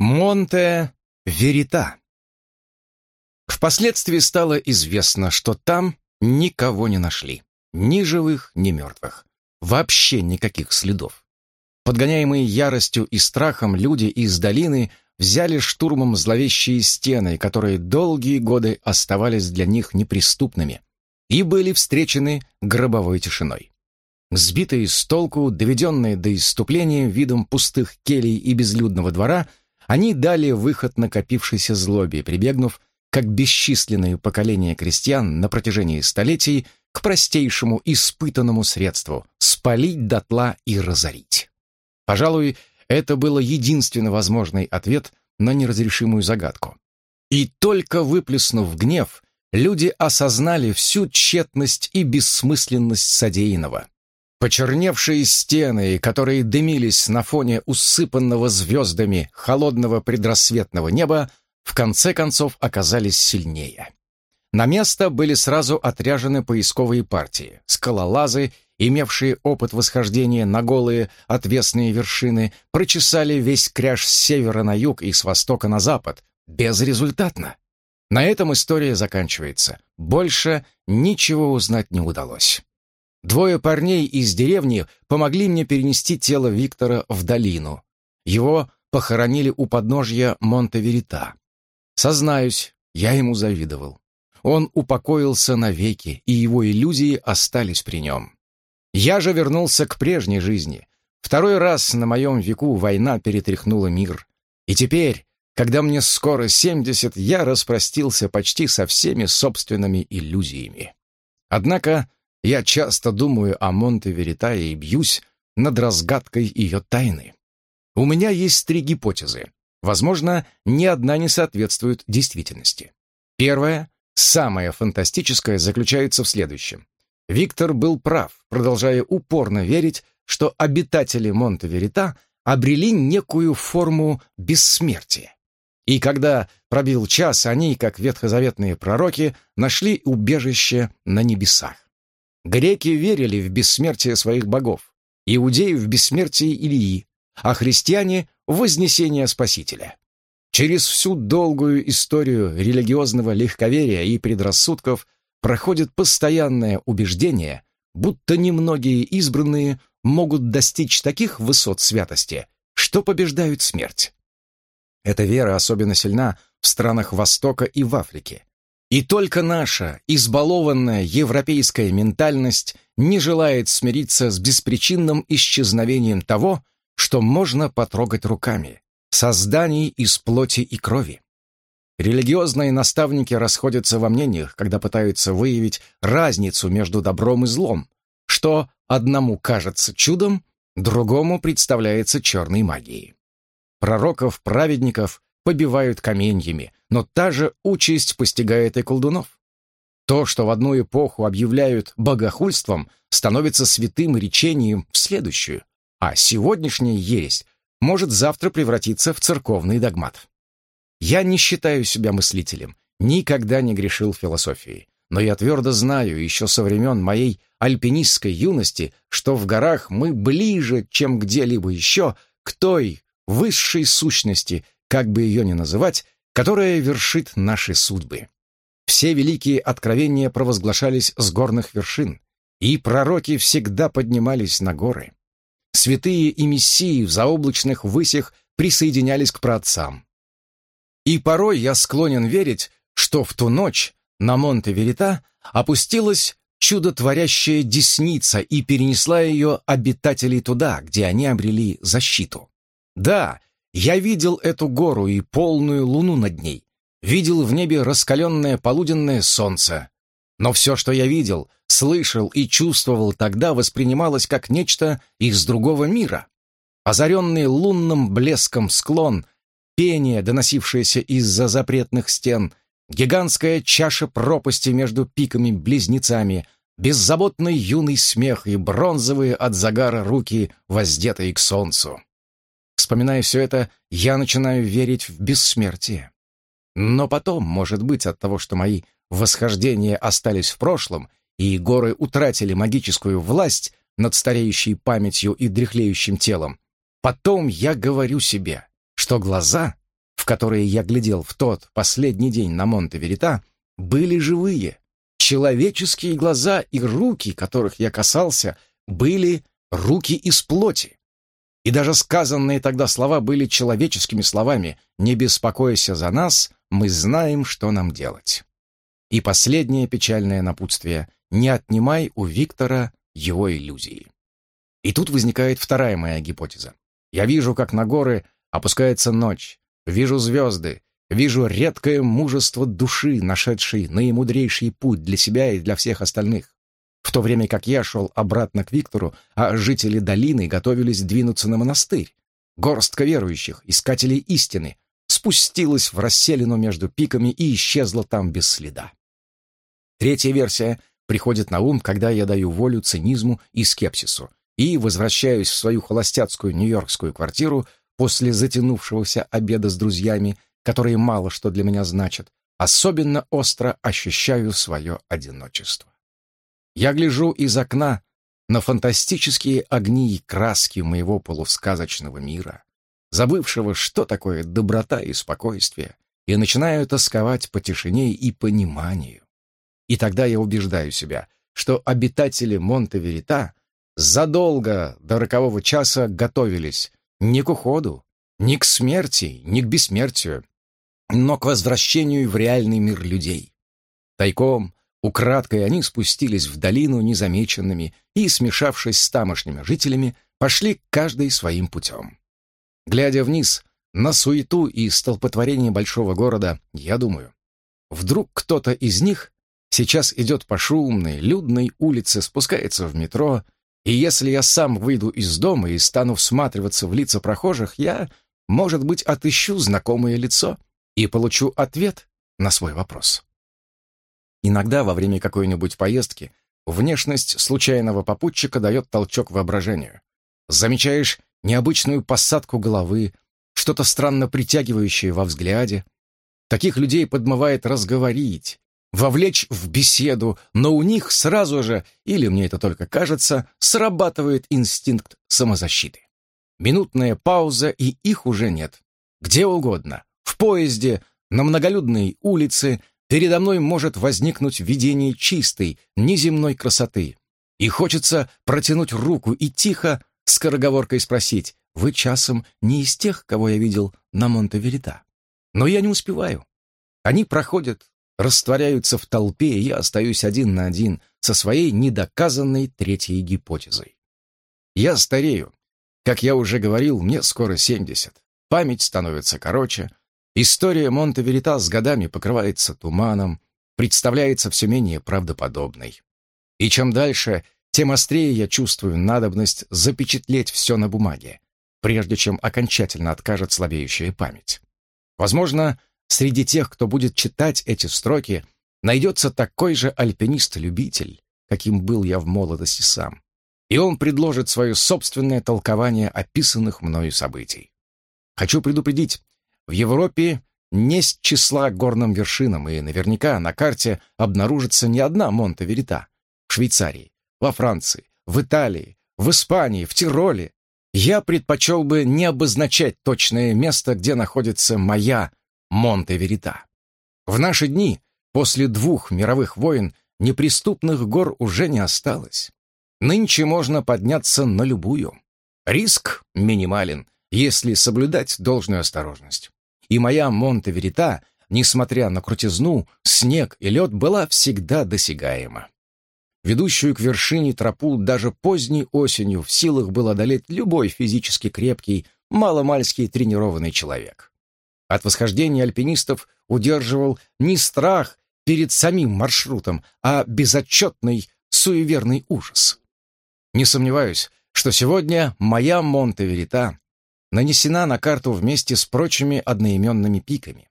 Монте Верита. Впоследствии стало известно, что там никого не нашли. Ни живых, ни мертвых. Вообще никаких следов. Подгоняемые яростью и страхом люди из долины взяли штурмом зловещие стены, которые долгие годы оставались для них неприступными, и были встречены гробовой тишиной. Сбитые с толку, доведенные до исступления видом пустых келей и безлюдного двора, они дали выход накопившейся злобе, прибегнув, как бесчисленные поколения крестьян на протяжении столетий, к простейшему испытанному средству — спалить дотла и разорить. Пожалуй, это было единственно возможный ответ на неразрешимую загадку. И только выплеснув гнев, люди осознали всю тщетность и бессмысленность содеянного. Почерневшие стены, которые дымились на фоне усыпанного звездами холодного предрассветного неба, в конце концов оказались сильнее. На место были сразу отряжены поисковые партии, скалолазы, имевшие опыт восхождения на голые отвесные вершины, прочесали весь кряж с севера на юг и с востока на запад, безрезультатно. На этом история заканчивается. Больше ничего узнать не удалось. Двое парней из деревни помогли мне перенести тело Виктора в долину. Его похоронили у подножья Монте-Верита. Сознаюсь, я ему завидовал. Он упокоился навеки, и его иллюзии остались при нем. Я же вернулся к прежней жизни. Второй раз на моем веку война перетряхнула мир. И теперь, когда мне скоро семьдесят, я распростился почти со всеми собственными иллюзиями. Однако я часто думаю о Монте-Веритае и бьюсь над разгадкой ее тайны. У меня есть три гипотезы. Возможно, ни одна не соответствует действительности. Первая, самая фантастическая, заключается в следующем. Виктор был прав, продолжая упорно верить, что обитатели Монте-Верита обрели некую форму бессмертия. И когда пробил час, они, как ветхозаветные пророки, нашли убежище на небесах. Греки верили в бессмертие своих богов, иудеи в бессмертие Илии, а христиане — в вознесение Спасителя. Через всю долгую историю религиозного легковерия и предрассудков проходит постоянное убеждение, будто немногие избранные могут достичь таких высот святости, что побеждают смерть. Эта вера особенно сильна в странах Востока и в Африке, и только наша избалованная европейская ментальность не желает смириться с беспричинным исчезновением того, что можно потрогать руками, созданий из плоти и крови. Религиозные наставники расходятся во мнениях, когда пытаются выявить разницу между добром и злом, что одному кажется чудом, другому представляется черной магией. Пророков-праведников побивают каменьями, но та же участь постигает и колдунов. То, что в одну эпоху объявляют богохульством, становится святым речением в следующую, а сегодняшняя ересь может завтра превратиться в церковный догмат. Я не считаю себя мыслителем, никогда не грешил философией, но я твердо знаю еще со времен моей альпинистской юности, что в горах мы ближе, чем где-либо еще, к той высшей сущности, как бы ее ни называть, которая вершит наши судьбы. Все великие откровения провозглашались с горных вершин, и пророки всегда поднимались на горы. Святые и мессии в заоблачных высях присоединялись к праотцам. И порой я склонен верить, что в ту ночь на Монте-Верита опустилась чудотворящая десница и перенесла ее обитателей туда, где они обрели защиту. Да, я видел эту гору и полную луну над ней, видел в небе раскаленное полуденное солнце. Но все, что я видел, слышал и чувствовал тогда, воспринималось как нечто из другого мира. Озаренный лунным блеском склон, пение, доносившееся из-за запретных стен, гигантская чаша пропасти между пиками-близнецами, беззаботный юный смех и бронзовые от загара руки, воздетые к солнцу. Вспоминая все это, я начинаю верить в бессмертие. Но потом, может быть, от того, что мои восхождения остались в прошлом, и горы утратили магическую власть над стареющей памятью и дряхлеющим телом, потом я говорю себе, что глаза которые я глядел в тот последний день на Монте-Верита, были живые. Человеческие глаза и руки, которых я касался, были руки из плоти. И даже сказанные тогда слова были человеческими словами «Не беспокойся за нас, мы знаем, что нам делать». И последнее печальное напутствие «Не отнимай у Виктора его иллюзии». И тут возникает вторая моя гипотеза. Я вижу, как на горы опускается ночь, вижу звезды, вижу редкое мужество души, нашедшей наимудрейший путь для себя и для всех остальных. В то время как я шел обратно к Виктору, а жители долины готовились двинуться на монастырь. Горстка верующих, искателей истины, спустилась в расселину между пиками и исчезла там без следа. Третья версия приходит на ум, когда я даю волю цинизму и скепсису и возвращаюсь в свою холостяцкую нью-йоркскую квартиру после затянувшегося обеда с друзьями, которые мало что для меня значат, особенно остро ощущаю свое одиночество. Я гляжу из окна на фантастические огни и краски моего полусказочного мира, забывшего, что такое доброта и спокойствие, и начинаю тосковать по тишине и пониманию. И тогда я убеждаю себя, что обитатели Монте-Верита задолго до рокового часа готовились не к уходу, не к смерти, не к бессмертию, но к возвращению в реальный мир людей. Тайком, Украдкой они спустились в долину незамеченными и, смешавшись с тамошними жителями, пошли каждый своим путем. Глядя вниз на суету и столпотворение большого города, я думаю, вдруг кто-то из них сейчас идет по шумной, людной улице, спускается в метро, и если я сам выйду из дома и стану всматриваться в лица прохожих, я, может быть, отыщу знакомое лицо и получу ответ на свой вопрос. Иногда во время какой-нибудь поездки внешность случайного попутчика дает толчок воображению. Замечаешь необычную посадку головы, что-то странно притягивающее во взгляде. Таких людей подмывает разговорить, вовлечь в беседу, но у них сразу же, или мне это только кажется, срабатывает инстинкт самозащиты. Минутная пауза, и их уже нет. Где угодно, в поезде, на многолюдной улице, передо мной может возникнуть видение чистой, неземной красоты. И хочется протянуть руку и тихо, скороговоркой спросить, «Вы часом не из тех, кого я видел на Монте-Верита?» Но я не успеваю. Они проходят, растворяются в толпе, и я остаюсь один на один со своей недоказанной третьей гипотезой. Я старею. Как я уже говорил, мне скоро 70. Память становится короче, История Монте-Верита с годами покрывается туманом, представляется все менее правдоподобной. И чем дальше, тем острее я чувствую надобность запечатлеть все на бумаге, прежде чем окончательно откажет слабеющая память. Возможно, среди тех, кто будет читать эти строки, найдется такой же альпинист-любитель, каким был я в молодости сам, и он предложит свое собственное толкование описанных мною событий. Хочу предупредить, в Европе не с числа горным вершинам, и наверняка на карте обнаружится не одна Монте-Верита. В Швейцарии, во Франции, в Италии, в Испании, в Тироле. Я предпочел бы не обозначать точное место, где находится моя Монте-Верита. В наши дни, после двух мировых войн, неприступных гор уже не осталось. Нынче можно подняться на любую. Риск минимален, если соблюдать должную осторожность и моя Монте-Верита, несмотря на крутизну, снег и лед, была всегда досягаема. Ведущую к вершине тропу даже поздней осенью в силах был одолеть любой физически крепкий, маломальский тренированный человек. От восхождения альпинистов удерживал не страх перед самим маршрутом, а безотчетный, суеверный ужас. Не сомневаюсь, что сегодня моя Монте-Верита нанесена на карту вместе с прочими одноименными пиками.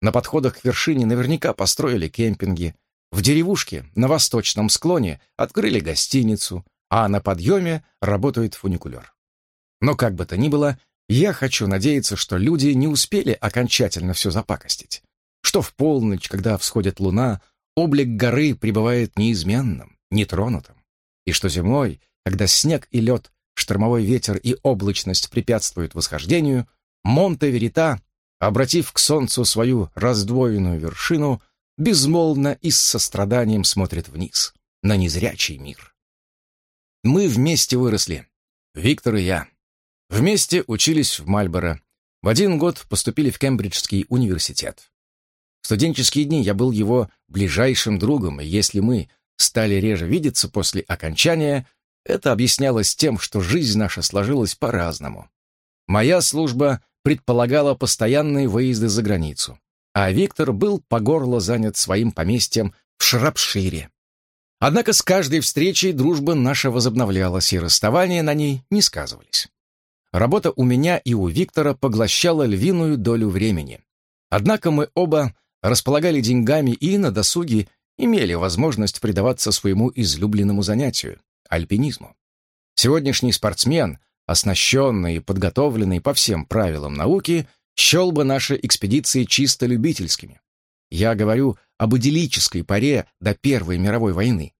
На подходах к вершине наверняка построили кемпинги, в деревушке на восточном склоне открыли гостиницу, а на подъеме работает фуникулер. Но как бы то ни было, я хочу надеяться, что люди не успели окончательно все запакостить, что в полночь, когда всходит луна, облик горы пребывает неизменным, нетронутым, и что зимой, когда снег и лед штормовой ветер и облачность препятствуют восхождению, Монте-Верита обратив к солнцу свою раздвоенную вершину, безмолвно и с состраданием смотрит вниз, на незрячий мир. Мы вместе выросли, Виктор и я. Вместе учились в Мальборо. В один год поступили в Кембриджский университет. В студенческие дни я был его ближайшим другом, и если мы стали реже видеться после окончания, это объяснялось тем, что жизнь наша сложилась по-разному. Моя служба предполагала постоянные выезды за границу, а Виктор был по горло занят своим поместьем в Шрапшире. Однако с каждой встречей дружба наша возобновлялась, и расставания на ней не сказывались. Работа у меня и у Виктора поглощала львиную долю времени. Однако мы оба располагали деньгами и на досуге имели возможность предаваться своему излюбленному занятию — альпинизму. Сегодняшний спортсмен, оснащенный и подготовленный по всем правилам науки, счел бы наши экспедиции чисто любительскими. Я говорю об идиллической паре до Первой мировой войны.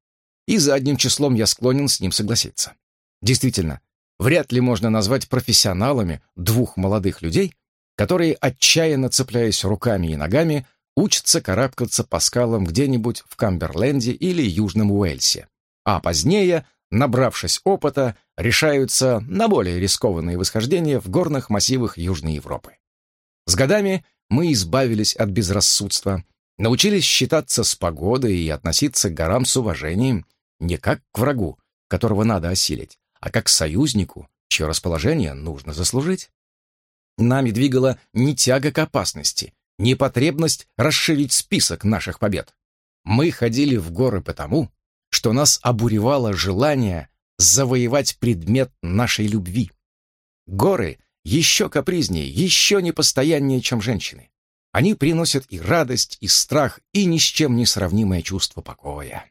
И задним числом я склонен с ним согласиться. Действительно, вряд ли можно назвать профессионалами двух молодых людей, которые, отчаянно цепляясь руками и ногами, учатся карабкаться по скалам где-нибудь в Камберленде или Южном Уэльсе, а позднее, набравшись опыта, решаются на более рискованные восхождения в горных массивах Южной Европы. С годами мы избавились от безрассудства, научились считаться с погодой и относиться к горам с уважением, не как к врагу, которого надо осилить, а как к союзнику, чье расположение нужно заслужить. Нами двигала не тяга к опасности, не потребность расширить список наших побед. Мы ходили в горы потому, что нас обуревало желание завоевать предмет нашей любви. Горы еще капризнее, еще непостояннее, чем женщины. Они приносят и радость, и страх, и ни с чем не сравнимое чувство покоя.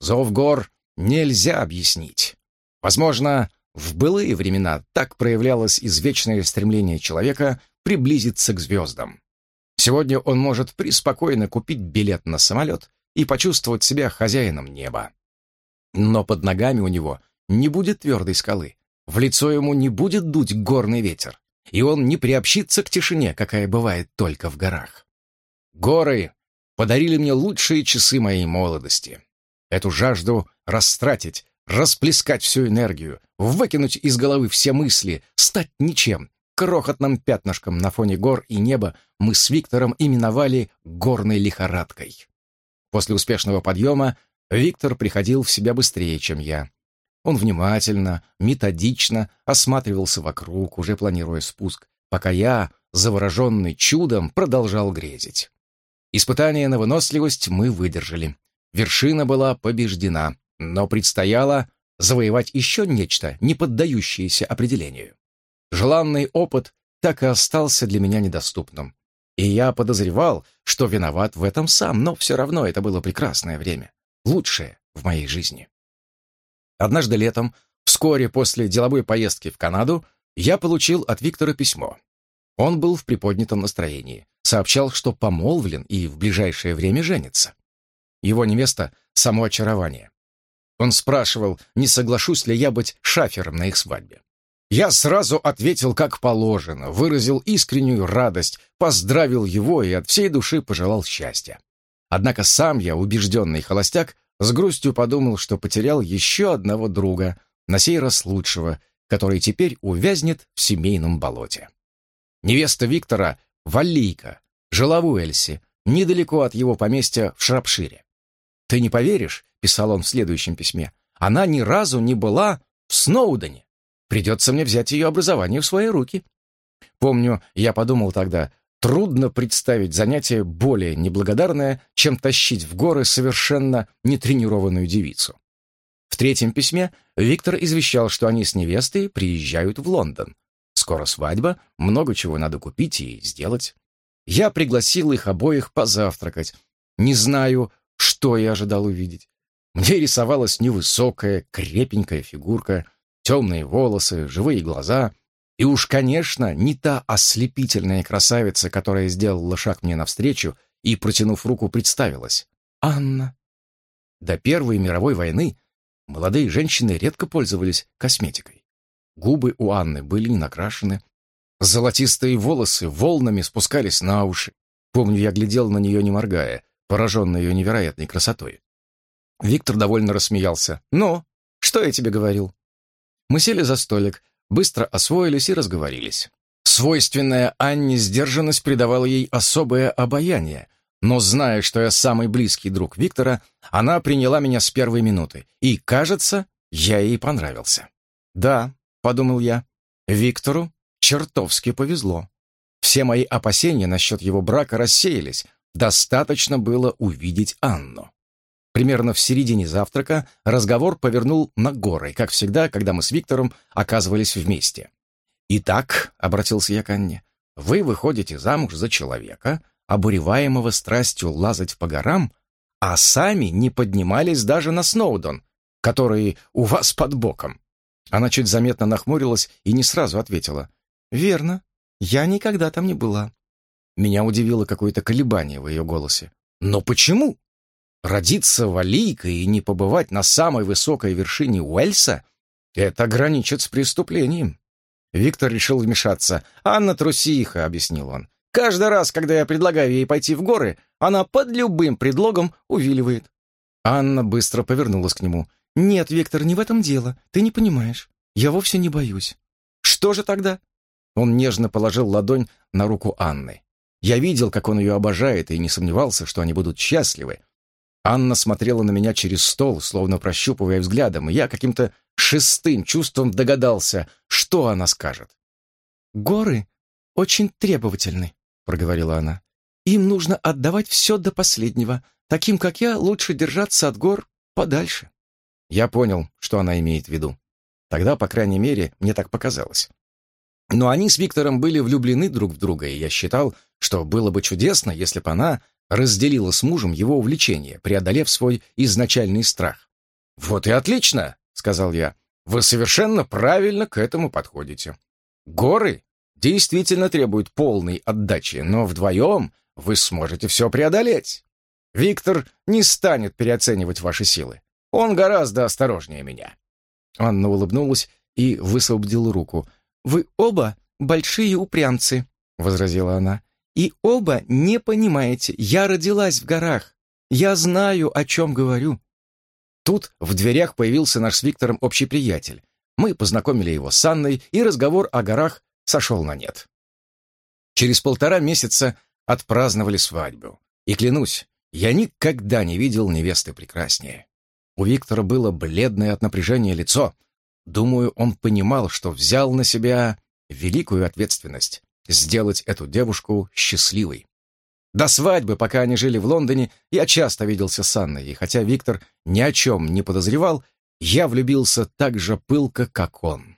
Зов гор нельзя объяснить. Возможно, в былые времена так проявлялось извечное стремление человека приблизиться к звездам. Сегодня он может преспокойно купить билет на самолет и почувствовать себя хозяином неба. Но под ногами у него не будет твердой скалы, в лицо ему не будет дуть горный ветер, и он не приобщится к тишине, какая бывает только в горах. Горы подарили мне лучшие часы моей молодости. Эту жажду растратить, расплескать всю энергию, выкинуть из головы все мысли, стать ничем, крохотным пятнышком на фоне гор и неба мы с Виктором именовали горной лихорадкой. После успешного подъема Виктор приходил в себя быстрее, чем я. Он внимательно, методично осматривался вокруг, уже планируя спуск, пока я, завороженный чудом, продолжал грезить. Испытание на выносливость мы выдержали. Вершина была побеждена, но предстояло завоевать еще нечто, не поддающееся определению. Желанный опыт так и остался для меня недоступным. И я подозревал, что виноват в этом сам, но все равно это было прекрасное время, лучшее в моей жизни. Однажды летом, вскоре после деловой поездки в Канаду, я получил от Виктора письмо. Он был в приподнятом настроении, сообщал, что помолвлен и в ближайшее время женится. Его невеста — само очарование. Он спрашивал, не соглашусь ли я быть шафером на их свадьбе. Я сразу ответил как положено, выразил искреннюю радость, поздравил его и от всей души пожелал счастья. Однако сам я, убежденный холостяк, с грустью подумал, что потерял еще одного друга, на сей раз лучшего, который теперь увязнет в семейном болоте. Невеста Виктора, Валлийка, жила в Уэльсе, недалеко от его поместья в Шрапшире. «Ты не поверишь», — писал он в следующем письме, «она ни разу не была в Сноудене. Придется мне взять ее образование в свои руки». Помню, я подумал тогда, Трудно представить занятие более неблагодарное, чем тащить в горы совершенно нетренированную девицу. В третьем письме Виктор извещал, что они с невестой приезжают в Лондон. Скоро свадьба, много чего надо купить и сделать. Я пригласил их обоих позавтракать. Не знаю, что я ожидал увидеть. Мне рисовалась невысокая, крепенькая фигурка, темные волосы, живые глаза, и уж, конечно, не та ослепительная красавица, которая сделала шаг мне навстречу и, протянув руку, представилась. Анна. До Первой мировой войны молодые женщины редко пользовались косметикой. Губы у Анны были не накрашены, Золотистые волосы волнами спускались на уши. Помню, я глядел на нее, не моргая, пораженный ее невероятной красотой. Виктор довольно рассмеялся. «Ну, что я тебе говорил?» Мы сели за столик, быстро освоились и разговорились. Свойственная Анне сдержанность придавала ей особое обаяние, но, зная, что я самый близкий друг Виктора, она приняла меня с первой минуты, и, кажется, я ей понравился. «Да», — подумал я, — «Виктору чертовски повезло. Все мои опасения насчет его брака рассеялись, достаточно было увидеть Анну». Примерно в середине завтрака разговор повернул на горы, как всегда, когда мы с Виктором оказывались вместе. «Итак», — обратился я к Анне, — «вы выходите замуж за человека, обуреваемого страстью лазать по горам, а сами не поднимались даже на Сноудон, который у вас под боком». Она чуть заметно нахмурилась и не сразу ответила. «Верно, я никогда там не была». Меня удивило какое-то колебание в ее голосе. «Но почему?» Родиться валийкой и не побывать на самой высокой вершине Уэльса — это граничит с преступлением. Виктор решил вмешаться. «Анна трусиха», — объяснил он. «Каждый раз, когда я предлагаю ей пойти в горы, она под любым предлогом увиливает». Анна быстро повернулась к нему. «Нет, Виктор, не в этом дело. Ты не понимаешь. Я вовсе не боюсь». «Что же тогда?» Он нежно положил ладонь на руку Анны. Я видел, как он ее обожает, и не сомневался, что они будут счастливы. Анна смотрела на меня через стол, словно прощупывая взглядом, и я каким-то шестым чувством догадался, что она скажет. «Горы очень требовательны», — проговорила она. «Им нужно отдавать все до последнего. Таким, как я, лучше держаться от гор подальше». Я понял, что она имеет в виду. Тогда, по крайней мере, мне так показалось. Но они с Виктором были влюблены друг в друга, и я считал, что было бы чудесно, если бы она разделила с мужем его увлечение, преодолев свой изначальный страх. «Вот и отлично!» — сказал я. «Вы совершенно правильно к этому подходите. Горы действительно требуют полной отдачи, но вдвоем вы сможете все преодолеть. Виктор не станет переоценивать ваши силы. Он гораздо осторожнее меня». Анна улыбнулась и высвободила руку. «Вы оба большие упрямцы», — возразила она. И оба не понимаете, я родилась в горах. Я знаю, о чем говорю». Тут в дверях появился наш с Виктором общий приятель. Мы познакомили его с Анной, и разговор о горах сошел на нет. Через полтора месяца отпраздновали свадьбу. И клянусь, я никогда не видел невесты прекраснее. У Виктора было бледное от напряжения лицо. Думаю, он понимал, что взял на себя великую ответственность сделать эту девушку счастливой. До свадьбы, пока они жили в Лондоне, я часто виделся с Анной, и хотя Виктор ни о чем не подозревал, я влюбился так же пылко, как он.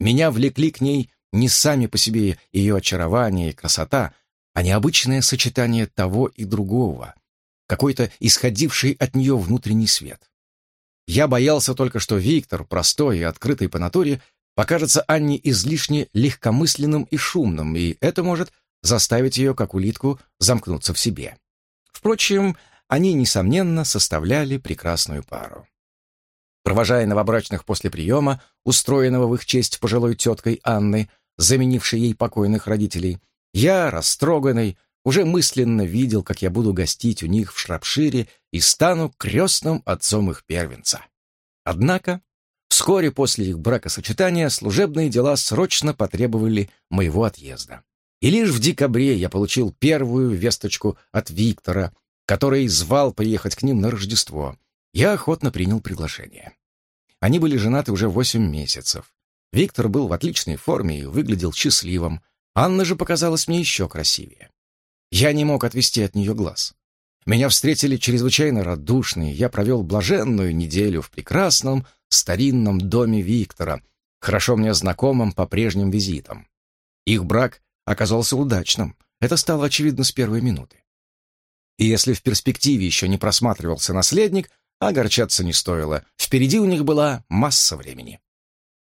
Меня влекли к ней не сами по себе ее очарование и красота, а необычное сочетание того и другого, какой-то исходивший от нее внутренний свет. Я боялся только, что Виктор, простой и открытый по натуре, покажется Анне излишне легкомысленным и шумным, и это может заставить ее, как улитку, замкнуться в себе. Впрочем, они, несомненно, составляли прекрасную пару. Провожая новобрачных после приема, устроенного в их честь пожилой теткой Анны, заменившей ей покойных родителей, я, растроганный, уже мысленно видел, как я буду гостить у них в Шрапшире и стану крестным отцом их первенца. Однако Вскоре после их бракосочетания служебные дела срочно потребовали моего отъезда. И лишь в декабре я получил первую весточку от Виктора, который звал приехать к ним на Рождество. Я охотно принял приглашение. Они были женаты уже восемь месяцев. Виктор был в отличной форме и выглядел счастливым. Анна же показалась мне еще красивее. Я не мог отвести от нее глаз. Меня встретили чрезвычайно радушно, и я провел блаженную неделю в прекрасном, старинном доме Виктора, хорошо мне знакомом по прежним визитам. Их брак оказался удачным, это стало очевидно с первой минуты. И если в перспективе еще не просматривался наследник, огорчаться не стоило, впереди у них была масса времени.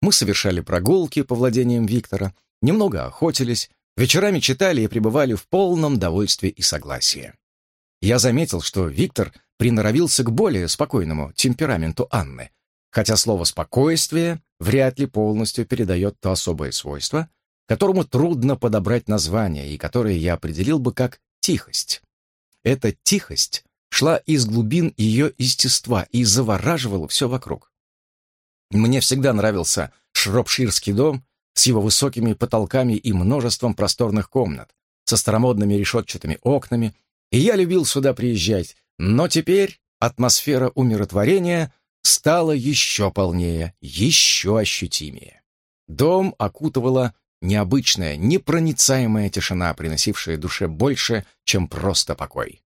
Мы совершали прогулки по владениям Виктора, немного охотились, вечерами читали и пребывали в полном довольстве и согласии. Я заметил, что Виктор приноровился к более спокойному темпераменту Анны, хотя слово «спокойствие» вряд ли полностью передает то особое свойство, которому трудно подобрать название и которое я определил бы как тихость. Эта тихость шла из глубин ее естества и завораживала все вокруг. Мне всегда нравился Шропширский дом с его высокими потолками и множеством просторных комнат, со старомодными решетчатыми окнами, и я любил сюда приезжать, но теперь атмосфера умиротворения стала еще полнее, еще ощутимее. Дом окутывала необычная, непроницаемая тишина, приносившая душе больше, чем просто покой.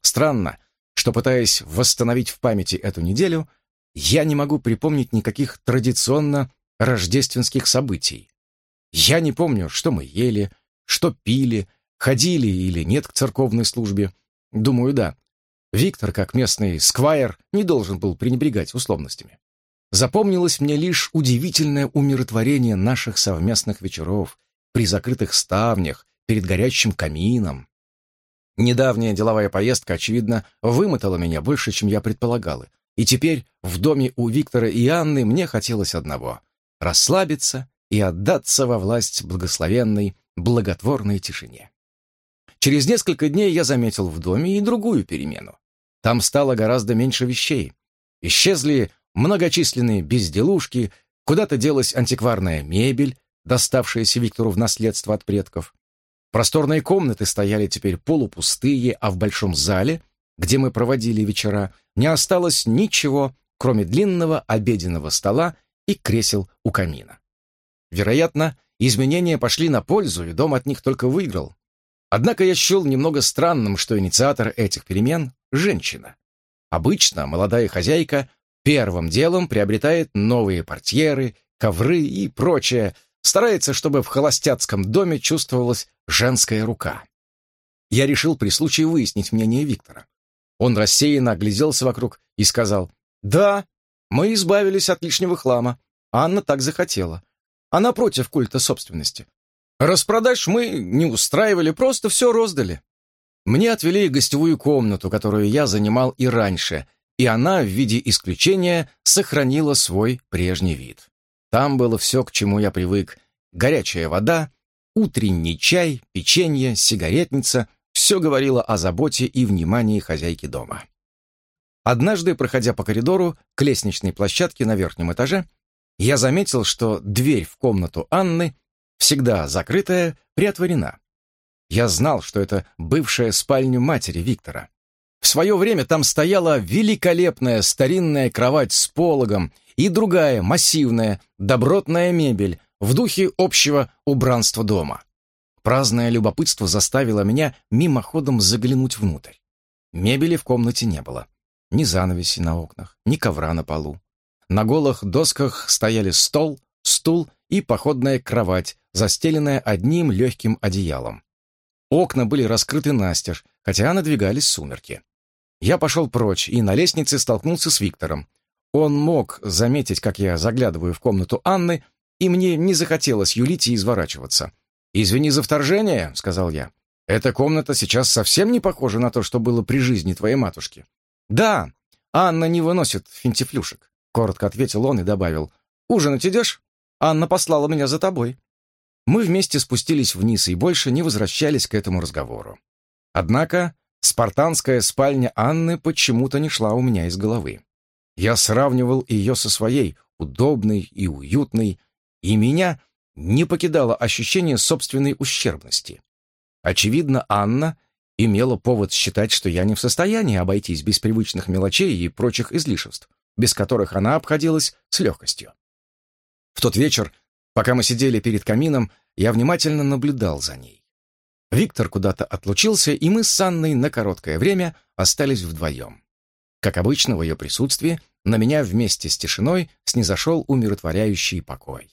Странно, что, пытаясь восстановить в памяти эту неделю, я не могу припомнить никаких традиционно рождественских событий. Я не помню, что мы ели, что пили, ходили или нет к церковной службе. Думаю, да. Виктор, как местный сквайр, не должен был пренебрегать условностями. Запомнилось мне лишь удивительное умиротворение наших совместных вечеров при закрытых ставнях, перед горячим камином. Недавняя деловая поездка, очевидно, вымотала меня больше, чем я предполагал, и теперь в доме у Виктора и Анны мне хотелось одного — расслабиться и отдаться во власть благословенной, благотворной тишине. Через несколько дней я заметил в доме и другую перемену. Там стало гораздо меньше вещей. Исчезли многочисленные безделушки, куда-то делась антикварная мебель, доставшаяся Виктору в наследство от предков. Просторные комнаты стояли теперь полупустые, а в большом зале, где мы проводили вечера, не осталось ничего, кроме длинного обеденного стола и кресел у камина. Вероятно, изменения пошли на пользу, и дом от них только выиграл. Однако я счел немного странным, что инициатор этих перемен — женщина. Обычно молодая хозяйка первым делом приобретает новые портьеры, ковры и прочее, старается, чтобы в холостяцком доме чувствовалась женская рука. Я решил при случае выяснить мнение Виктора. Он рассеянно огляделся вокруг и сказал, «Да, мы избавились от лишнего хлама. Анна так захотела. Она против культа собственности. Распродаж мы не устраивали, просто все роздали. Мне отвели гостевую комнату, которую я занимал и раньше, и она в виде исключения сохранила свой прежний вид. Там было все, к чему я привык. Горячая вода, утренний чай, печенье, сигаретница — все говорило о заботе и внимании хозяйки дома. Однажды, проходя по коридору к лестничной площадке на верхнем этаже, я заметил, что дверь в комнату Анны, всегда закрытая, приотворена. Я знал, что это бывшая спальня матери Виктора. В свое время там стояла великолепная старинная кровать с пологом и другая массивная, добротная мебель в духе общего убранства дома. Праздное любопытство заставило меня мимоходом заглянуть внутрь. Мебели в комнате не было. Ни занавеси на окнах, ни ковра на полу. На голых досках стояли стол, стул и походная кровать, застеленная одним легким одеялом. Окна были раскрыты настежь, хотя надвигались сумерки. Я пошел прочь и на лестнице столкнулся с Виктором. Он мог заметить, как я заглядываю в комнату Анны, и мне не захотелось юлить и изворачиваться. «Извини за вторжение», — сказал я. «Эта комната сейчас совсем не похожа на то, что было при жизни твоей матушки». «Да, Анна не выносит финтифлюшек», — коротко ответил он и добавил. «Ужинать идешь? Анна послала меня за тобой». Мы вместе спустились вниз и больше не возвращались к этому разговору. Однако Спартанская спальня Анны почему-то не шла у меня из головы. Я сравнивал ее со своей, удобной и уютной, и меня не покидало ощущение собственной ущербности. Очевидно, Анна имела повод считать, что я не в состоянии обойтись без привычных мелочей и прочих излишеств, без которых она обходилась с легкостью. В тот вечер, пока мы сидели перед камином, я внимательно наблюдал за ней. Виктор куда-то отлучился, и мы с Анной на короткое время остались вдвоем. Как обычно, в ее присутствии на меня вместе с тишиной снизошел умиротворяющий покой.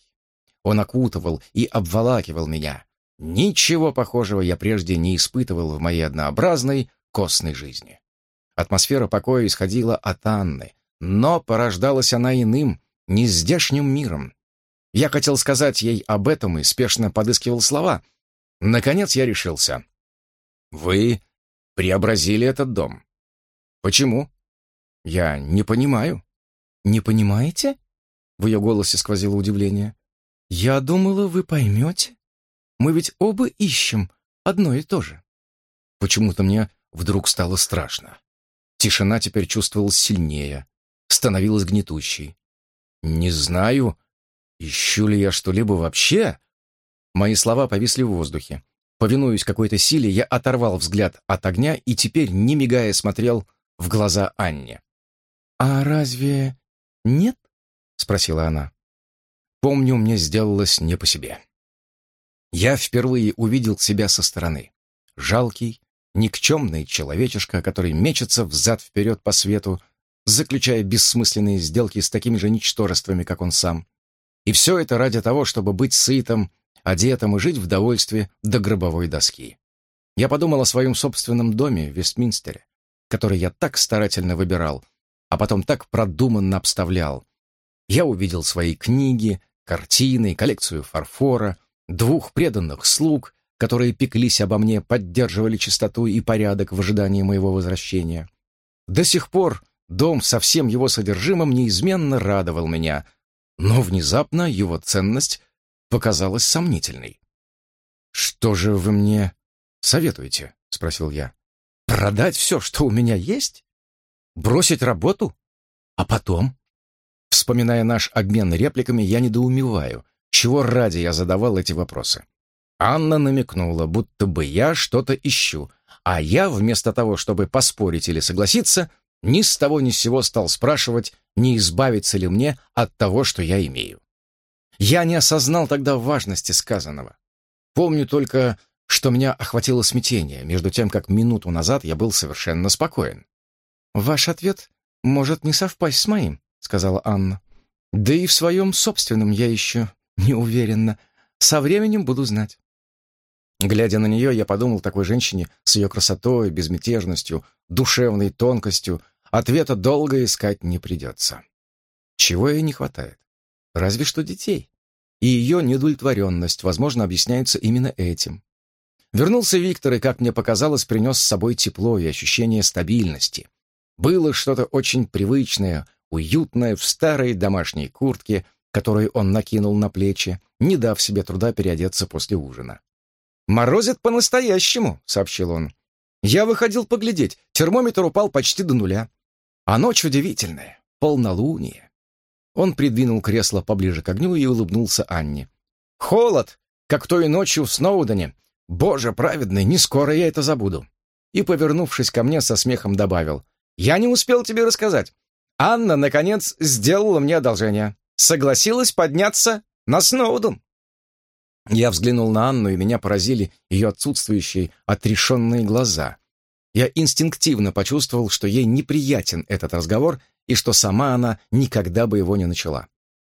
Он окутывал и обволакивал меня. Ничего похожего я прежде не испытывал в моей однообразной, костной жизни. Атмосфера покоя исходила от Анны, но порождалась она иным, нездешним миром. Я хотел сказать ей об этом и спешно подыскивал слова — Наконец я решился. Вы преобразили этот дом. Почему? Я не понимаю. Не понимаете? В ее голосе сквозило удивление. Я думала, вы поймете. Мы ведь оба ищем одно и то же. Почему-то мне вдруг стало страшно. Тишина теперь чувствовалась сильнее, становилась гнетущей. Не знаю, ищу ли я что-либо вообще. Мои слова повисли в воздухе. Повинуясь какой-то силе, я оторвал взгляд от огня и теперь, не мигая, смотрел в глаза Анне. «А разве нет?» — спросила она. Помню, мне сделалось не по себе. Я впервые увидел себя со стороны. Жалкий, никчемный человечишка, который мечется взад-вперед по свету, заключая бессмысленные сделки с такими же ничтожествами, как он сам. И все это ради того, чтобы быть сытым, одетым и жить в довольстве до гробовой доски. Я подумал о своем собственном доме в Вестминстере, который я так старательно выбирал, а потом так продуманно обставлял. Я увидел свои книги, картины, коллекцию фарфора, двух преданных слуг, которые пеклись обо мне, поддерживали чистоту и порядок в ожидании моего возвращения. До сих пор дом со всем его содержимым неизменно радовал меня, но внезапно его ценность показалась сомнительной. «Что же вы мне советуете?» — спросил я. «Продать все, что у меня есть? Бросить работу? А потом?» Вспоминая наш обмен репликами, я недоумеваю, чего ради я задавал эти вопросы. Анна намекнула, будто бы я что-то ищу, а я, вместо того, чтобы поспорить или согласиться, ни с того ни с сего стал спрашивать, не избавиться ли мне от того, что я имею. Я не осознал тогда важности сказанного. Помню только, что меня охватило смятение, между тем, как минуту назад я был совершенно спокоен. «Ваш ответ может не совпасть с моим», — сказала Анна. «Да и в своем собственном я еще не уверена. Со временем буду знать». Глядя на нее, я подумал такой женщине с ее красотой, безмятежностью, душевной тонкостью, ответа долго искать не придется. Чего ей не хватает? Разве что детей. И ее недовлетворенность, возможно, объясняется именно этим. Вернулся Виктор и, как мне показалось, принес с собой тепло и ощущение стабильности. Было что-то очень привычное, уютное в старой домашней куртке, которую он накинул на плечи, не дав себе труда переодеться после ужина. «Морозит по-настоящему», — сообщил он. «Я выходил поглядеть, термометр упал почти до нуля. А ночь удивительная, полнолуние». Он придвинул кресло поближе к огню и улыбнулся Анне. «Холод, как той ночью в Сноудене. Боже праведный, не скоро я это забуду». И, повернувшись ко мне, со смехом добавил. «Я не успел тебе рассказать. Анна, наконец, сделала мне одолжение. Согласилась подняться на Сноуден. Я взглянул на Анну, и меня поразили ее отсутствующие, отрешенные глаза. Я инстинктивно почувствовал, что ей неприятен этот разговор и что сама она никогда бы его не начала.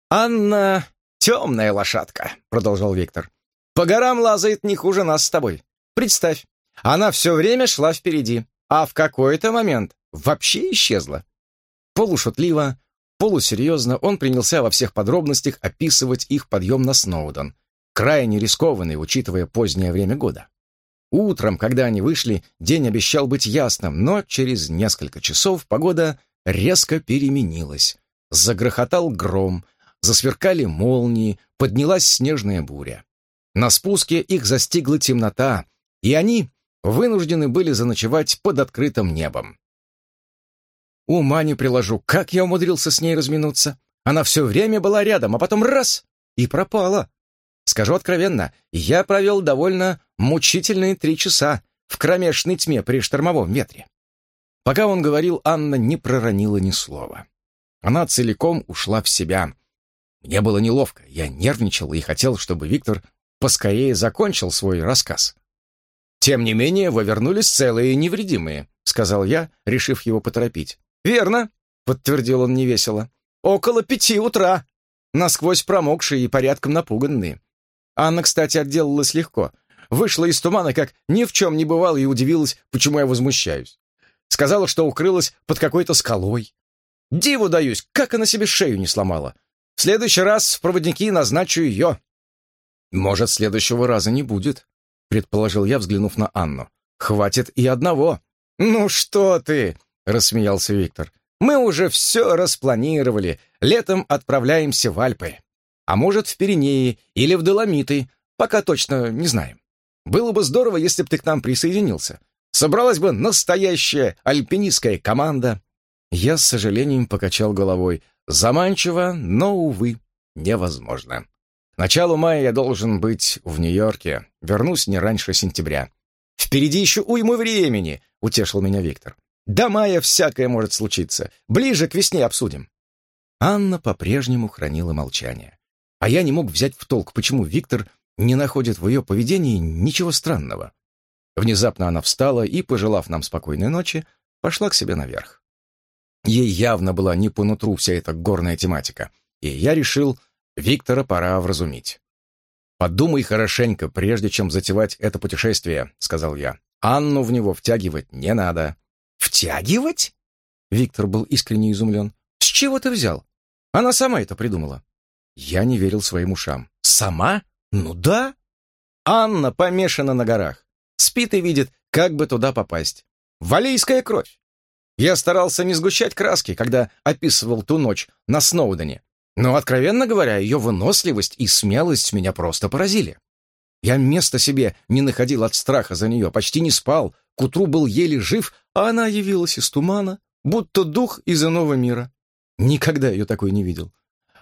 «Анна — темная лошадка», — продолжал Виктор. «По горам лазает не хуже нас с тобой. Представь, она все время шла впереди, а в какой-то момент вообще исчезла». Полушутливо, полусерьезно он принялся во всех подробностях описывать их подъем на Сноуден, крайне рискованный, учитывая позднее время года. Утром, когда они вышли, день обещал быть ясным, но через несколько часов погода резко переменилась. Загрохотал гром, засверкали молнии, поднялась снежная буря. На спуске их застигла темнота, и они вынуждены были заночевать под открытым небом. Ума не приложу, как я умудрился с ней разминуться. Она все время была рядом, а потом раз — и пропала. Скажу откровенно, я провел довольно мучительные три часа в кромешной тьме при штормовом ветре. Пока он говорил, Анна не проронила ни слова. Она целиком ушла в себя. Мне было неловко, я нервничал и хотел, чтобы Виктор поскорее закончил свой рассказ. «Тем не менее, вы вернулись целые и невредимые», — сказал я, решив его поторопить. «Верно», — подтвердил он невесело. «Около пяти утра, насквозь промокшие и порядком напуганные. Анна, кстати, отделалась легко. Вышла из тумана, как ни в чем не бывало, и удивилась, почему я возмущаюсь. Сказала, что укрылась под какой-то скалой. Диву даюсь, как она себе шею не сломала. В следующий раз в проводники назначу ее. Может, следующего раза не будет, предположил я, взглянув на Анну. Хватит и одного. Ну что ты, рассмеялся Виктор. Мы уже все распланировали. Летом отправляемся в Альпы а может, в Пиренеи или в Доломиты. Пока точно не знаем. Было бы здорово, если бы ты к нам присоединился. Собралась бы настоящая альпинистская команда». Я с сожалением покачал головой. Заманчиво, но, увы, невозможно. К началу мая я должен быть в Нью-Йорке. Вернусь не раньше сентября. «Впереди еще уйму времени», — утешил меня Виктор. «До мая всякое может случиться. Ближе к весне обсудим». Анна по-прежнему хранила молчание. А я не мог взять в толк, почему Виктор не находит в ее поведении ничего странного. Внезапно она встала и, пожелав нам спокойной ночи, пошла к себе наверх. Ей явно была не по нутру вся эта горная тематика, и я решил, Виктора пора вразумить. «Подумай хорошенько, прежде чем затевать это путешествие», — сказал я. «Анну в него втягивать не надо». «Втягивать?» Виктор был искренне изумлен. «С чего ты взял? Она сама это придумала». Я не верил своим ушам. «Сама? Ну да». Анна помешана на горах. Спит и видит, как бы туда попасть. Валийская кровь. Я старался не сгущать краски, когда описывал ту ночь на Сноудене. Но, откровенно говоря, ее выносливость и смелость меня просто поразили. Я места себе не находил от страха за нее, почти не спал, к утру был еле жив, а она явилась из тумана, будто дух из иного мира. Никогда ее такой не видел.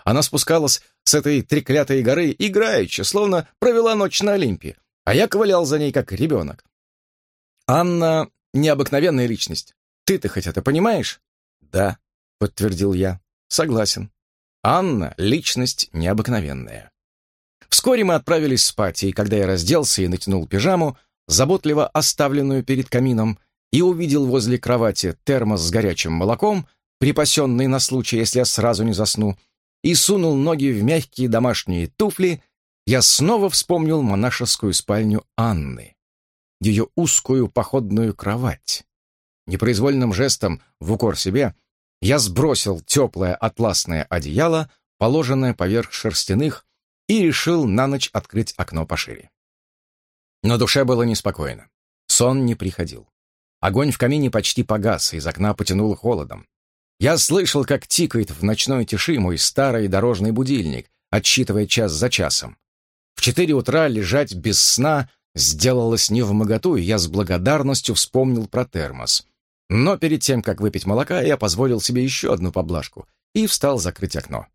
Она спускалась с этой треклятой горы играючи, словно провела ночь на Олимпе, а я ковылял за ней, как ребенок. Анна — необыкновенная личность. Ты-то хоть это понимаешь? Да, подтвердил я. Согласен. Анна — личность необыкновенная. Вскоре мы отправились спать, и когда я разделся и натянул пижаму, заботливо оставленную перед камином, и увидел возле кровати термос с горячим молоком, припасенный на случай, если я сразу не засну, и сунул ноги в мягкие домашние туфли, я снова вспомнил монашескую спальню Анны, ее узкую походную кровать. Непроизвольным жестом, в укор себе, я сбросил теплое атласное одеяло, положенное поверх шерстяных, и решил на ночь открыть окно пошире. Но душе было неспокойно. Сон не приходил. Огонь в камине почти погас, из окна потянуло холодом. Я слышал, как тикает в ночной тиши мой старый дорожный будильник, отсчитывая час за часом. В четыре утра лежать без сна сделалось невмоготу, и я с благодарностью вспомнил про термос. Но перед тем, как выпить молока, я позволил себе еще одну поблажку и встал закрыть окно.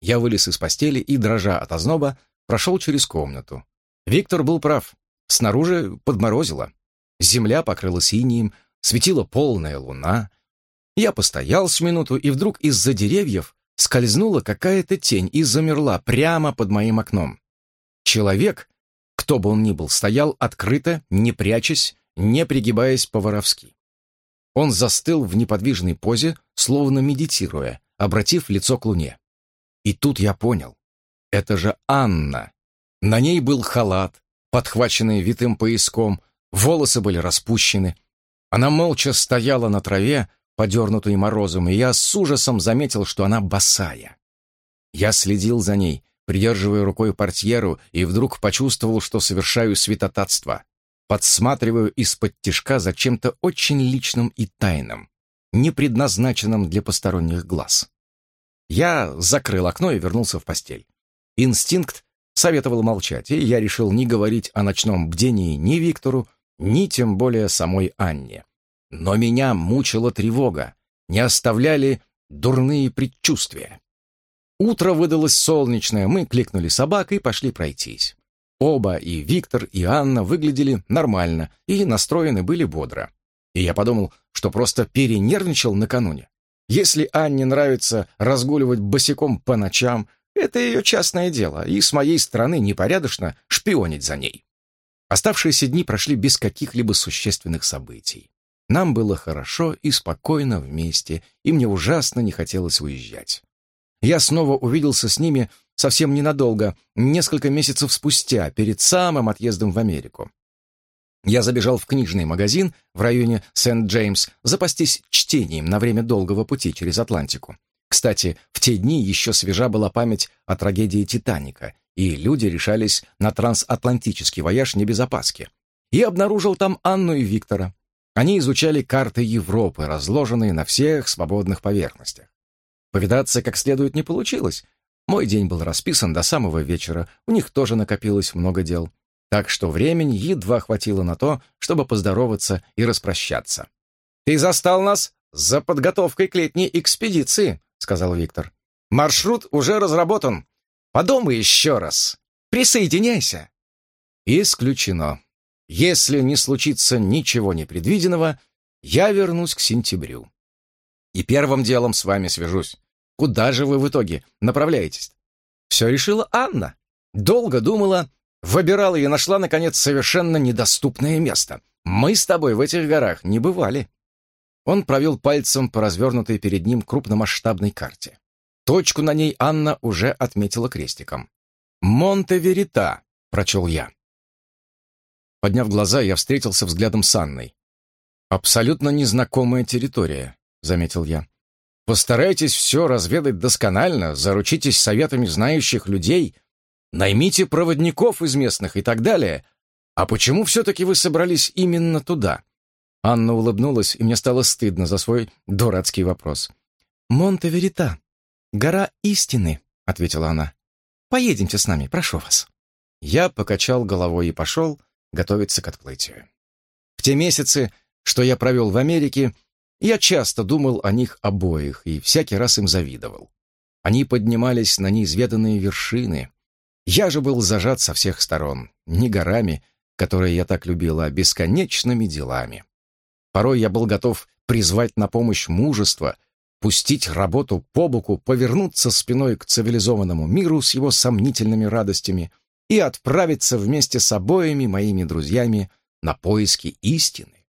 Я вылез из постели и, дрожа от озноба, прошел через комнату. Виктор был прав. Снаружи подморозило. Земля покрылась инием, светила полная луна. Я постоял с минуту, и вдруг из-за деревьев скользнула какая-то тень и замерла прямо под моим окном. Человек, кто бы он ни был, стоял открыто, не прячась, не пригибаясь по-воровски. Он застыл в неподвижной позе, словно медитируя, обратив лицо к луне. И тут я понял. Это же Анна. На ней был халат, подхваченный витым пояском, волосы были распущены. Она молча стояла на траве, подернутой морозом, и я с ужасом заметил, что она босая. Я следил за ней, придерживая рукой портьеру, и вдруг почувствовал, что совершаю святотатство. Подсматриваю из-под тишка за чем-то очень личным и тайным, не предназначенным для посторонних глаз. Я закрыл окно и вернулся в постель. Инстинкт советовал молчать, и я решил не говорить о ночном бдении ни Виктору, ни тем более самой Анне. Но меня мучила тревога, не оставляли дурные предчувствия. Утро выдалось солнечное, мы кликнули собак и пошли пройтись. Оба, и Виктор, и Анна, выглядели нормально и настроены были бодро. И я подумал, что просто перенервничал накануне. Если Анне нравится разгуливать босиком по ночам, это ее частное дело, и с моей стороны непорядочно шпионить за ней. Оставшиеся дни прошли без каких-либо существенных событий. Нам было хорошо и спокойно вместе, и мне ужасно не хотелось уезжать. Я снова увиделся с ними совсем ненадолго, несколько месяцев спустя, перед самым отъездом в Америку. Я забежал в книжный магазин в районе Сент-Джеймс запастись чтением на время долгого пути через Атлантику. Кстати, в те дни еще свежа была память о трагедии «Титаника», и люди решались на трансатлантический вояж не без опаски. И обнаружил там Анну и Виктора. Они изучали карты Европы, разложенные на всех свободных поверхностях. Повидаться как следует не получилось. Мой день был расписан до самого вечера, у них тоже накопилось много дел. Так что времени едва хватило на то, чтобы поздороваться и распрощаться. «Ты застал нас за подготовкой к летней экспедиции», — сказал Виктор. «Маршрут уже разработан. Подумай еще раз. Присоединяйся». «Исключено. Если не случится ничего непредвиденного, я вернусь к сентябрю. И первым делом с вами свяжусь. Куда же вы в итоге направляетесь? Все решила Анна. Долго думала, выбирала и нашла, наконец, совершенно недоступное место. Мы с тобой в этих горах не бывали. Он провел пальцем по развернутой перед ним крупномасштабной карте. Точку на ней Анна уже отметила крестиком. «Монте-Верита», — прочел я. Подняв глаза, я встретился взглядом с Анной. «Абсолютно незнакомая территория», — заметил я. Постарайтесь все разведать досконально, заручитесь советами знающих людей, наймите проводников из местных и так далее. А почему все-таки вы собрались именно туда?» Анна улыбнулась, и мне стало стыдно за свой дурацкий вопрос. «Монте-Верита, гора истины», — ответила она. «Поедемте с нами, прошу вас». Я покачал головой и пошел готовиться к отплытию. В те месяцы, что я провел в Америке, я часто думал о них обоих и всякий раз им завидовал. Они поднимались на неизведанные вершины. Я же был зажат со всех сторон, не горами, которые я так любил, а бесконечными делами. Порой я был готов призвать на помощь мужество, пустить работу по боку, повернуться спиной к цивилизованному миру с его сомнительными радостями и отправиться вместе с обоими моими друзьями на поиски истины.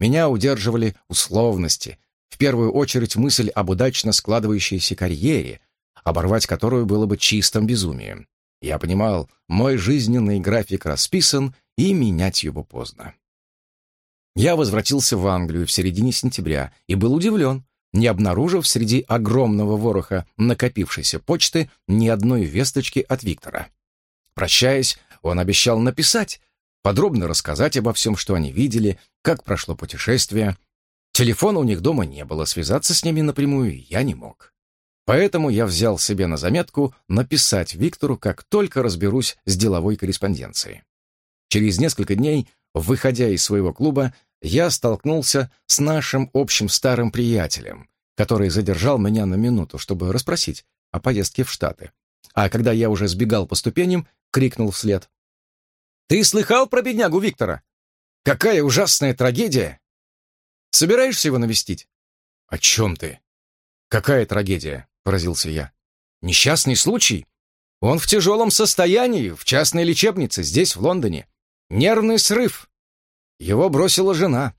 Меня удерживали условности, в первую очередь мысль об удачно складывающейся карьере, оборвать которую было бы чистым безумием. Я понимал, мой жизненный график расписан, и менять его поздно. Я возвратился в Англию в середине сентября и был удивлен, не обнаружив среди огромного вороха накопившейся почты ни одной весточки от Виктора. Прощаясь, он обещал написать, подробно рассказать обо всем, что они видели, как прошло путешествие. Телефона у них дома не было, связаться с ними напрямую я не мог. Поэтому я взял себе на заметку написать Виктору, как только разберусь с деловой корреспонденцией. Через несколько дней, выходя из своего клуба, я столкнулся с нашим общим старым приятелем, который задержал меня на минуту, чтобы расспросить о поездке в Штаты. А когда я уже сбегал по ступеням, крикнул вслед. «Ты слыхал про беднягу Виктора? Какая ужасная трагедия! Собираешься его навестить? О чем ты? Какая трагедия? Поразился я. Несчастный случай? Он в тяжелом состоянии, в частной лечебнице, здесь, в Лондоне. Нервный срыв. Его бросила жена.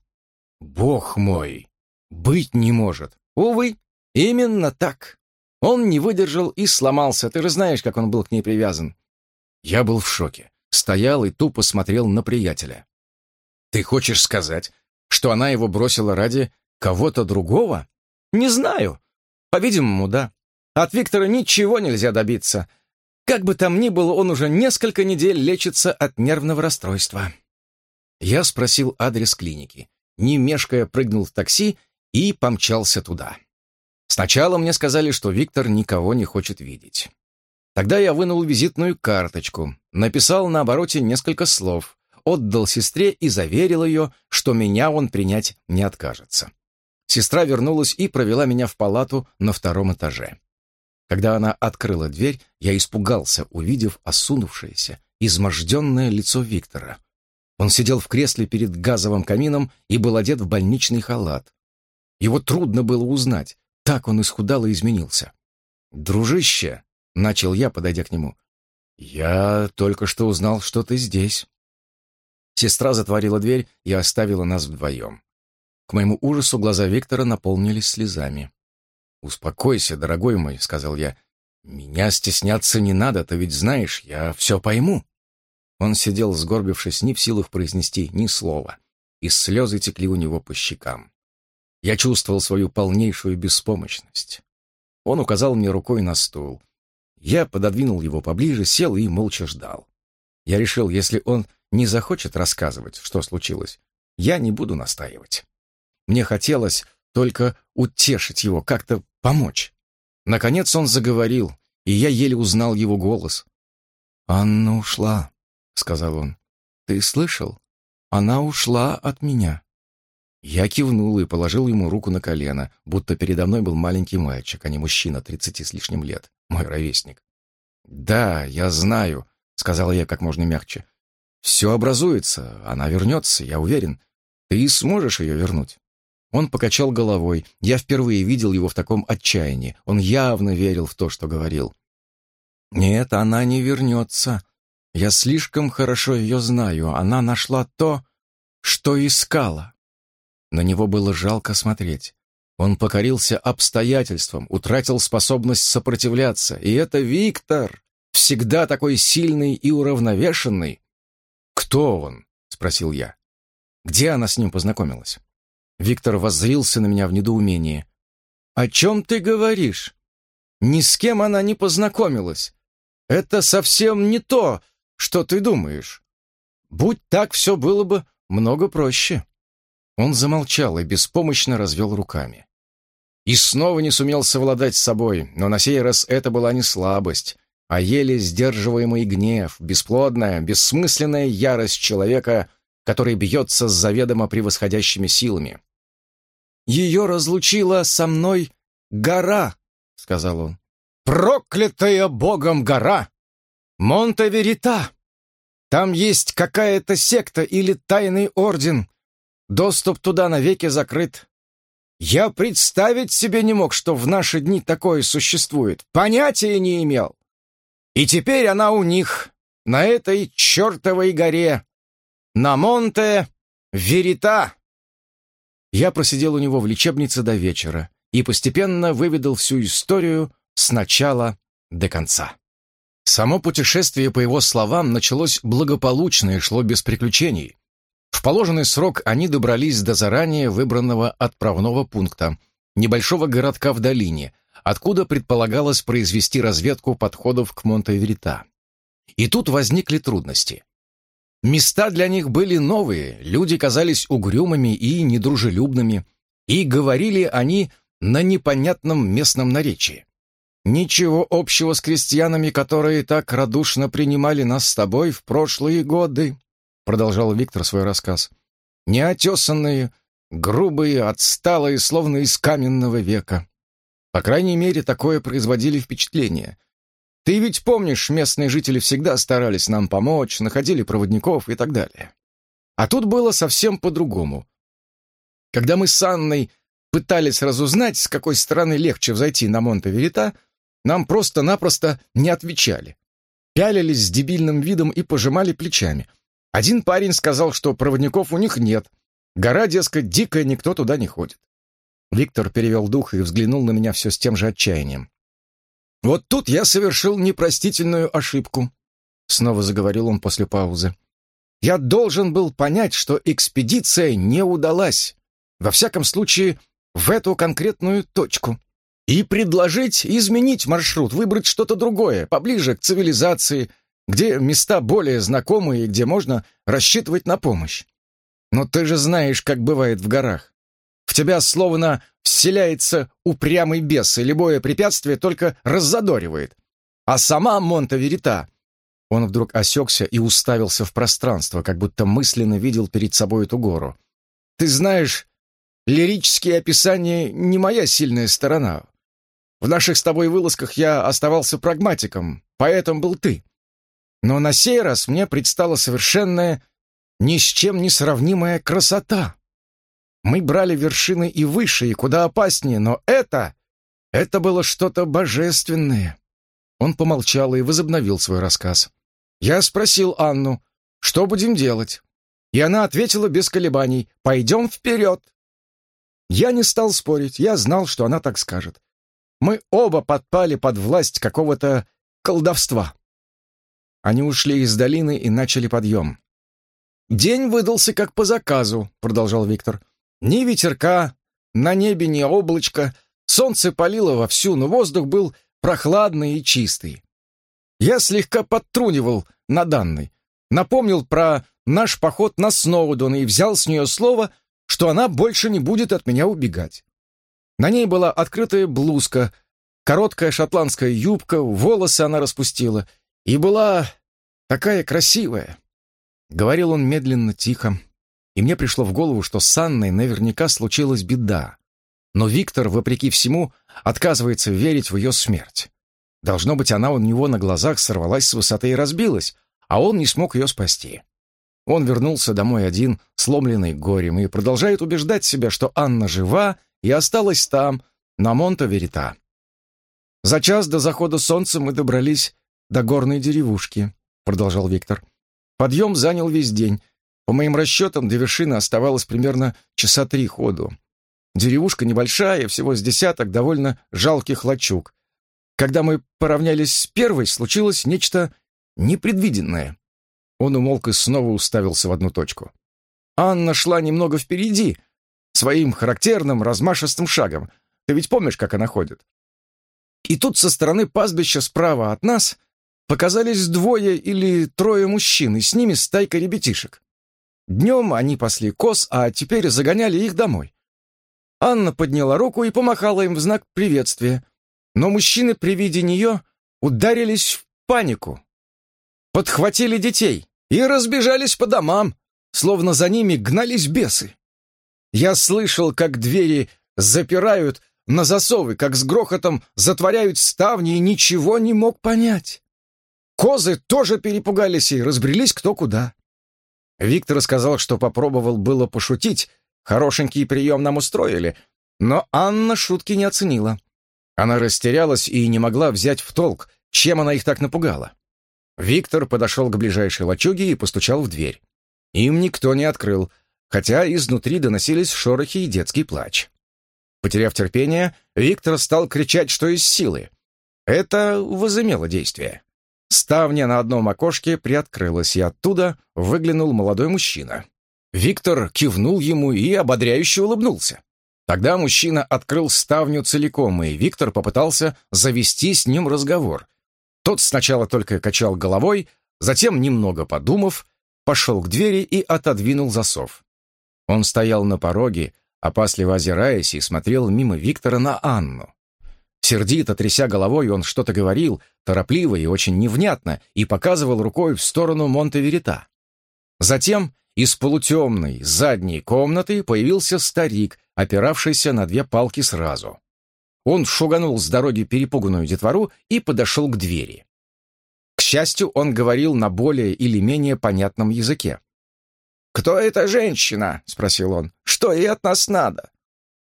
Бог мой! Быть не может. Увы, именно так. Он не выдержал и сломался. Ты же знаешь, как он был к ней привязан. Я был в шоке. Стоял и тупо смотрел на приятеля. Ты хочешь сказать, что она его бросила ради кого-то другого? Не знаю. По-видимому, да. От Виктора ничего нельзя добиться. Как бы там ни было, он уже несколько недель лечится от нервного расстройства. Я спросил адрес клиники. Не мешкая, прыгнул в такси и помчался туда. Сначала мне сказали, что Виктор никого не хочет видеть. Тогда я вынул визитную карточку, написал на обороте несколько слов, отдал сестре и заверил ее, что меня он принять не откажется. Сестра вернулась и провела меня в палату на втором этаже. Когда она открыла дверь, я испугался, увидев осунувшееся, изможденное лицо Виктора. Он сидел в кресле перед газовым камином и был одет в больничный халат. Его трудно было узнать, так он исхудал и изменился. «Дружище», — начал я, подойдя к нему, — «я только что узнал, что ты здесь». Сестра затворила дверь и оставила нас вдвоем. К моему ужасу глаза Виктора наполнились слезами. «Успокойся, дорогой мой», — сказал я. «Меня стесняться не надо, ты ведь знаешь, я все пойму». Он сидел, сгорбившись, не в силах произнести ни слова, и слезы текли у него по щекам. Я чувствовал свою полнейшую беспомощность. Он указал мне рукой на стул. Я пододвинул его поближе, сел и молча ждал. Я решил, если он не захочет рассказывать, что случилось, я не буду настаивать. Мне хотелось только утешить его, как-то помочь. Наконец он заговорил, и я еле узнал его голос. «Анна ушла», — сказал он. «Ты слышал? Она ушла от меня». Я кивнул и положил ему руку на колено, будто передо мной был маленький мальчик, а не мужчина тридцати с лишним лет, мой ровесник. «Да, я знаю», — сказал я как можно мягче. «Все образуется, она вернется, я уверен. Ты сможешь ее вернуть». Он покачал головой. Я впервые видел его в таком отчаянии. Он явно верил в то, что говорил. «Нет, она не вернется. Я слишком хорошо ее знаю. Она нашла то, что искала». На него было жалко смотреть. Он покорился обстоятельствам, утратил способность сопротивляться. И это Виктор, всегда такой сильный и уравновешенный. «Кто он?» — спросил я. «Где она с ним познакомилась?» Виктор воззрился на меня в недоумении. «О чем ты говоришь? Ни с кем она не познакомилась. Это совсем не то, что ты думаешь. Будь так, все было бы много проще». Он замолчал и беспомощно развел руками. И снова не сумел совладать с собой, но на сей раз это была не слабость, а еле сдерживаемый гнев, бесплодная, бессмысленная ярость человека — который бьется с заведомо превосходящими силами. «Ее разлучила со мной гора», — сказал он. «Проклятая богом гора! Монте-Верита! Там есть какая-то секта или тайный орден. Доступ туда навеки закрыт. Я представить себе не мог, что в наши дни такое существует. Понятия не имел. И теперь она у них, на этой чертовой горе, на Монте Верита!» Я просидел у него в лечебнице до вечера и постепенно выведал всю историю с начала до конца. Само путешествие, по его словам, началось благополучно и шло без приключений. В положенный срок они добрались до заранее выбранного отправного пункта, небольшого городка в долине, откуда предполагалось произвести разведку подходов к Монте-Верита. И тут возникли трудности. Места для них были новые, люди казались угрюмыми и недружелюбными, и говорили они на непонятном местном наречии. «Ничего общего с крестьянами, которые так радушно принимали нас с тобой в прошлые годы», продолжал Виктор свой рассказ. «Неотесанные, грубые, отсталые, словно из каменного века. По крайней мере, такое производили впечатление. Ты ведь помнишь, местные жители всегда старались нам помочь, находили проводников и так далее. А тут было совсем по-другому. Когда мы с Анной пытались разузнать, с какой стороны легче взойти на Монте-Верита, нам просто-напросто не отвечали. Пялились с дебильным видом и пожимали плечами. Один парень сказал, что проводников у них нет. Гора, дескать, дикая, никто туда не ходит. Виктор перевел дух и взглянул на меня все с тем же отчаянием. «Вот тут я совершил непростительную ошибку», — снова заговорил он после паузы. «Я должен был понять, что экспедиция не удалась, во всяком случае, в эту конкретную точку, и предложить изменить маршрут, выбрать что-то другое, поближе к цивилизации, где места более знакомые и где можно рассчитывать на помощь. Но ты же знаешь, как бывает в горах. В тебя словно вселяется упрямый бес, и любое препятствие только раззадоривает. А сама Монта-Верита... Он вдруг осекся и уставился в пространство, как будто мысленно видел перед собой эту гору. «Ты знаешь, лирические описания не моя сильная сторона. В наших с тобой вылазках я оставался прагматиком, поэтому был ты. Но на сей раз мне предстала совершенная, ни с чем не сравнимая красота. Мы брали вершины и выше, и куда опаснее, но это... Это было что-то божественное. Он помолчал и возобновил свой рассказ. Я спросил Анну, что будем делать? И она ответила без колебаний, пойдем вперед. Я не стал спорить, я знал, что она так скажет. Мы оба подпали под власть какого-то колдовства. Они ушли из долины и начали подъем. «День выдался как по заказу», — продолжал Виктор. Ни ветерка, на небе ни облачко, солнце палило вовсю, но воздух был прохладный и чистый. Я слегка подтрунивал на данной, напомнил про наш поход на Сноудон и взял с нее слово, что она больше не будет от меня убегать. На ней была открытая блузка, Короткая шотландская юбка, волосы она распустила. И была такая красивая. Говорил он медленно, тихо. И мне пришло в голову, что с Анной наверняка случилась беда. Но Виктор, вопреки всему, отказывается верить в ее смерть. Должно быть, она у него на глазах сорвалась с высоты и разбилась, а он не смог ее спасти. Он вернулся домой один, сломленный горем, и продолжает убеждать себя, что Анна жива и осталась там, на Монто-Верита. «За час до захода солнца мы добрались до горной деревушки», — продолжал Виктор. «Подъем занял весь день. По моим расчетам, до вершины оставалось примерно часа три ходу. Деревушка небольшая, всего с десяток довольно жалких лачуг. Когда мы поравнялись с первой, случилось нечто непредвиденное. Он умолк и снова уставился в одну точку. Анна шла немного впереди, своим характерным размашистым шагом. Ты ведь помнишь, как она ходит? И тут со стороны пастбища справа от нас показались двое или трое мужчин, и с ними стайка ребятишек. Днем они пасли коз, а теперь загоняли их домой. Анна подняла руку и помахала им в знак приветствия. Но мужчины при виде нее ударились в панику, подхватили детей и разбежались по домам, словно за ними гнались бесы. Я слышал, как двери запирают на засовы, как с грохотом затворяют ставни, и ничего не мог понять. Козы тоже перепугались и разбрелись кто куда. Виктор сказал, что попробовал было пошутить, хорошенький прием нам устроили, но Анна шутки не оценила. Она растерялась и не могла взять в толк, чем она их так напугала. Виктор подошел к ближайшей лачуге и постучал в дверь. Им никто не открыл, хотя изнутри доносились шорохи и детский плач. Потеряв терпение, Виктор стал кричать, что из силы. Это возымело действие. Ставня на одном окошке приоткрылась, и оттуда выглянул молодой мужчина. Виктор кивнул ему и ободряюще улыбнулся. Тогда мужчина открыл ставню целиком, и Виктор попытался завести с ним разговор. Тот сначала только качал головой, затем, немного подумав, пошел к двери и отодвинул засов. Он стоял на пороге, опасливо озираясь, и смотрел мимо Виктора на Анну. Сердито тряся головой, он что-то говорил, торопливо и очень невнятно, и показывал рукой в сторону Монте-Верита. Затем из полутемной задней комнаты появился старик, опиравшийся на две палки сразу. Он шуганул с дороги перепуганную детвору и подошел к двери. К счастью, он говорил на более или менее понятном языке. «Кто эта женщина?» — спросил он. «Что ей от нас надо?»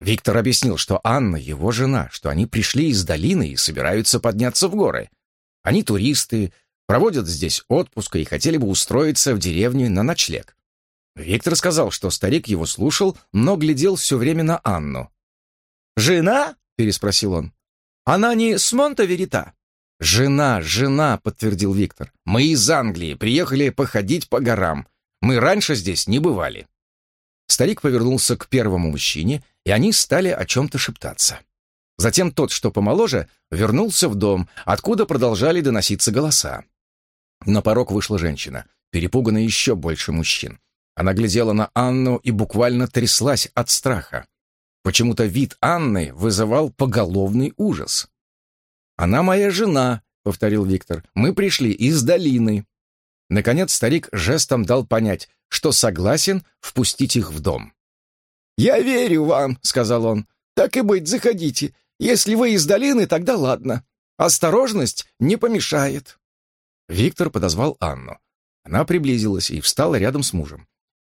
Виктор объяснил, что Анна его жена, что они пришли из долины и собираются подняться в горы. Они туристы, проводят здесь отпуск и хотели бы устроиться в деревню на ночлег. Виктор сказал, что старик его слушал, но глядел все время на Анну. «Жена?» — переспросил он. «Она не с Монта-Верита?» «Жена, жена», — подтвердил Виктор. «Мы из Англии, приехали походить по горам. Мы раньше здесь не бывали». Старик повернулся к первому мужчине, и они стали о чем-то шептаться. Затем тот, что помоложе, вернулся в дом, откуда продолжали доноситься голоса. На порог вышла женщина, перепуганная еще больше мужчин. Она глядела на Анну и буквально тряслась от страха. Почему-то вид Анны вызывал поголовный ужас. «Она моя жена», — повторил Виктор. «Мы пришли из долины». Наконец старик жестом дал понять, что согласен впустить их в дом. «Я верю вам», — сказал он. «Так и быть, заходите. Если вы из долины, тогда ладно. Осторожность не помешает». Виктор подозвал Анну. Она приблизилась и встала рядом с мужем.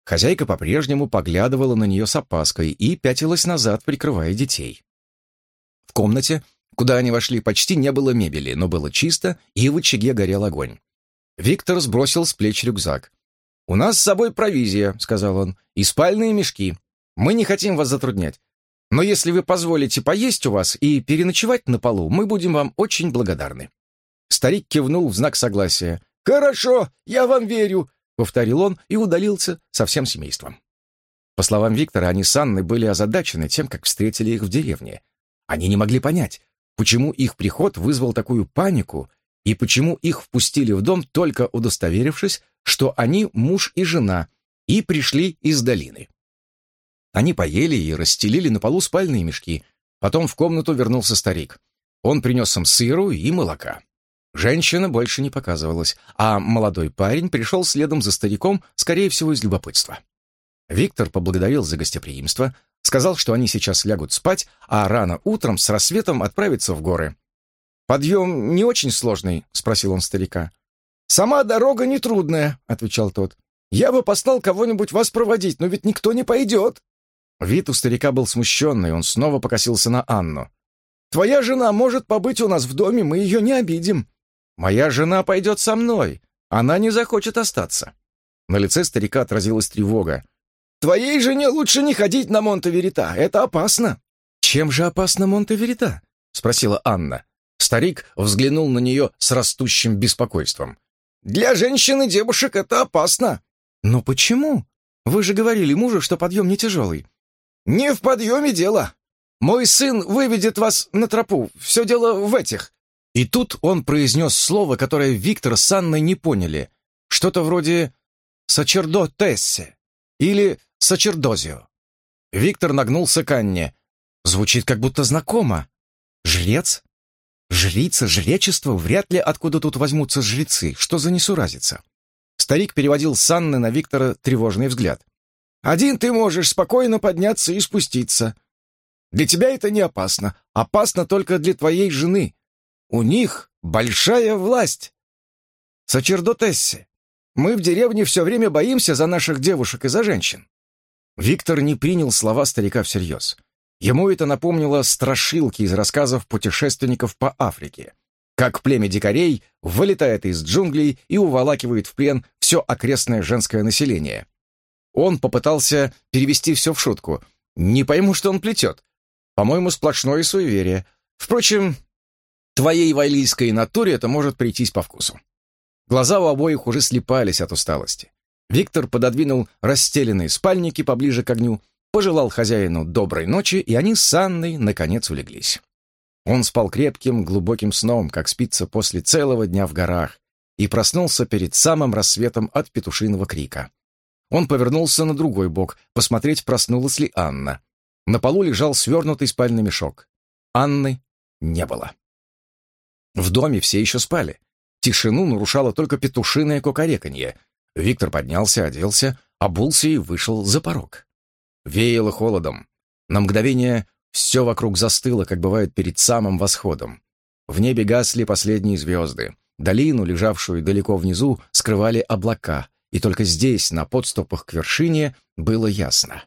Хозяйка по-прежнему поглядывала на нее с опаской и пятилась назад, прикрывая детей. В комнате, куда они вошли, почти не было мебели, но было чисто, и в очаге горел огонь. Виктор сбросил с плеч рюкзак. «У нас с собой провизия», — сказал он, — «и спальные мешки. Мы не хотим вас затруднять. Но если вы позволите поесть у вас и переночевать на полу, мы будем вам очень благодарны». Старик кивнул в знак согласия. «Хорошо, я вам верю повторил он и удалился со всем семейством. По словам Виктора, они с Анной были озадачены тем, как встретили их в деревне. Они не могли понять, почему их приход вызвал такую панику и почему их впустили в дом, только удостоверившись, что они муж и жена, и пришли из долины. Они поели и расстелили на полу спальные мешки. Потом в комнату вернулся старик. Он принес им сыру и молока. Женщина больше не показывалась, а молодой парень пришел следом за стариком, скорее всего, из любопытства. Виктор поблагодарил за гостеприимство, сказал, что они сейчас лягут спать, а рано утром с рассветом отправятся в горы. «Подъем не очень сложный?» — спросил он старика. «Сама дорога нетрудная», — отвечал тот. «Я бы послал кого-нибудь вас проводить, но ведь никто не пойдет». Вид у старика был смущенный, он снова покосился на Анну. «Твоя жена может побыть у нас в доме, мы ее не обидим». «Моя жена пойдет со мной, она не захочет остаться». На лице старика отразилась тревога. «Твоей жене лучше не ходить на Монте-Верита, это опасно». «Чем же опасно Монте-Верита?» — спросила Анна. Старик взглянул на нее с растущим беспокойством. «Для женщин и девушек это опасно». «Но почему? Вы же говорили мужу, что подъем не тяжелый». «Не в подъеме дело. Мой сын выведет вас на тропу. Все дело в этих». И тут он произнес слово, которое Виктор с Анной не поняли. Что-то вроде «сачердотессе» или «сачердозио». Виктор нагнулся к Анне. Звучит как будто знакомо. «Жрец? Жрица, жречество? Вряд ли откуда тут возьмутся жрецы. Что за несуразица?» Старик переводил с Анны на Виктора тревожный взгляд. «Один ты можешь спокойно подняться и спуститься. Для тебя это не опасно. Опасно только для твоей жены. У них большая власть. Сачердотессе, мы в деревне все время боимся за наших девушек и за женщин». Виктор не принял слова старика всерьез. Ему это напомнило страшилки из рассказов путешественников по Африке. Как племя дикарей вылетает из джунглей и уволакивает в плен все окрестное женское население. Он попытался перевести все в шутку. Не пойму, что он плетет. По-моему, сплошное суеверие. Впрочем, твоей валийской натуре это может прийтись по вкусу. Глаза у обоих уже слепались от усталости. Виктор пододвинул расстеленные спальники поближе к огню, пожелал хозяину доброй ночи, и они с Анной, наконец, улеглись. Он спал крепким, глубоким сном, как спится после целого дня в горах, и проснулся перед самым рассветом от петушиного крика. Он повернулся на другой бок, посмотреть, проснулась ли Анна. На полу лежал свернутый спальный мешок. Анны не было. В доме все еще спали. Тишину нарушало только петушиное кукареканье. Виктор поднялся, оделся, обулся и вышел за порог. Веяло холодом. На мгновение все вокруг застыло, как бывает перед самым восходом. В небе гасли последние звезды. Долину, лежавшую далеко внизу, скрывали облака, и только здесь, на подступах к вершине, было ясно.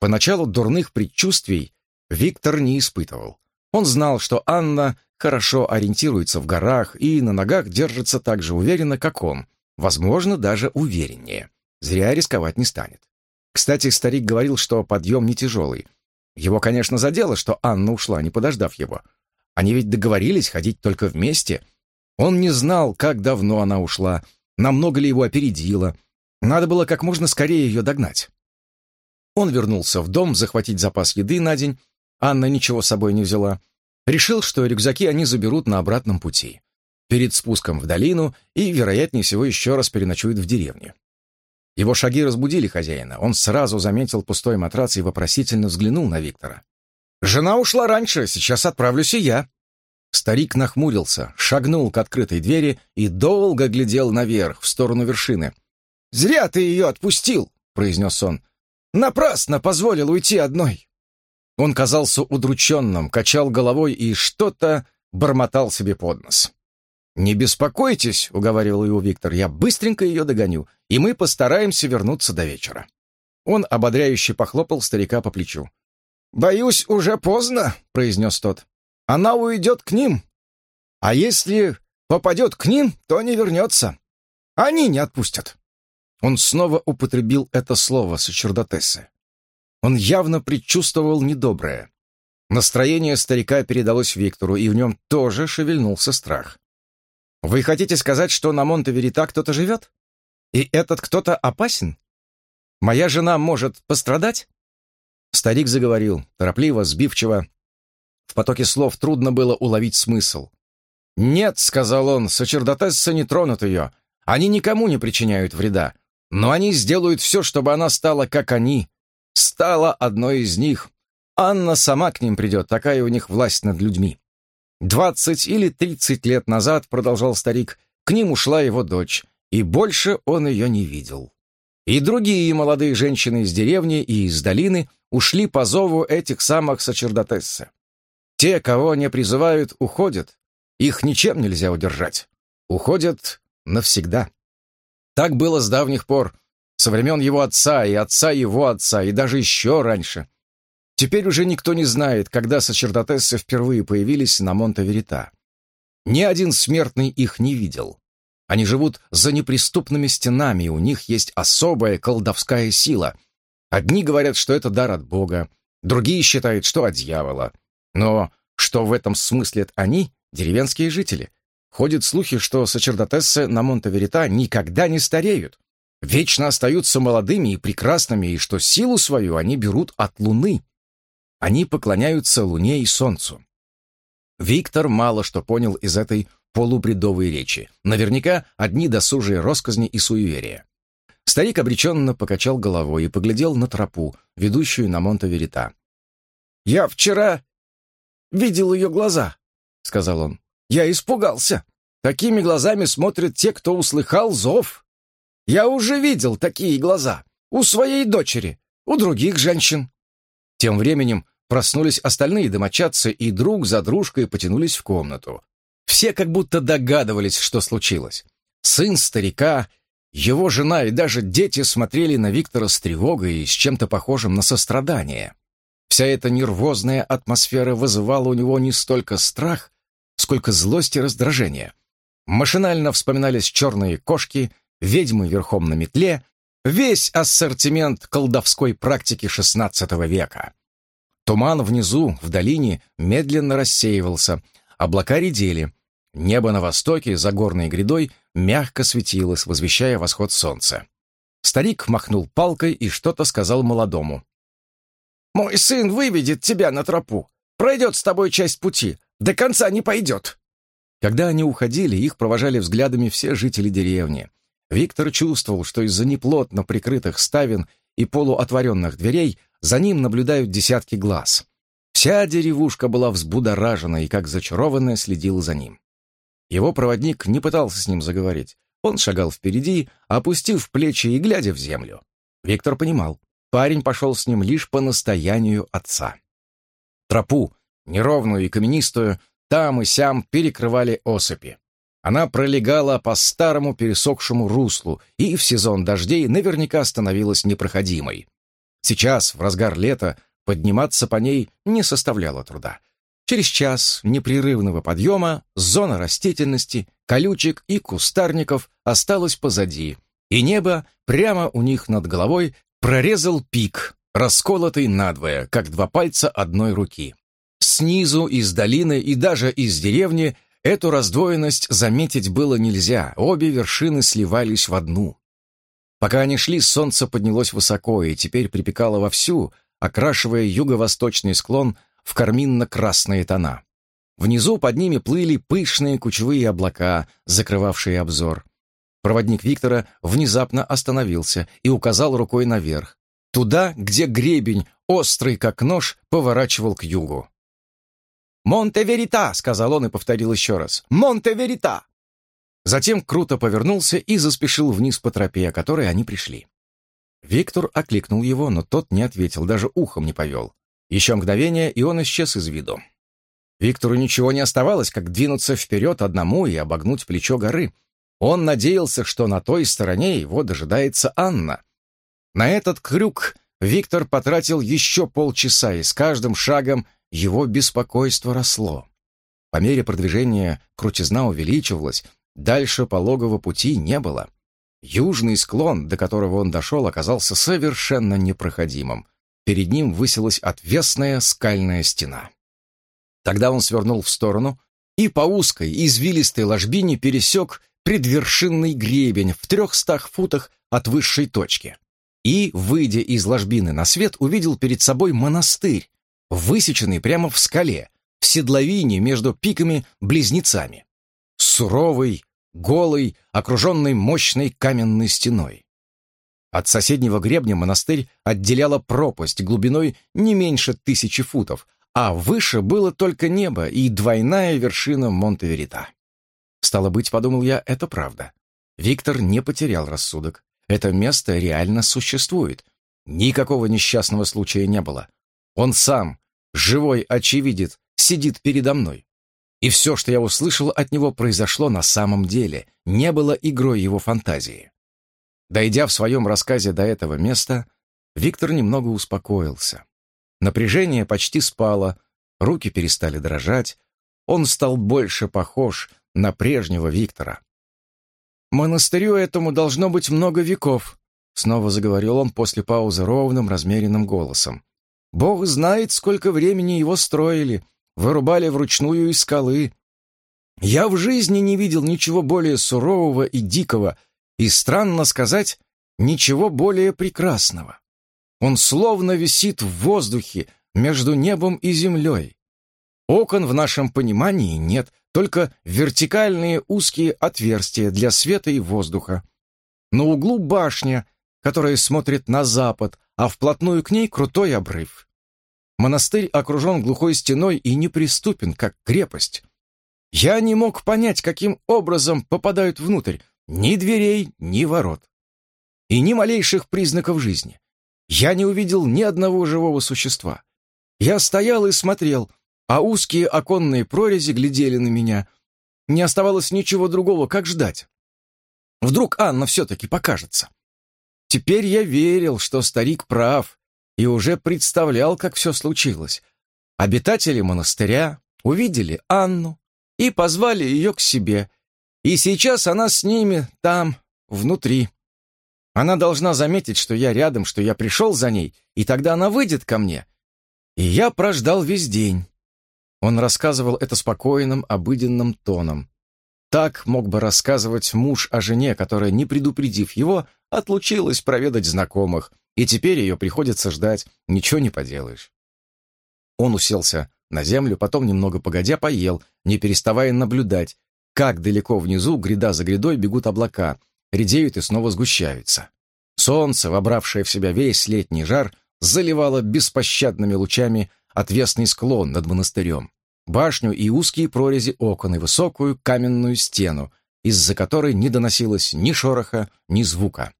Поначалу дурных предчувствий Виктор не испытывал. Он знал, что Анна хорошо ориентируется в горах и на ногах держится так же уверенно, как он, возможно, даже увереннее. Зря рисковать не станет. Кстати, старик говорил, что подъем не тяжелый. Его, конечно, задело, что Анна ушла, не подождав его. Они ведь договорились ходить только вместе. Он не знал, как давно она ушла, намного ли его опередила. Надо было как можно скорее ее догнать. Он вернулся в дом захватить запас еды на день. Анна ничего с собой не взяла. Решил, что рюкзаки они заберут на обратном пути. Перед спуском в долину и, вероятнее всего, еще раз переночуют в деревне. Его шаги разбудили хозяина. Он сразу заметил пустой матрац и вопросительно взглянул на Виктора. «Жена ушла раньше, сейчас отправлюсь и я». Старик нахмурился, шагнул к открытой двери и долго глядел наверх, в сторону вершины. «Зря ты ее отпустил», — произнес он. «Напрасно позволил уйти одной». Он казался удрученным, качал головой и что-то бормотал себе под нос. «Не беспокойтесь», — уговаривал его Виктор, — «я быстренько ее догоню, и мы постараемся вернуться до вечера». Он ободряюще похлопал старика по плечу. «Боюсь, уже поздно», — произнес тот. «Она уйдет к ним. А если попадет к ним, то не вернется. Они не отпустят». Он снова употребил это слово сочердотессе. Он явно предчувствовал недоброе. Настроение старика передалось Виктору, и в нем тоже шевельнулся страх. Вы хотите сказать, что на Монте-Верита кто-то живет? И этот кто-то опасен? Моя жена может пострадать?» Старик заговорил, торопливо, сбивчиво. В потоке слов трудно было уловить смысл. «Нет», — сказал он, — «сочердотесса не тронут ее. Они никому не причиняют вреда. Но они сделают все, чтобы она стала, как они. Стала одной из них. Анна сама к ним придет, такая у них власть над людьми. Двадцать или тридцать лет назад, продолжал старик, к ним ушла его дочь, и больше он ее не видел. И другие молодые женщины из деревни и из долины ушли по зову этих самых сачердотессы. Те, кого не призывают, уходят. Их ничем нельзя удержать. Уходят навсегда. Так было с давних пор, со времен его отца и отца его отца, и даже еще раньше. Теперь уже никто не знает, когда сачердотессы впервые появились на Монте-Верита. Ни один смертный их не видел. Они живут за неприступными стенами, и у них есть особая колдовская сила. Одни говорят, что это дар от Бога, другие считают, что от дьявола. Но что в этом смыслят они, деревенские жители? Ходят слухи, что сачердотессы на Монте-Верита никогда не стареют вечно остаются молодыми и прекрасными, и что силу свою они берут от Луны. Они поклоняются Луне и Солнцу. Виктор мало что понял из этой полубредовой речи. Наверняка одни досужие росказни и суеверия. Старик обреченно покачал головой и поглядел на тропу, ведущую на Монте-Верита. «Я вчера видел ее глаза», — сказал он. «Я испугался. Такими глазами смотрят те, кто услыхал зов». Я уже видел такие глаза у своей дочери, у других женщин. Тем временем проснулись остальные домочадцы и друг за дружкой потянулись в комнату. Все как будто догадывались, что случилось. Сын старика, его жена и даже дети смотрели на Виктора с тревогой и с чем-то похожим на сострадание. Вся эта нервозная атмосфера вызывала у него не столько страх, сколько злость и раздражение. Машинально вспоминались черные кошки, ведьмы верхом на метле, весь ассортимент колдовской практики XVI века. Туман внизу, в долине, медленно рассеивался, облака редели, небо на востоке, за горной грядой, мягко светилось, возвещая восход солнца. Старик махнул палкой и что-то сказал молодому. «Мой сын выведет тебя на тропу, пройдет с тобой часть пути, до конца не пойдет». Когда они уходили, их провожали взглядами все жители деревни. Виктор чувствовал, что из-за неплотно прикрытых ставен и полуотворенных дверей за ним наблюдают десятки глаз. Вся деревушка была взбудоражена и, как зачарованная, следила за ним. Его проводник не пытался с ним заговорить. Он шагал впереди, опустив плечи и глядя в землю. Виктор понимал, парень пошел с ним лишь по настоянию отца. Тропу, неровную и каменистую, там и сям перекрывали осыпи. Она пролегала по старому пересохшему руслу и в сезон дождей наверняка становилась непроходимой. Сейчас, в разгар лета, подниматься по ней не составляло труда. Через час непрерывного подъема зона растительности, колючек и кустарников осталась позади, и небо прямо у них над головой прорезал пик, расколотый надвое, как два пальца одной руки. Снизу, из долины и даже из деревни Эту раздвоенность заметить было нельзя, обе вершины сливались в одну. Пока они шли, солнце поднялось высоко и теперь припекало вовсю, окрашивая юго-восточный склон в карминно-красные тона. Внизу под ними плыли пышные кучевые облака, закрывавшие обзор. Проводник Виктора внезапно остановился и указал рукой наверх, туда, где гребень, острый как нож, поворачивал к югу. «Монте-Верита!» — сказал он и повторил еще раз. «Монте-Верита!» Затем круто повернулся и заспешил вниз по тропе, о которой они пришли. Виктор окликнул его, но тот не ответил, даже ухом не повел. Еще мгновение, и он исчез из виду. Виктору ничего не оставалось, как двинуться вперед одному и обогнуть плечо горы. Он надеялся, что на той стороне его дожидается Анна. На этот крюк Виктор потратил еще полчаса, и с каждым шагом его беспокойство росло. По мере продвижения крутизна увеличивалась, дальше пологого пути не было. Южный склон, до которого он дошел, оказался совершенно непроходимым. Перед ним высилась отвесная скальная стена. Тогда он свернул в сторону и по узкой, извилистой ложбине пересек предвершинный гребень в трехстах футах от высшей точки. И, выйдя из ложбины на свет, увидел перед собой монастырь, высеченный прямо в скале, в седловине между пиками-близнецами. Суровый, голый, окруженный мощной каменной стеной. От соседнего гребня монастырь отделяла пропасть глубиной не меньше тысячи футов, а выше было только небо и двойная вершина Монте-Верита. Стало быть, подумал я, это правда. Виктор не потерял рассудок. Это место реально существует. Никакого несчастного случая не было. Он сам, живой очевидец, сидит передо мной. И все, что я услышал от него, произошло на самом деле, не было игрой его фантазии. Дойдя в своем рассказе до этого места, Виктор немного успокоился. Напряжение почти спало, руки перестали дрожать, он стал больше похож на прежнего Виктора. «Монастырю этому должно быть много веков», — снова заговорил он после паузы ровным, размеренным голосом. «Бог знает, сколько времени его строили, вырубали вручную из скалы. Я в жизни не видел ничего более сурового и дикого, и, странно сказать, ничего более прекрасного. Он словно висит в воздухе между небом и землей. Окон в нашем понимании нет, только вертикальные узкие отверстия для света и воздуха. На углу башня, которая смотрит на запад, а вплотную к ней крутой обрыв. Монастырь окружен глухой стеной и неприступен, как крепость. Я не мог понять, каким образом попадают внутрь ни дверей, ни ворот. И ни малейших признаков жизни. Я не увидел ни одного живого существа. Я стоял и смотрел, а узкие оконные прорези глядели на меня. Не оставалось ничего другого, как ждать. Вдруг Анна все-таки покажется. Теперь я верил, что старик прав, и уже представлял, как все случилось. Обитатели монастыря увидели Анну и позвали ее к себе, и сейчас она с ними там, внутри. Она должна заметить, что я рядом, что я пришел за ней, и тогда она выйдет ко мне. И я прождал весь день. Он рассказывал это спокойным, обыденным тоном. Так мог бы рассказывать муж о жене, которая, не предупредив его, отлучилась проведать знакомых, и теперь ее приходится ждать, ничего не поделаешь. Он уселся на землю, потом, немного погодя, поел, не переставая наблюдать, как далеко внизу, гряда за грядой, бегут облака, редеют и снова сгущаются. Солнце, вобравшее в себя весь летний жар, заливало беспощадными лучами отвесный склон над монастырем, башню и узкие прорези окон и высокую каменную стену, из-за которой не доносилось ни шороха, ни звука.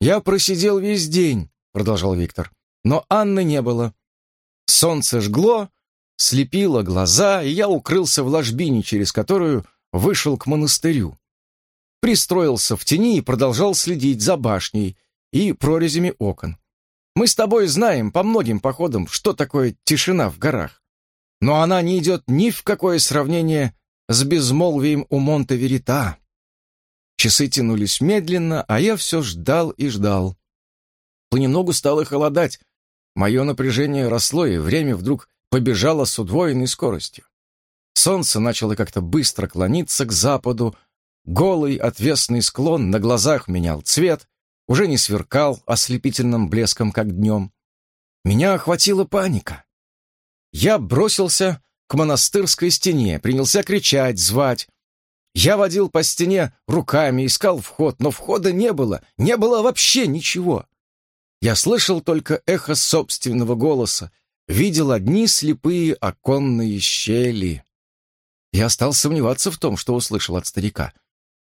«Я просидел весь день», — продолжал Виктор, — «но Анны не было. Солнце жгло, слепило глаза, и я укрылся в ложбине, через которую вышел к монастырю пристроился в тени и продолжал следить за башней и прорезями окон. Мы с тобой знаем по многим походам, что такое тишина в горах. Но она не идет ни в какое сравнение с безмолвием у Монте-Верита. Часы тянулись медленно, а я все ждал и ждал. Понемногу стало холодать. Мое напряжение росло, и время вдруг побежало с удвоенной скоростью. Солнце начало как-то быстро клониться к западу, Голый отвесный склон на глазах менял цвет, уже не сверкал ослепительным блеском, как днем. Меня охватила паника. Я бросился к монастырской стене, принялся кричать, звать. Я водил по стене руками, искал вход, но входа не было, не было вообще ничего. Я слышал только эхо собственного голоса, видел одни слепые оконные щели. Я стал сомневаться в том, что услышал от старика.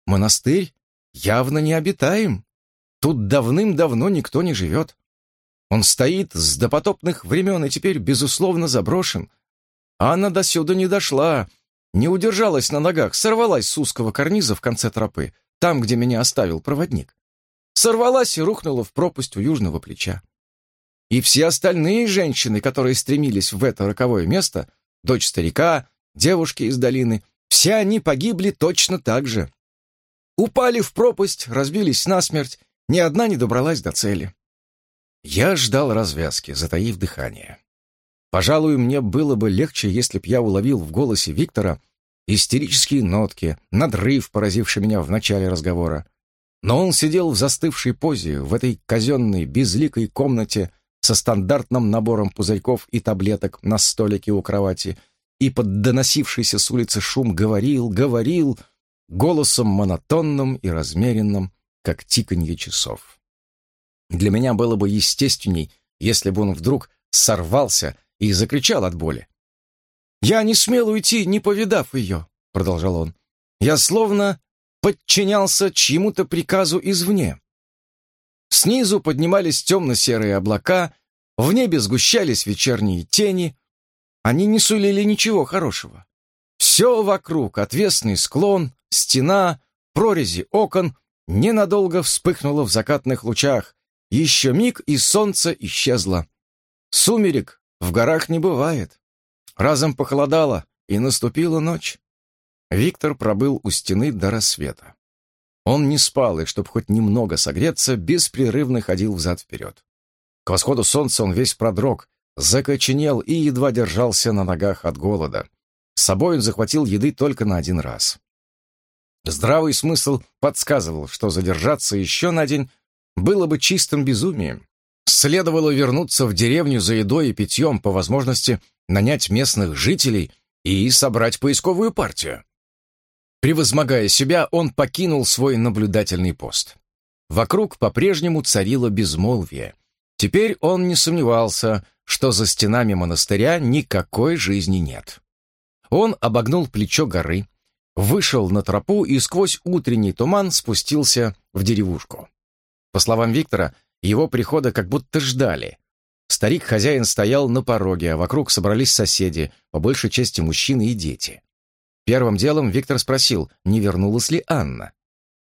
Монастырь явно не обитаем. Тут давным-давно никто не живет. Он стоит с допотопных времен и теперь, безусловно, заброшен. Анна до сюда не дошла, не удержалась на ногах, сорвалась с узкого карниза в конце тропы, там, где меня оставил проводник. Сорвалась и рухнула в пропасть у южного плеча. И все остальные женщины, которые стремились в это роковое место, дочь старика, девушки из долины, все они погибли точно так же. Упали в пропасть, разбились насмерть, ни одна не добралась до цели. Я ждал развязки, затаив дыхание. Пожалуй, мне было бы легче, если б я уловил в голосе Виктора истерические нотки, надрыв, поразивший меня в начале разговора. Но он сидел в застывшей позе в этой казенной, безликой комнате со стандартным набором пузырьков и таблеток на столике у кровати и под доносившийся с улицы шум говорил, говорил, голосом монотонным и размеренным, как тиканье часов. Для меня было бы естественней, если бы он вдруг сорвался и закричал от боли. «Я не смел уйти, не повидав ее», — продолжал он. «Я словно подчинялся чьему-то приказу извне. Снизу поднимались темно-серые облака, в небе сгущались вечерние тени. Они не сулили ничего хорошего. Все вокруг, отвесный склон, стена, прорези окон, ненадолго вспыхнуло в закатных лучах. Еще миг, и солнце исчезло. Сумерек в горах не бывает. Разом похолодало, и наступила ночь. Виктор пробыл у стены до рассвета. Он не спал, и, чтобы хоть немного согреться, беспрерывно ходил взад-вперед. К восходу солнца он весь продрог, закоченел и едва держался на ногах от голода. С собой он захватил еды только на один раз. Здравый смысл подсказывал, что задержаться еще на день было бы чистым безумием. Следовало вернуться в деревню за едой и питьем, по возможности нанять местных жителей и собрать поисковую партию. Превозмогая себя, он покинул свой наблюдательный пост. Вокруг по-прежнему царило безмолвие. Теперь он не сомневался, что за стенами монастыря никакой жизни нет. Он обогнул плечо горы, вышел на тропу и сквозь утренний туман спустился в деревушку. По словам Виктора, его прихода как будто ждали. Старик-хозяин стоял на пороге, а вокруг собрались соседи, по большей части мужчины и дети. Первым делом Виктор спросил, не вернулась ли Анна.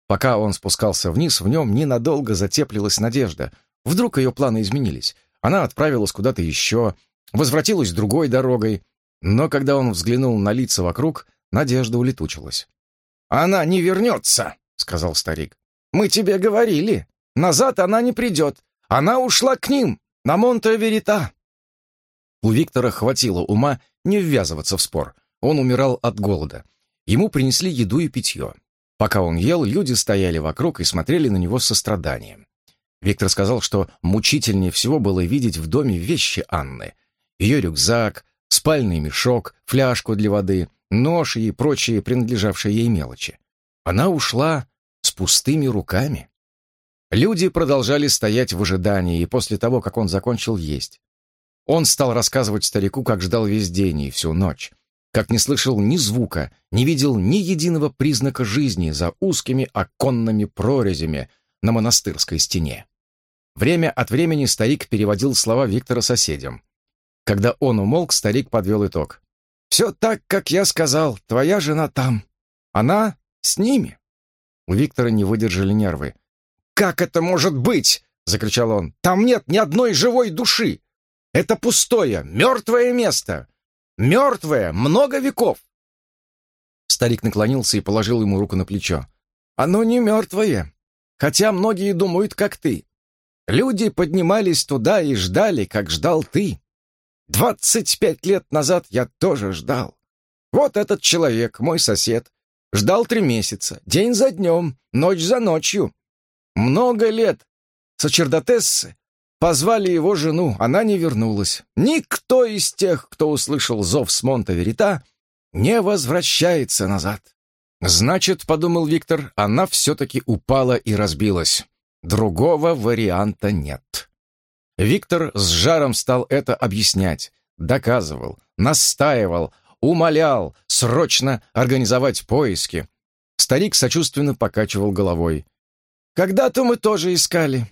Пока он спускался вниз, в нем ненадолго затеплилась надежда. Вдруг ее планы изменились. Она отправилась куда-то еще, возвратилась другой дорогой. Но когда он взглянул на лица вокруг, надежда улетучилась. «Она не вернется», — сказал старик. «Мы тебе говорили. Назад она не придет. Она ушла к ним, на Монте-Верита». У Виктора хватило ума не ввязываться в спор — он умирал от голода. Ему принесли еду и питье. Пока он ел, люди стояли вокруг и смотрели на него с состраданием. Виктор сказал, что мучительнее всего было видеть в доме вещи Анны. Ее рюкзак, спальный мешок, фляжку для воды, нож и прочие принадлежавшие ей мелочи. Она ушла с пустыми руками. Люди продолжали стоять в ожидании, и после того, как он закончил есть. Он стал рассказывать старику, как ждал весь день и всю ночь как не слышал ни звука, не видел ни единого признака жизни за узкими оконными прорезями на монастырской стене. Время от времени старик переводил слова Виктора соседям. Когда он умолк, старик подвел итог. «Все так, как я сказал, твоя жена там. Она с ними». У Виктора не выдержали нервы. «Как это может быть?» — закричал он. «Там нет ни одной живой души! Это пустое, мертвое место! Мертвое, много веков!» Старик наклонился и положил ему руку на плечо. «Оно не мертвое, хотя многие думают, как ты. Люди поднимались туда и ждали, как ждал ты. Двадцать пять лет назад я тоже ждал. Вот этот человек, мой сосед, ждал три месяца, день за днем, ночь за ночью. Много лет сочердотессы Позвали его жену, она не вернулась. Никто из тех, кто услышал зов с Монта-Верита, не возвращается назад. Значит, подумал Виктор, она все-таки упала и разбилась. Другого варианта нет. Виктор с жаром стал это объяснять, доказывал, настаивал, умолял срочно организовать поиски. Старик сочувственно покачивал головой. «Когда-то мы тоже искали.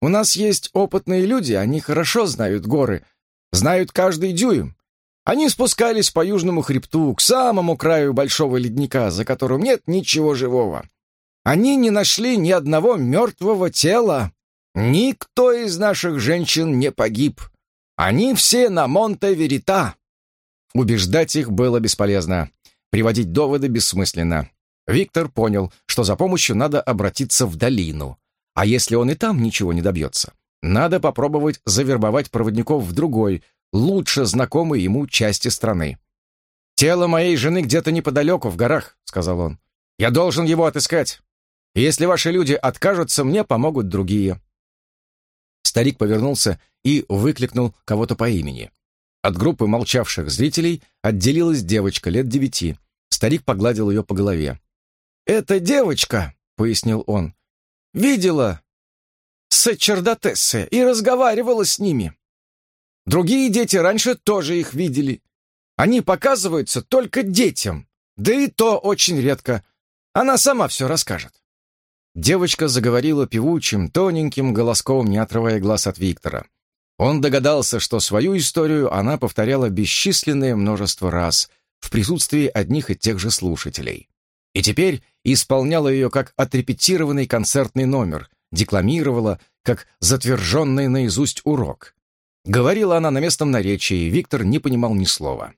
У нас есть опытные люди, они хорошо знают горы, знают каждый дюйм. Они спускались по южному хребту, к самому краю большого ледника, за которым нет ничего живого. Они не нашли ни одного мертвого тела. Никто из наших женщин не погиб. Они все на Монте-Верита. Убеждать их было бесполезно. Приводить доводы бессмысленно. Виктор понял, что за помощью надо обратиться в долину. А если он и там ничего не добьется? Надо попробовать завербовать проводников в другой, лучше знакомой ему части страны. «Тело моей жены где-то неподалеку, в горах», — сказал он. «Я должен его отыскать. Если ваши люди откажутся, мне помогут другие». Старик повернулся и выкликнул кого-то по имени. От группы молчавших зрителей отделилась девочка лет девяти. Старик погладил ее по голове. «Это девочка», — пояснил он, видела сачердотессы и разговаривала с ними. Другие дети раньше тоже их видели. Они показываются только детям, да и то очень редко. Она сама все расскажет. Девочка заговорила певучим, тоненьким голоском, не отрывая глаз от Виктора. Он догадался, что свою историю она повторяла бесчисленное множество раз в присутствии одних и тех же слушателей. И теперь исполняла ее как отрепетированный концертный номер, декламировала, как затверженный наизусть урок. Говорила она на местном наречии, Виктор не понимал ни слова.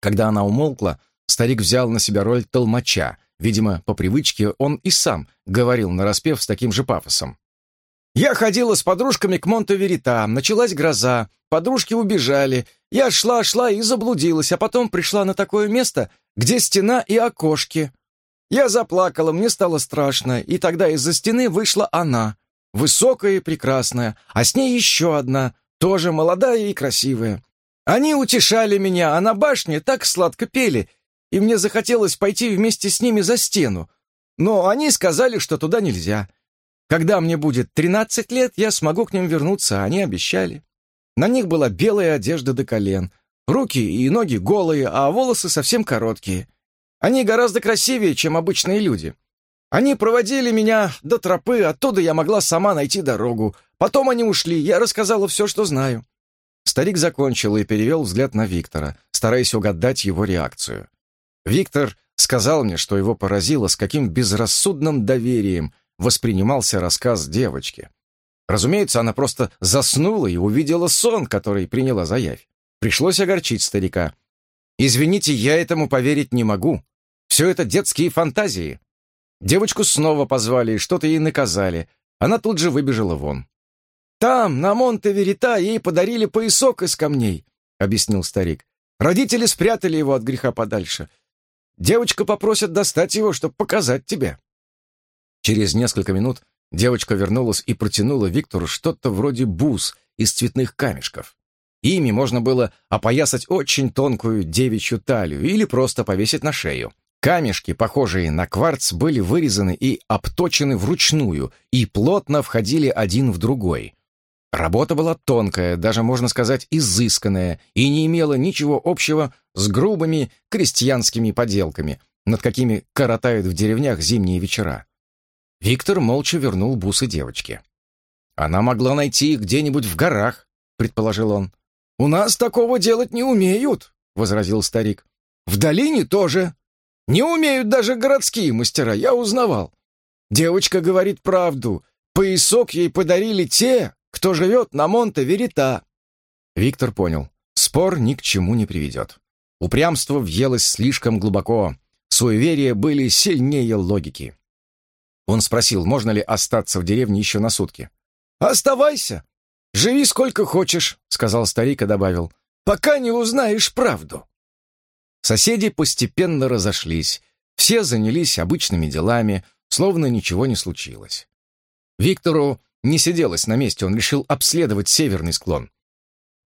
Когда она умолкла, старик взял на себя роль толмача. Видимо, по привычке он и сам говорил нараспев с таким же пафосом. «Я ходила с подружками к Монте-Верита, началась гроза, подружки убежали, я шла-шла и заблудилась, а потом пришла на такое место, где стена и окошки. Я заплакала, мне стало страшно, и тогда из-за стены вышла она, высокая и прекрасная, а с ней еще одна, тоже молодая и красивая. Они утешали меня, а на башне так сладко пели, и мне захотелось пойти вместе с ними за стену. Но они сказали, что туда нельзя. Когда мне будет 13 лет, я смогу к ним вернуться, они обещали. На них была белая одежда до колен, руки и ноги голые, а волосы совсем короткие. Они гораздо красивее, чем обычные люди. Они проводили меня до тропы, оттуда я могла сама найти дорогу. Потом они ушли, я рассказала все, что знаю. Старик закончил и перевел взгляд на Виктора, стараясь угадать его реакцию. Виктор сказал мне, что его поразило, с каким безрассудным доверием воспринимался рассказ девочки. Разумеется, она просто заснула и увидела сон, который приняла за явь. Пришлось огорчить старика. «Извините, я этому поверить не могу. Все это детские фантазии». Девочку снова позвали и что-то ей наказали. Она тут же выбежала вон. «Там, на Монте-Верита, ей подарили поясок из камней», — объяснил старик. «Родители спрятали его от греха подальше. Девочка попросит достать его, чтобы показать тебе». Через несколько минут девочка вернулась и протянула Виктору что-то вроде бус из цветных камешков. Ими можно было опоясать очень тонкую девичью талию или просто повесить на шею. Камешки, похожие на кварц, были вырезаны и обточены вручную и плотно входили один в другой. Работа была тонкая, даже, можно сказать, изысканная, и не имела ничего общего с грубыми крестьянскими поделками, над какими коротают в деревнях зимние вечера. Виктор молча вернул бусы девочке. «Она могла найти их где-нибудь в горах», — предположил он. «У нас такого делать не умеют», — возразил старик. «В долине тоже. Не умеют даже городские мастера, я узнавал. Девочка говорит правду. Поясок ей подарили те, кто живет на Монте-Верита». Виктор понял. Спор ни к чему не приведет. Упрямство въелось слишком глубоко. Суеверия были сильнее логики. Он спросил, можно ли остаться в деревне еще на сутки. «Оставайся! Живи сколько хочешь», — сказал старик и добавил, «пока не узнаешь правду». Соседи постепенно разошлись. Все занялись обычными делами, словно ничего не случилось. Виктору не сиделось на месте, он решил обследовать северный склон.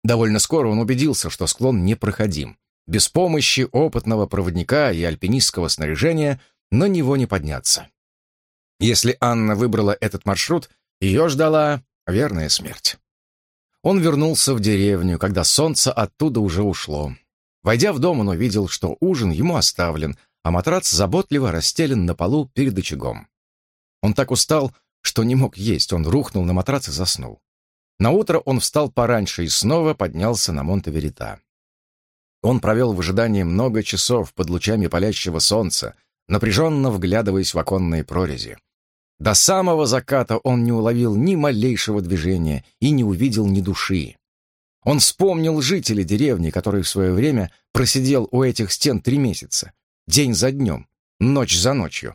Довольно скоро он убедился, что склон непроходим. Без помощи опытного проводника и альпинистского снаряжения на него не подняться. Если Анна выбрала этот маршрут, ее ждала верная смерть. Он вернулся в деревню, когда солнце оттуда уже ушло. Войдя в дом, он увидел, что ужин ему оставлен, а матрац заботливо расстелен на полу перед очагом. Он так устал, что не мог есть, он рухнул на матрац и заснул. На утро он встал пораньше и снова поднялся на Монте-Верита. Он провел в ожидании много часов под лучами палящего солнца, напряженно вглядываясь в оконные прорези. До самого заката он не уловил ни малейшего движения и не увидел ни души. Он вспомнил жителей деревни, который в свое время просидел у этих стен три месяца, день за днем, ночь за ночью.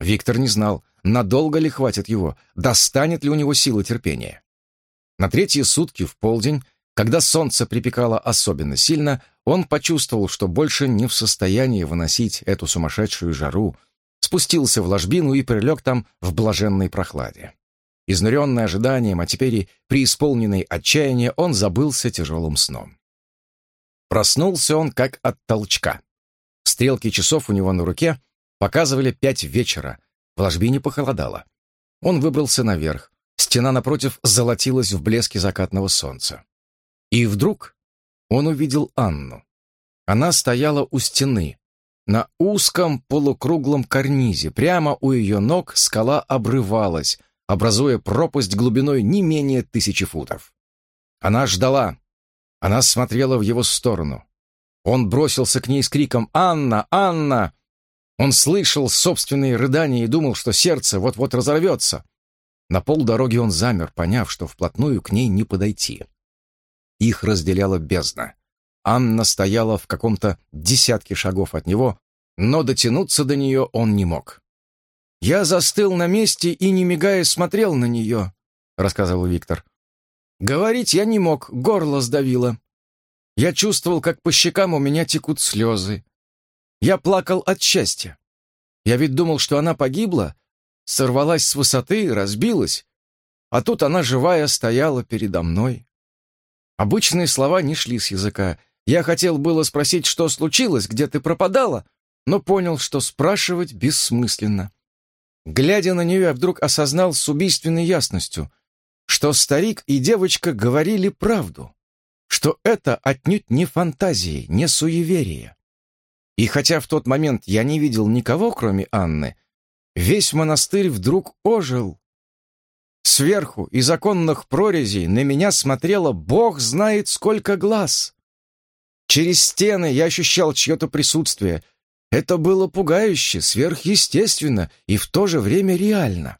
Виктор не знал, надолго ли хватит его, достанет ли у него силы терпения. На третьи сутки в полдень, когда солнце припекало особенно сильно, он почувствовал, что больше не в состоянии выносить эту сумасшедшую жару, спустился в ложбину и прилег там в блаженной прохладе. Изнуренный ожиданием, а теперь и преисполненный отчаяния, он забылся тяжелым сном. Проснулся он как от толчка. Стрелки часов у него на руке показывали пять вечера, в ложбине похолодало. Он выбрался наверх. Стена напротив золотилась в блеске закатного солнца. И вдруг он увидел Анну. Она стояла у стены, на узком полукруглом карнизе. Прямо у ее ног скала обрывалась, образуя пропасть глубиной не менее тысячи футов. Она ждала. Она смотрела в его сторону. Он бросился к ней с криком «Анна! Анна!» Он слышал собственные рыдания и думал, что сердце вот-вот разорвется. На полдороги он замер, поняв, что вплотную к ней не подойти. Их разделяла бездна. Анна стояла в каком-то десятке шагов от него, но дотянуться до нее он не мог. «Я застыл на месте и, не мигая, смотрел на нее», — рассказывал Виктор. «Говорить я не мог, горло сдавило. Я чувствовал, как по щекам у меня текут слезы. Я плакал от счастья. Я ведь думал, что она погибла, сорвалась с высоты, разбилась, а тут она живая стояла передо мной. Обычные слова не шли с языка. Я хотел было спросить, что случилось, где ты пропадала, но понял, что спрашивать бессмысленно. Глядя на нее, я вдруг осознал с убийственной ясностью, что старик и девочка говорили правду, что это отнюдь не фантазии, не суеверие. И хотя в тот момент я не видел никого, кроме Анны, весь монастырь вдруг ожил. Сверху из оконных прорезей на меня смотрело Бог знает сколько глаз. Через стены я ощущал чье-то присутствие, это было пугающе, сверхъестественно и в то же время реально.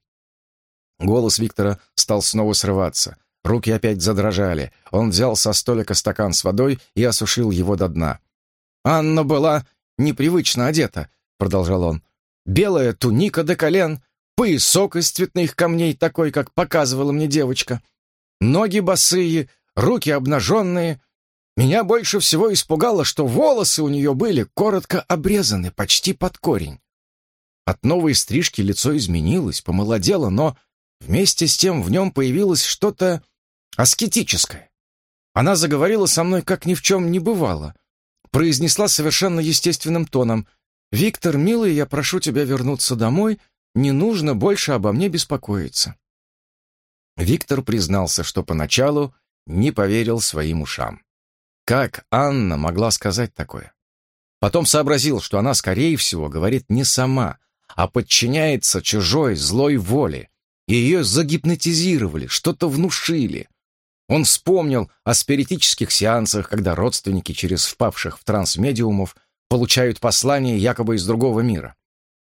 Голос Виктора стал снова срываться. Руки опять задрожали. Он взял со столика стакан с водой и осушил его до дна. «Анна была непривычно одета», — продолжал он. «Белая туника до колен, поясок из цветных камней, такой, как показывала мне девочка. Ноги босые, руки обнаженные, меня больше всего испугало, что волосы у нее были коротко обрезаны, почти под корень. От новой стрижки лицо изменилось, помолодело, но вместе с тем в нем появилось что-то аскетическое. Она заговорила со мной, как ни в чем не бывало. Произнесла совершенно естественным тоном. «Виктор, милый, я прошу тебя вернуться домой. Не нужно больше обо мне беспокоиться». Виктор признался, что поначалу не поверил своим ушам. Как Анна могла сказать такое? Потом сообразил, что она, скорее всего, говорит не сама, а подчиняется чужой злой воле. Ее загипнотизировали, что-то внушили. Он вспомнил о спиритических сеансах, когда родственники через впавших в транс медиумов получают послание якобы из другого мира.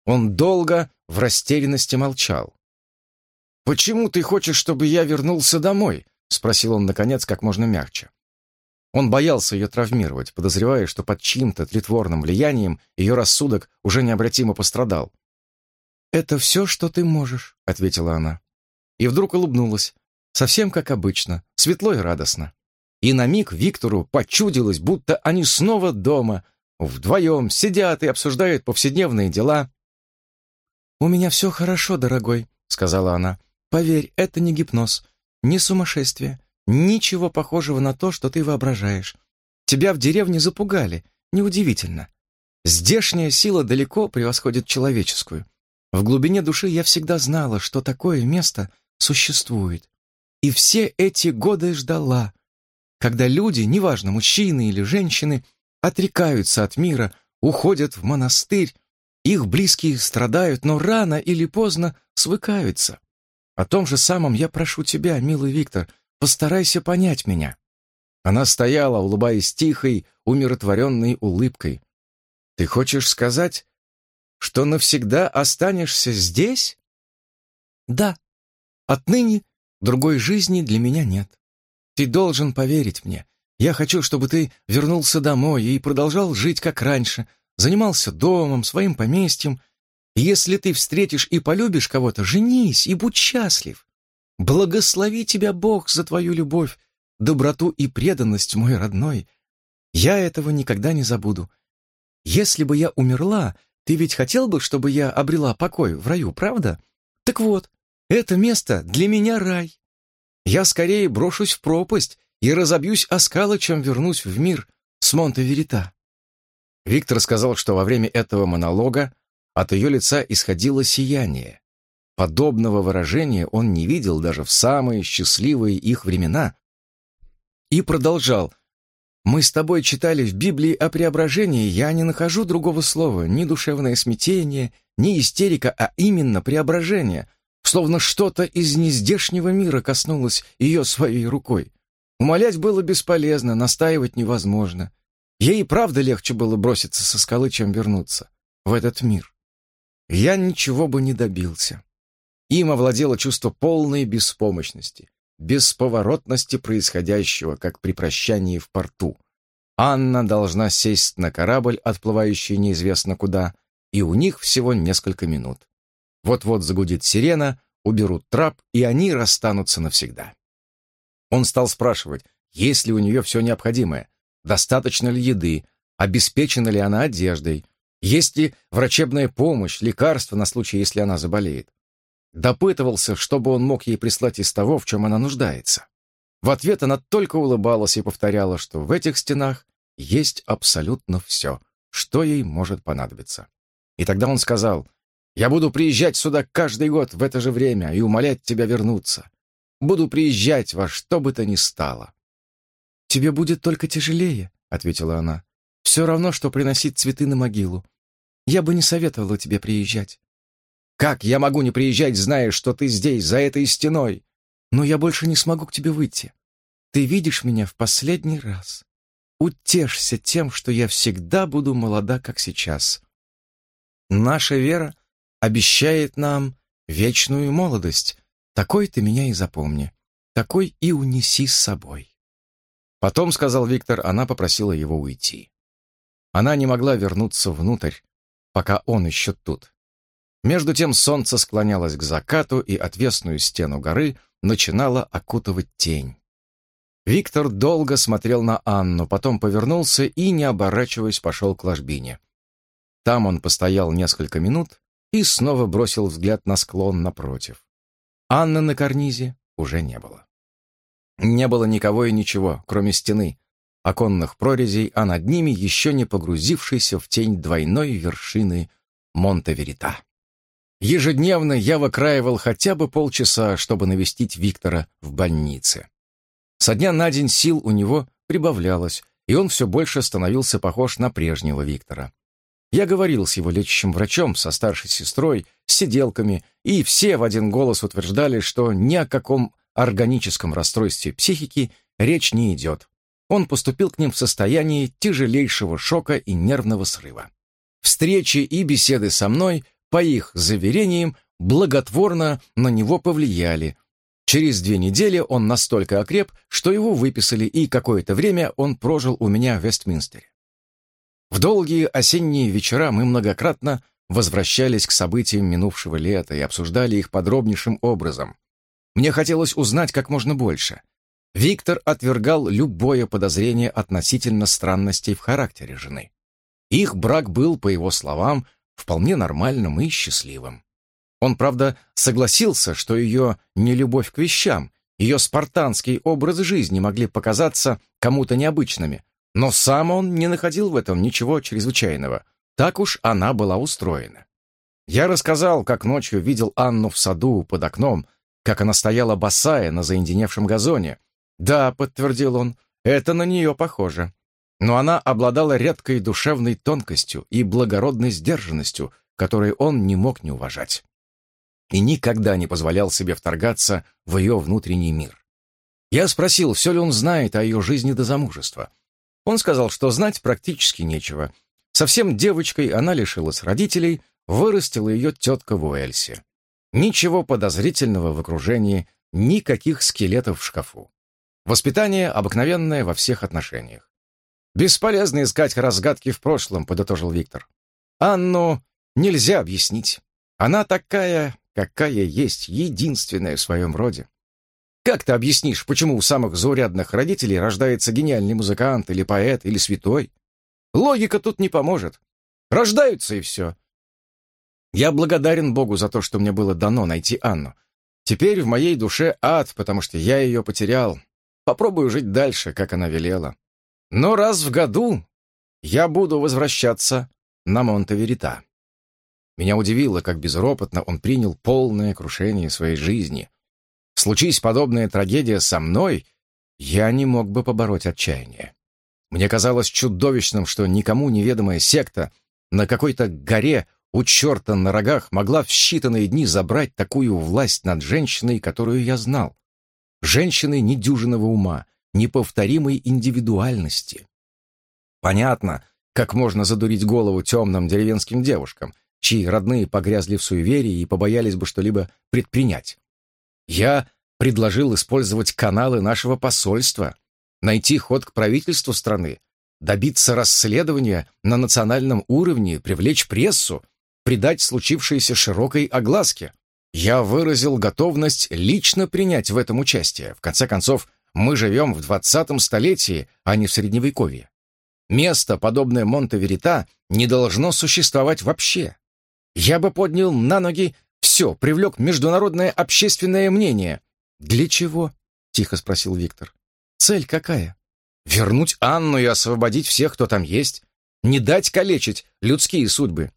Он долго в растерянности молчал. «Почему ты хочешь, чтобы я вернулся домой?» — спросил он, наконец, как можно мягче. Он боялся ее травмировать, подозревая, что под чьим-то тлетворным влиянием ее рассудок уже необратимо пострадал. «Это все, что ты можешь», — ответила она. И вдруг улыбнулась, совсем как обычно, светло и радостно. И на миг Виктору почудилось, будто они снова дома, вдвоем сидят и обсуждают повседневные дела. «У меня все хорошо, дорогой», — сказала она. «Поверь, это не гипноз, не сумасшествие. Ничего похожего на то, что ты воображаешь. Тебя в деревне запугали. Неудивительно. Здешняя сила далеко превосходит человеческую. В глубине души я всегда знала, что такое место существует. И все эти годы ждала, когда люди, неважно, мужчины или женщины, отрекаются от мира, уходят в монастырь, их близкие страдают, но рано или поздно свыкаются. О том же самом я прошу тебя, милый Виктор, — Постарайся понять меня». Она стояла, улыбаясь тихой, умиротворенной улыбкой. «Ты хочешь сказать, что навсегда останешься здесь?» «Да. Отныне другой жизни для меня нет. Ты должен поверить мне. Я хочу, чтобы ты вернулся домой и продолжал жить как раньше, занимался домом, своим поместьем. если ты встретишь и полюбишь кого-то, женись и будь счастлив. Благослови тебя Бог за твою любовь, доброту и преданность, мой родной. Я этого никогда не забуду. Если бы я умерла, ты ведь хотел бы, чтобы я обрела покой в раю, правда? Так вот, это место для меня рай. Я скорее брошусь в пропасть и разобьюсь о скалы, чем вернусь в мир с Монте-Верита. Виктор сказал, что во время этого монолога от ее лица исходило сияние. Подобного выражения он не видел даже в самые счастливые их времена. И продолжал. «Мы с тобой читали в Библии о преображении, я не нахожу другого слова, ни душевное смятение, ни истерика, а именно преображение, словно что-то из нездешнего мира коснулось ее своей рукой. Умолять было бесполезно, настаивать невозможно. Ей правда легче было броситься со скалы, чем вернуться в этот мир. Я ничего бы не добился. Им овладело чувство полной беспомощности, бесповоротности происходящего, как при прощании в порту. Анна должна сесть на корабль, отплывающий неизвестно куда, и у них всего несколько минут. Вот-вот загудит сирена, уберут трап, и они расстанутся навсегда. Он стал спрашивать, есть ли у нее все необходимое, достаточно ли еды, обеспечена ли она одеждой, есть ли врачебная помощь, лекарства на случай, если она заболеет. Допытывался, чтобы он мог ей прислать из того, в чем она нуждается. В ответ она только улыбалась и повторяла, что в этих стенах есть абсолютно все, что ей может понадобиться. И тогда он сказал, «Я буду приезжать сюда каждый год в это же время и умолять тебя вернуться. Буду приезжать во что бы то ни стало». «Тебе будет только тяжелее», — ответила она. «Все равно, что приносить цветы на могилу. Я бы не советовала тебе приезжать». «Как я могу не приезжать, зная, что ты здесь, за этой стеной?» «Но я больше не смогу к тебе выйти. Ты видишь меня в последний раз. Утешься тем, что я всегда буду молода, как сейчас. Наша вера обещает нам вечную молодость. Такой ты меня и запомни. Такой и унеси с собой». Потом, сказал Виктор, она попросила его уйти. Она не могла вернуться внутрь, пока он еще тут. Между тем солнце склонялось к закату, и отвесную стену горы начинала окутывать тень. Виктор долго смотрел на Анну, потом повернулся и, не оборачиваясь, пошел к ложбине. Там он постоял несколько минут и снова бросил взгляд на склон напротив. Анны на карнизе уже не было. Не было никого и ничего, кроме стены, оконных прорезей, а над ними еще не погрузившейся в тень двойной вершины Монте-Верита. Ежедневно я выкраивал хотя бы полчаса, чтобы навестить Виктора в больнице. Со дня на день сил у него прибавлялось, и он все больше становился похож на прежнего Виктора. Я говорил с его лечащим врачом, со старшей сестрой, с сиделками, и все в один голос утверждали, что ни о каком органическом расстройстве психики речь не идет. Он поступил к ним в состоянии тяжелейшего шока и нервного срыва. Встречи и беседы со мной, по их заверениям, благотворно на него повлияли. Через две недели он настолько окреп, что его выписали, и какое-то время он прожил у меня в Вестминстере. В долгие осенние вечера мы многократно возвращались к событиям минувшего лета и обсуждали их подробнейшим образом. Мне хотелось узнать как можно больше. Виктор отвергал любое подозрение относительно странностей в характере жены. Их брак был, по его словам, вполне нормальным и счастливым. Он, правда, согласился, что ее нелюбовь к вещам, ее спартанский образ жизни могли показаться кому-то необычными, но сам он не находил в этом ничего чрезвычайного. Так уж она была устроена. Я рассказал, как ночью видел Анну в саду под окном, как она стояла босая на заинденевшем газоне. «Да», — подтвердил он, — «это на нее похоже». Но она обладала редкой душевной тонкостью и благородной сдержанностью, которой он не мог не уважать. И никогда не позволял себе вторгаться в ее внутренний мир. Я спросил, все ли он знает о ее жизни до замужества. Он сказал, что знать практически нечего. Совсем девочкой она лишилась родителей, вырастила ее тетка в Уэльсе. Ничего подозрительного в окружении, никаких скелетов в шкафу. Воспитание обыкновенное во всех отношениях. «Бесполезно искать разгадки в прошлом», — подытожил Виктор. «Анну нельзя объяснить. Она такая, какая есть, единственная в своем роде. Как ты объяснишь, почему у самых заурядных родителей рождается гениальный музыкант или поэт или святой? Логика тут не поможет. Рождаются и все. Я благодарен Богу за то, что мне было дано найти Анну. Теперь в моей душе ад, потому что я ее потерял. Попробую жить дальше, как она велела. Но раз в году я буду возвращаться на Монтеверита. Меня удивило, как безропотно он принял полное крушение своей жизни. Случись подобная трагедия со мной, я не мог бы побороть отчаяние. Мне казалось чудовищным, что никому неведомая секта на какой-то горе у черта на рогах могла в считанные дни забрать такую власть над женщиной, которую я знал. Женщиной недюжинного ума, неповторимой индивидуальности. Понятно, как можно задурить голову темным деревенским девушкам, чьи родные погрязли в суеверии и побоялись бы что-либо предпринять. Я предложил использовать каналы нашего посольства, найти ход к правительству страны, добиться расследования на национальном уровне, привлечь прессу, придать случившееся широкой огласке. Я выразил готовность лично принять в этом участие. В конце концов, мы живем в 20 столетии, а не в Средневековье. Место, подобное Монте-Верита, не должно существовать вообще. Я бы поднял на ноги все, привлек международное общественное мнение. «Для чего?» — тихо спросил Виктор. «Цель какая?» «Вернуть Анну и освободить всех, кто там есть. Не дать калечить людские судьбы.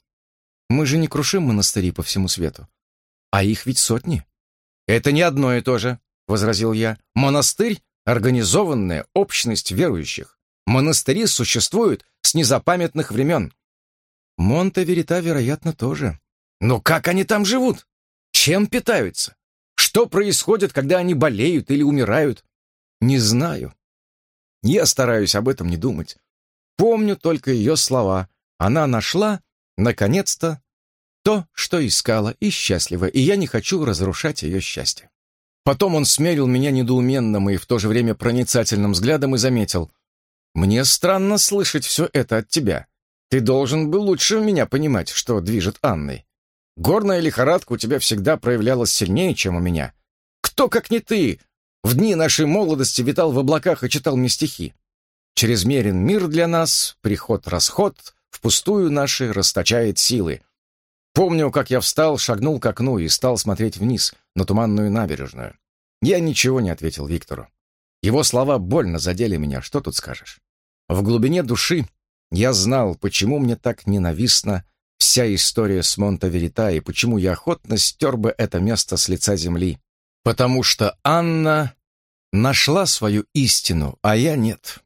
Мы же не крушим монастыри по всему свету. А их ведь сотни». «Это не одно и то же», — возразил я. «Монастырь — организованная общность верующих. Монастыри существуют с незапамятных времен». «Монте-Верита, вероятно, тоже». «Но как они там живут? Чем питаются? Что происходит, когда они болеют или умирают? Не знаю. Я стараюсь об этом не думать. Помню только ее слова. Она нашла, наконец-то, то, что искала, и счастлива, и я не хочу разрушать ее счастье. Потом он смерил меня недоуменным и в то же время проницательным взглядом и заметил. «Мне странно слышать все это от тебя. Ты должен был лучше меня понимать, что движет Анной. Горная лихорадка у тебя всегда проявлялась сильнее, чем у меня. Кто, как не ты, в дни нашей молодости витал в облаках и читал мне стихи? Чрезмерен мир для нас, приход-расход, впустую наши расточает силы. Помню, как я встал, шагнул к окну и стал смотреть вниз, на туманную набережную. Я ничего не ответил Виктору. Его слова больно задели меня, что тут скажешь. В глубине души я знал, почему мне так ненавистно вся история с Монта-Верита и почему я охотно стер бы это место с лица земли. Потому что Анна нашла свою истину, а я нет.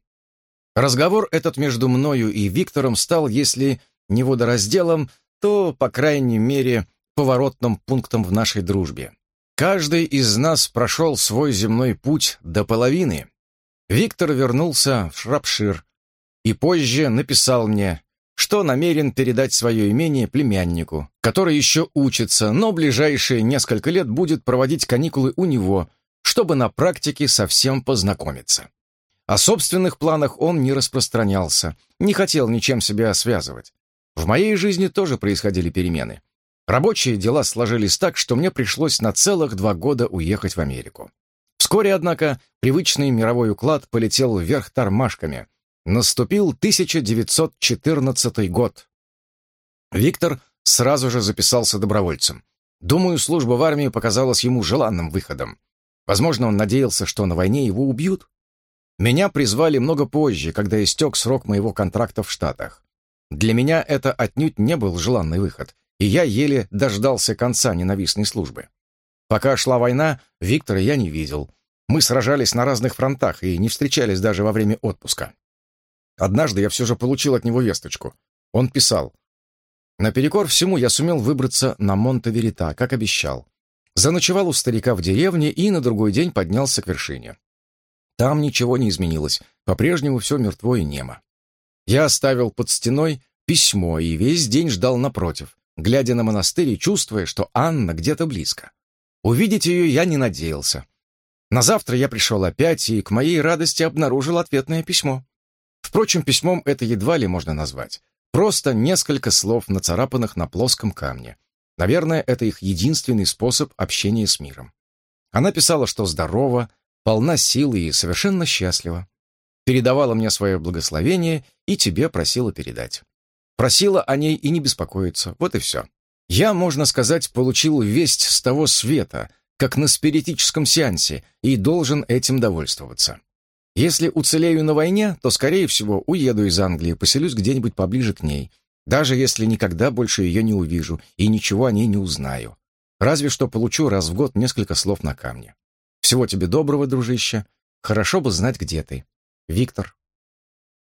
Разговор этот между мною и Виктором стал, если не водоразделом, то, по крайней мере, поворотным пунктом в нашей дружбе. Каждый из нас прошел свой земной путь до половины. Виктор вернулся в Шрапшир и позже написал мне, что намерен передать свое имение племяннику, который еще учится, но ближайшие несколько лет будет проводить каникулы у него, чтобы на практике совсем познакомиться. О собственных планах он не распространялся, не хотел ничем себя связывать. В моей жизни тоже происходили перемены. Рабочие дела сложились так, что мне пришлось на целых два года уехать в Америку. Вскоре, однако, привычный мировой уклад полетел вверх тормашками – Наступил 1914 год. Виктор сразу же записался добровольцем. Думаю, служба в армии показалась ему желанным выходом. Возможно, он надеялся, что на войне его убьют. Меня призвали много позже, когда истек срок моего контракта в Штатах. Для меня это отнюдь не был желанный выход, и я еле дождался конца ненавистной службы. Пока шла война, Виктора я не видел. Мы сражались на разных фронтах и не встречались даже во время отпуска. Однажды я все же получил от него весточку. Он писал. Наперекор всему я сумел выбраться на Монте-Верита, как обещал. Заночевал у старика в деревне и на другой день поднялся к вершине. Там ничего не изменилось, по-прежнему все мертво и немо. Я оставил под стеной письмо и весь день ждал напротив, глядя на монастырь и чувствуя, что Анна где-то близко. Увидеть ее я не надеялся. На завтра я пришел опять и, к моей радости, обнаружил ответное письмо. Впрочем, письмом это едва ли можно назвать. Просто несколько слов, нацарапанных на плоском камне. Наверное, это их единственный способ общения с миром. Она писала, что здорова, полна силы и совершенно счастлива. Передавала мне свое благословение и тебе просила передать. Просила о ней и не беспокоиться. Вот и все. Я, можно сказать, получил весть с того света, как на спиритическом сеансе, и должен этим довольствоваться. Если уцелею на войне, то, скорее всего, уеду из Англии, поселюсь где-нибудь поближе к ней, даже если никогда больше ее не увижу и ничего о ней не узнаю. Разве что получу раз в год несколько слов на камне. Всего тебе доброго, дружище. Хорошо бы знать, где ты. Виктор.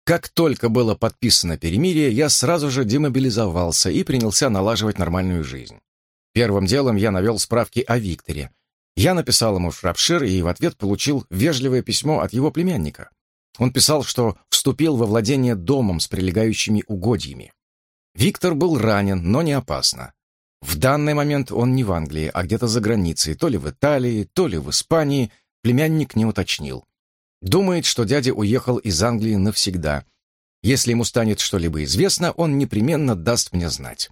Как только было подписано перемирие, я сразу же демобилизовался и принялся налаживать нормальную жизнь. Первым делом я навел справки о Викторе. Я написал ему в Шрапшир и в ответ получил вежливое письмо от его племянника. Он писал, что вступил во владение домом с прилегающими угодьями. Виктор был ранен, но не опасно. В данный момент он не в Англии, а где-то за границей, то ли в Италии, то ли в Испании, племянник не уточнил. Думает, что дядя уехал из Англии навсегда. Если ему станет что-либо известно, он непременно даст мне знать.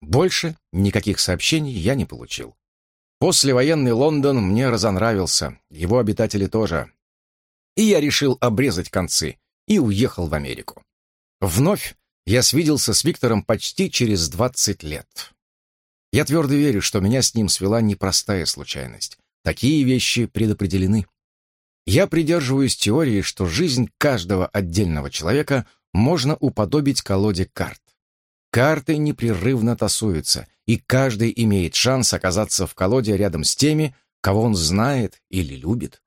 Больше никаких сообщений я не получил. Послевоенный Лондон мне разонравился, его обитатели тоже. И я решил обрезать концы и уехал в Америку. Вновь я свиделся с Виктором почти через 20 лет. Я твердо верю, что меня с ним свела непростая случайность. Такие вещи предопределены. Я придерживаюсь теории, что жизнь каждого отдельного человека можно уподобить колоде карт. Карты непрерывно тасуются, и каждый имеет шанс оказаться в колоде рядом с теми, кого он знает или любит.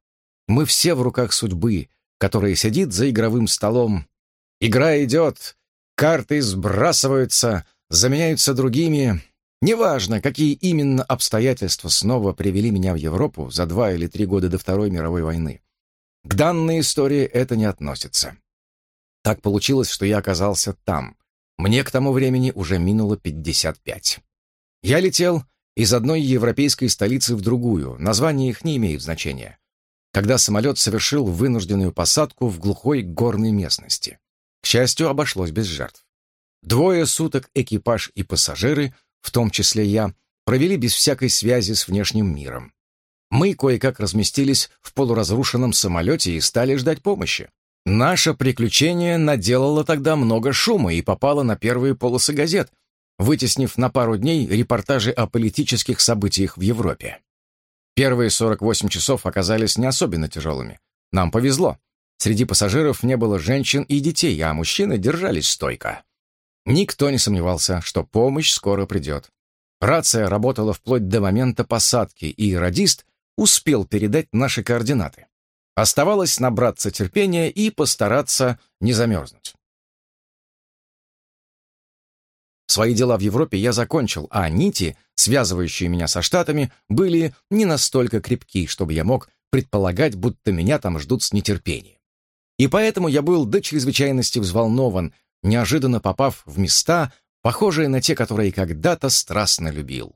Мы все в руках судьбы, которая сидит за игровым столом. Игра идет, карты сбрасываются, заменяются другими. Неважно, какие именно обстоятельства снова привели меня в Европу за два или три года до Второй мировой войны. К данной истории это не относится. Так получилось, что я оказался там, мне к тому времени уже минуло 55. Я летел из одной европейской столицы в другую, названия их не имеют значения, когда самолет совершил вынужденную посадку в глухой горной местности. К счастью, обошлось без жертв. Двое суток экипаж и пассажиры, в том числе я, провели без всякой связи с внешним миром. Мы кое-как разместились в полуразрушенном самолете и стали ждать помощи. Наше приключение наделало тогда много шума и попало на первые полосы газет, вытеснив на пару дней репортажи о политических событиях в Европе. Первые 48 часов оказались не особенно тяжелыми. Нам повезло. Среди пассажиров не было женщин и детей, а мужчины держались стойко. Никто не сомневался, что помощь скоро придет. Рация работала вплоть до момента посадки, и радист успел передать наши координаты. Оставалось набраться терпения и постараться не замерзнуть. Свои дела в Европе я закончил, а нити, связывающие меня со Штатами, были не настолько крепки, чтобы я мог предполагать, будто меня там ждут с нетерпением. И поэтому я был до чрезвычайности взволнован, неожиданно попав в места, похожие на те, которые когда-то страстно любил.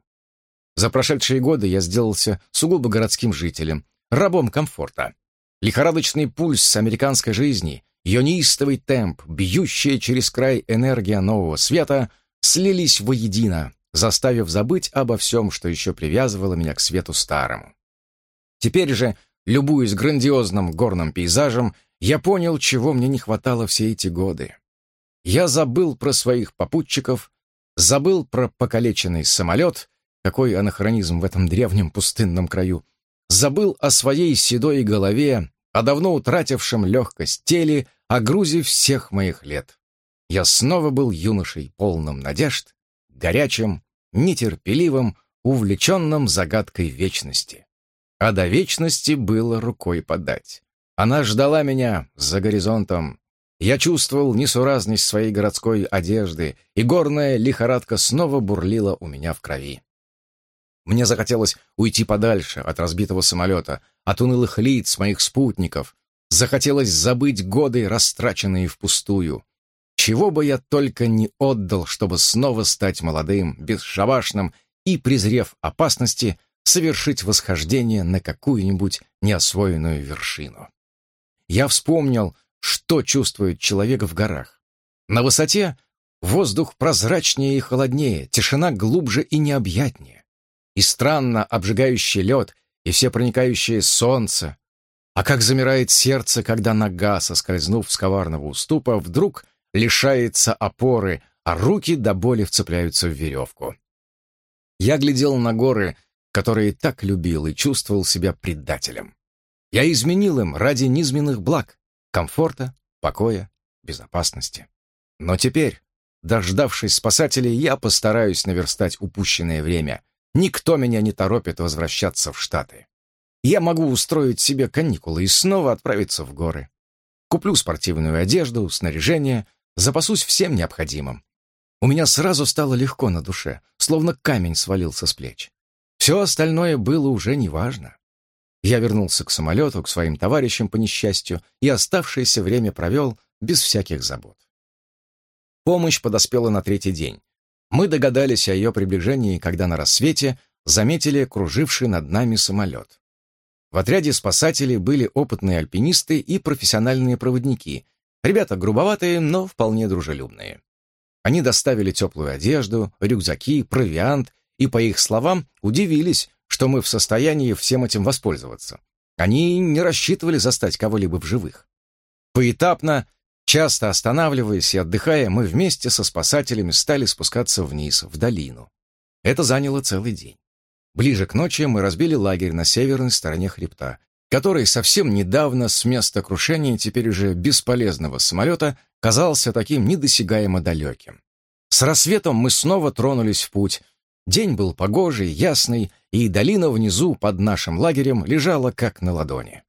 За прошедшие годы я сделался сугубо городским жителем, рабом комфорта. Лихорадочный пульс американской жизни, ее неистовый темп, бьющая через край энергия нового света слились воедино, заставив забыть обо всем, что еще привязывало меня к свету старому. Теперь же, любуясь грандиозным горным пейзажем, я понял, чего мне не хватало все эти годы. Я забыл про своих попутчиков, забыл про покалеченный самолет, какой анахронизм в этом древнем пустынном краю, забыл о своей седой голове, о давно утратившем легкость теле, о грузе всех моих лет. Я снова был юношей, полным надежд, горячим, нетерпеливым, увлеченным загадкой вечности. А до вечности было рукой подать. Она ждала меня за горизонтом. Я чувствовал несуразность своей городской одежды, и горная лихорадка снова бурлила у меня в крови. Мне захотелось уйти подальше от разбитого самолета, от унылых лиц моих спутников. Захотелось забыть годы, растраченные впустую. Чего бы я только не отдал, чтобы снова стать молодым, бесшабашным и, презрев опасности, совершить восхождение на какую-нибудь неосвоенную вершину. Я вспомнил, что чувствует человек в горах. На высоте воздух прозрачнее и холоднее, тишина глубже и необъятнее и странно обжигающий лед, и все проникающее солнце. А как замирает сердце, когда нога, соскользнув с коварного уступа, вдруг лишается опоры, а руки до боли вцепляются в веревку. Я глядел на горы, которые так любил, и чувствовал себя предателем. Я изменил им ради низменных благ, комфорта, покоя, безопасности. Но теперь, дождавшись спасателей, я постараюсь наверстать упущенное время — Никто меня не торопит возвращаться в Штаты. я могу устроить себе каникулы и снова отправиться в горы. Куплю спортивную одежду, снаряжение, запасусь всем необходимым. У меня сразу стало легко на душе, словно камень свалился с плеч. Все остальное было уже неважно. Я вернулся к самолету, к своим товарищам по несчастью, и оставшееся время провел без всяких забот. Помощь подоспела на третий день. Мы догадались о ее приближении, когда на рассвете заметили круживший над нами самолет. В отряде спасателей были опытные альпинисты и профессиональные проводники, ребята грубоватые, но вполне дружелюбные. Они доставили теплую одежду, рюкзаки, провиант и, по их словам, удивились, что мы в состоянии всем этим воспользоваться. Они не рассчитывали застать кого-либо в живых. Поэтапно, часто останавливаясь и отдыхая, мы вместе со спасателями стали спускаться вниз, в долину. Это заняло целый день. Ближе к ночи мы разбили лагерь на северной стороне хребта, который совсем недавно с места крушения теперь уже бесполезного самолета казался таким недосягаемо далеким. С рассветом мы снова тронулись в путь. День был погожий, ясный, и долина внизу под нашим лагерем лежала как на ладони.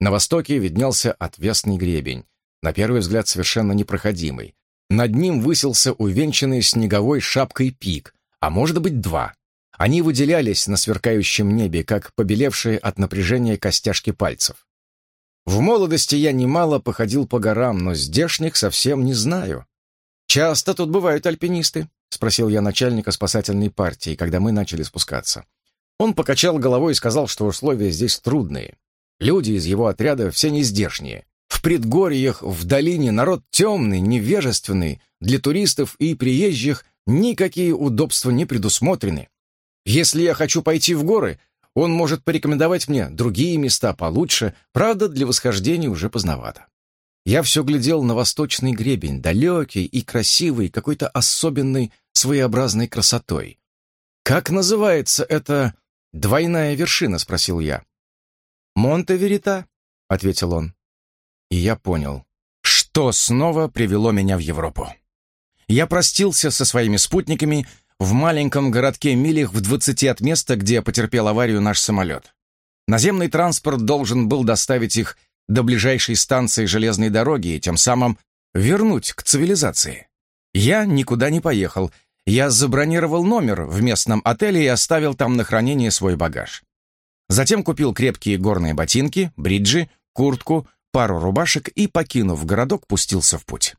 На востоке виднелся отвесный гребень, на первый взгляд совершенно непроходимый. Над ним высился увенчанный снеговой шапкой пик, а может быть два. Они выделялись на сверкающем небе, как побелевшие от напряжения костяшки пальцев. В молодости я немало походил по горам, но здешних совсем не знаю. «Часто тут бывают альпинисты?» — спросил я начальника спасательной партии, когда мы начали спускаться. Он покачал головой и сказал, что условия здесь трудные. Люди из его отряда все нездешние. В предгорьях, в долине народ темный, невежественный, для туристов и приезжих никакие удобства не предусмотрены. Если я хочу пойти в горы, он может порекомендовать мне другие места получше, правда, для восхождения уже поздновато. Я все глядел на восточный гребень, далекий и красивый, какой-то особенной, своеобразной красотой. «Как называется эта двойная вершина?» — спросил я. «Монте-Верита», — ответил он. И я понял, что снова привело меня в Европу. Я простился со своими спутниками в маленьком городке милях в двадцати от места, где потерпел аварию наш самолет. Наземный транспорт должен был доставить их до ближайшей станции железной дороги и тем самым вернуть к цивилизации. Я никуда не поехал. Я забронировал номер в местном отеле и оставил там на хранение свой багаж. Затем купил крепкие горные ботинки, бриджи, куртку, пару рубашек и, покинув городок, пустился в путь.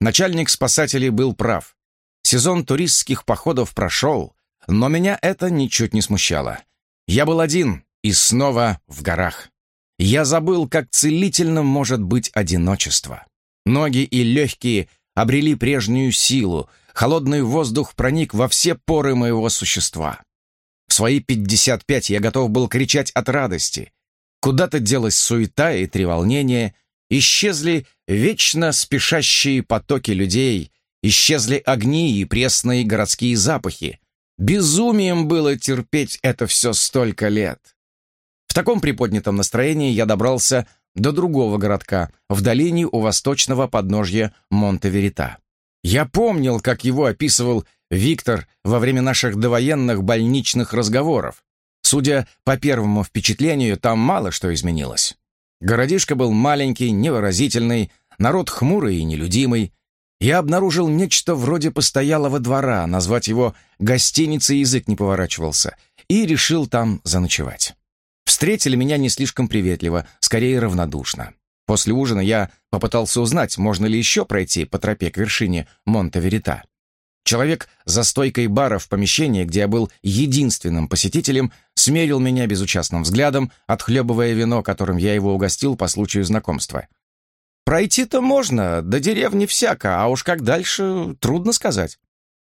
Начальник спасателей был прав. Сезон туристских походов прошел, но меня это ничуть не смущало. Я был один и снова в горах. Я забыл, как целительно может быть одиночество. Ноги и легкие обрели прежнюю силу, холодный воздух проник во все поры моего существа. В свои пятьдесят пять я готов был кричать от радости. Куда-то делась суета и треволнение, исчезли вечно спешащие потоки людей, Исчезли огни и пресные городские запахи. Безумием было терпеть это все столько лет. В таком приподнятом настроении я добрался до другого городка, в долине у восточного подножья Монте-Верита. Я помнил, как его описывал Виктор во время наших довоенных больничных разговоров. Судя по первому впечатлению, там мало что изменилось. Городишко был маленький, невыразительный, народ хмурый и нелюдимый, я обнаружил нечто вроде постоялого двора, назвать его гостиницей язык не поворачивался, и решил там заночевать. Встретили меня не слишком приветливо, скорее равнодушно. После ужина я попытался узнать, можно ли еще пройти по тропе к вершине Монте-Верита. Человек за стойкой бара в помещении, где я был единственным посетителем, смерил меня безучастным взглядом, отхлебывая вино, которым я его угостил по случаю знакомства. Пройти-то можно, до деревни всяко, а уж как дальше, трудно сказать.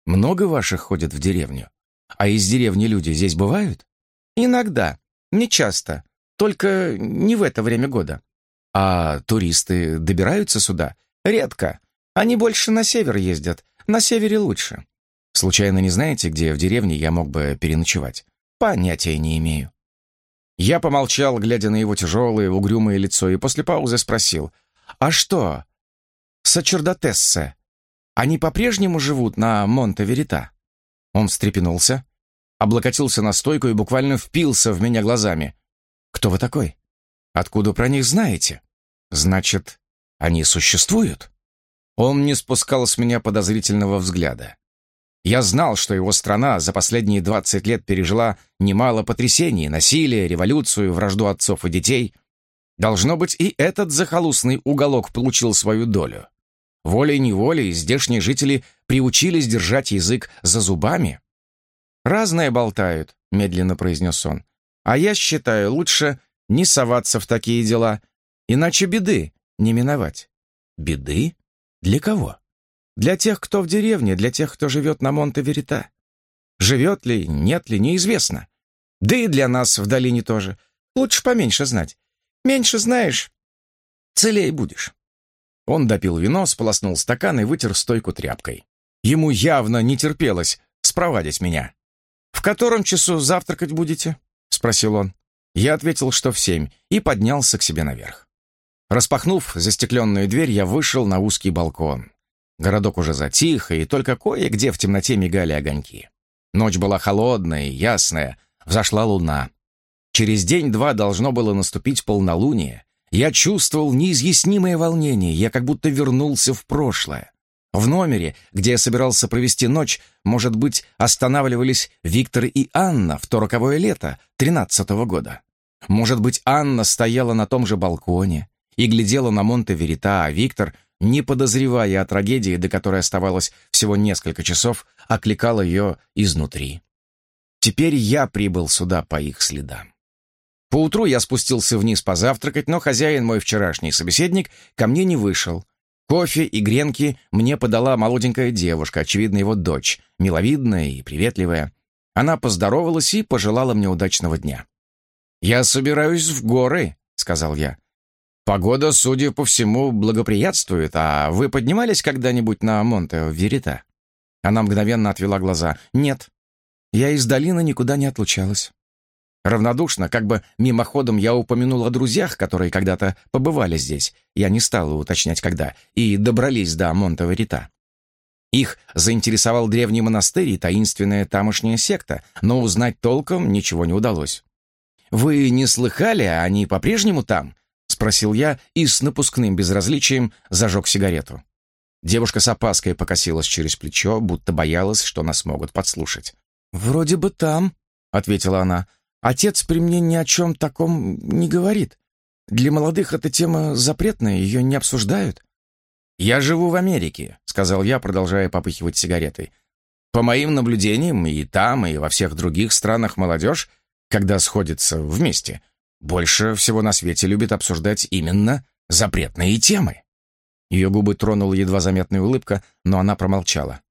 Много ваших ходят в деревню? А из деревни люди здесь бывают? Иногда, не часто, только не в это время года. А туристы добираются сюда? Редко. Они больше на север ездят. На севере лучше. Случайно не знаете, где в деревне я мог бы переночевать? Понятия не имею. Я помолчал, глядя на его тяжелое, угрюмое лицо, и после паузы спросил — «А что? Сачердотессе? Они по-прежнему живут на Монте-Верита?» Он встрепенулся, облокотился на стойку и буквально впился в меня глазами. Кто вы такой? Откуда про них знаете? Значит, они существуют? Он не спускал с меня подозрительного взгляда. Я знал, что его страна за последние 20 лет пережила немало потрясений, насилия, революцию, вражду отцов и детей. Должно быть, и этот захолустный уголок получил свою долю. Волей-неволей здешние жители приучились держать язык за зубами. «Разное болтают», — медленно произнес он. «А я считаю, лучше не соваться в такие дела, иначе беды не миновать». «Беды? Для кого?» «Для тех, кто в деревне, для тех, кто живет на Монте-Верита. Живет ли, нет ли, неизвестно. Да и для нас в долине тоже. Лучше поменьше знать. Меньше знаешь, целей будешь». Он допил вино, сполоснул стакан и вытер стойку тряпкой. Ему явно не терпелось спровадить меня. «В котором часу завтракать будете?» — спросил он. Я ответил, что в семь, и поднялся к себе наверх. Распахнув застекленную дверь, я вышел на узкий балкон. Городок уже затих, и только кое-где в темноте мигали огоньки. Ночь была холодная и ясная, взошла луна. Через день-два должно было наступить полнолуние. Я чувствовал неизъяснимое волнение, я как будто вернулся в прошлое. В номере, где я собирался провести ночь, может быть, останавливались Виктор и Анна в то роковое лето, тринадцатого года. Может быть, Анна стояла на том же балконе и глядела на Монте-Верита, а Виктор, не подозревая о трагедии, до которой оставалось всего несколько часов, окликал ее изнутри. Теперь я прибыл сюда по их следам. Поутру я спустился вниз позавтракать, но хозяин, мой вчерашний собеседник, ко мне не вышел, Кофе и гренки мне подала молоденькая девушка, очевидно, его дочь, миловидная и приветливая. Она поздоровалась и пожелала мне удачного дня. «Я собираюсь в горы», — сказал я. «Погода, судя по всему, благоприятствует, а вы поднимались когда-нибудь на Монте-Верита?» Она мгновенно отвела глаза. «Нет, я из долины никуда не отлучалась». Равнодушно, как бы мимоходом я упомянул о друзьях, которые когда-то побывали здесь, я не стал уточнять когда, и добрались до Монтеверита. Их заинтересовал древний монастырь и таинственная тамошняя секта, но узнать толком ничего не удалось. «Вы не слыхали, они по-прежнему там?» — спросил я и с напускным безразличием зажег сигарету. Девушка с опаской покосилась через плечо, будто боялась, что нас могут подслушать. «Вроде бы там», — ответила она, — Отец при мне ни о чем таком не говорит. Для молодых эта тема запретная, ее не обсуждают. «Я живу в Америке», — сказал я, продолжая попыхивать сигаретой. «По моим наблюдениям, и там, и во всех других странах молодежь, когда сходится вместе, больше всего на свете любит обсуждать именно запретные темы». Ее губы тронула едва заметная улыбка, но она промолчала.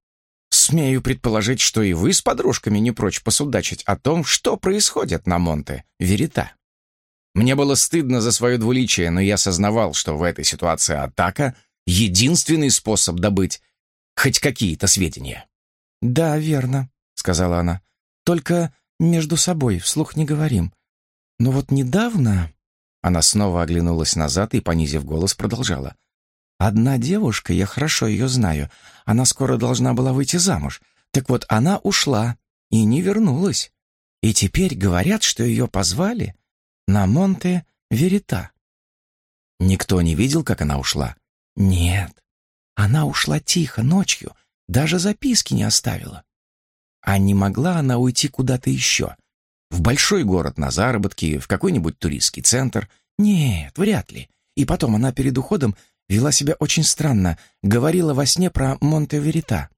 Смею предположить, что и вы с подружками не прочь посудачить о том, что происходит на Монте Верита. Мне было стыдно за свое двуличие, но я сознавал, что в этой ситуации атака — единственный способ добыть хоть какие-то сведения. «Да, верно», — сказала она. «Только между собой вслух не говорим. Но вот недавно...» Она снова оглянулась назад и, понизив голос, продолжала. Одна девушка, я хорошо ее знаю, она скоро должна была выйти замуж. Так вот, она ушла и не вернулась. И теперь говорят, что ее позвали на Монте Верита. Никто не видел, как она ушла? Нет. Она ушла тихо, ночью, даже записки не оставила. А не могла она уйти куда-то еще? В большой город на заработки, в какой-нибудь туристский центр? Нет, вряд ли. И потом она перед уходом Вела себя очень странно, говорила во сне про Монте-Верита.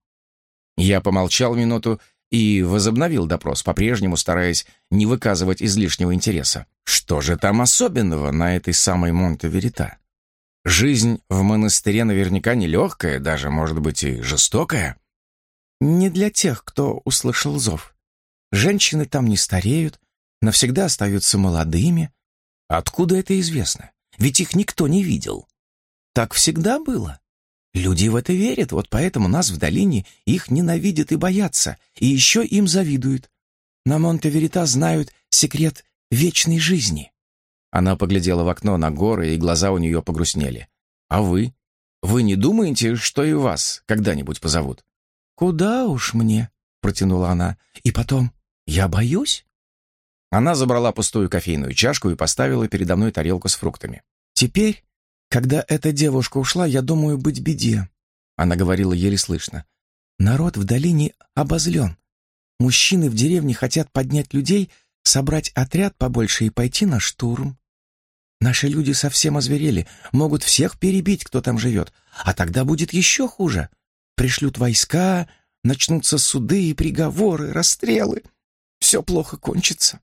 Я помолчал минуту и возобновил допрос, по-прежнему стараясь не выказывать излишнего интереса. Что же там особенного на этой самой Монте-Верита? Жизнь в монастыре наверняка нелегкая, даже, может быть, и жестокая. Не для тех, кто услышал зов. Женщины там не стареют, навсегда остаются молодыми. Откуда это известно? Ведь их никто не видел. Так всегда было. Люди в это верят, вот поэтому нас в долине их ненавидят и боятся, и еще им завидуют. На Монте-Верита знают секрет вечной жизни». Она поглядела в окно на горы, и глаза у нее погрустнели. «А вы? Вы не думаете, что и вас когда-нибудь позовут?» «Куда уж мне?» — протянула она. «И потом, я боюсь. Она забрала пустую кофейную чашку и поставила передо мной тарелку с фруктами. «Теперь, когда эта девушка ушла, я думаю быть беде», — она говорила еле слышно. «Народ в долине обозлен. Мужчины в деревне хотят поднять людей, собрать отряд побольше и пойти на штурм. Наши люди совсем озверели, могут всех перебить, кто там живет, а тогда будет еще хуже. Пришлют войска, начнутся суды и приговоры, расстрелы. Все плохо кончится.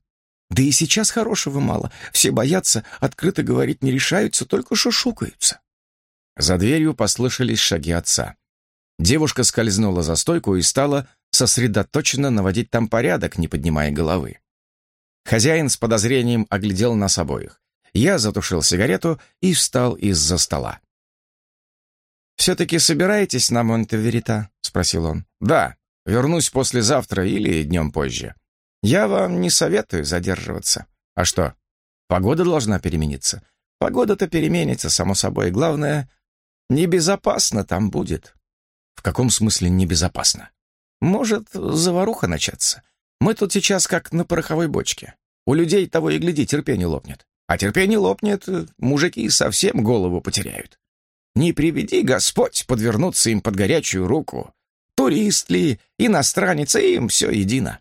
Да и сейчас хорошего мало. Все боятся, открыто говорить не решаются, только шушукаются. За дверью послышались шаги отца. Девушка скользнула за стойку и стала сосредоточенно наводить там порядок, не поднимая головы. Хозяин с подозрением оглядел нас обоих. Я затушил сигарету и встал из-за стола. «Все-таки собираетесь на Монте-Верита?» — спросил он. «Да, вернусь послезавтра или днем позже». «Я вам не советую задерживаться». «А что, погода должна перемениться?» «Погода-то переменится, само собой. Главное, небезопасно там будет». «В каком смысле небезопасно?» «Может, заваруха начаться. Мы тут сейчас как на пороховой бочке. У людей того и гляди, терпение лопнет. А терпение лопнет, мужики совсем голову потеряют. Не приведи Господь подвернуться им под горячую руку. Турист ли, иностранец, им все едино.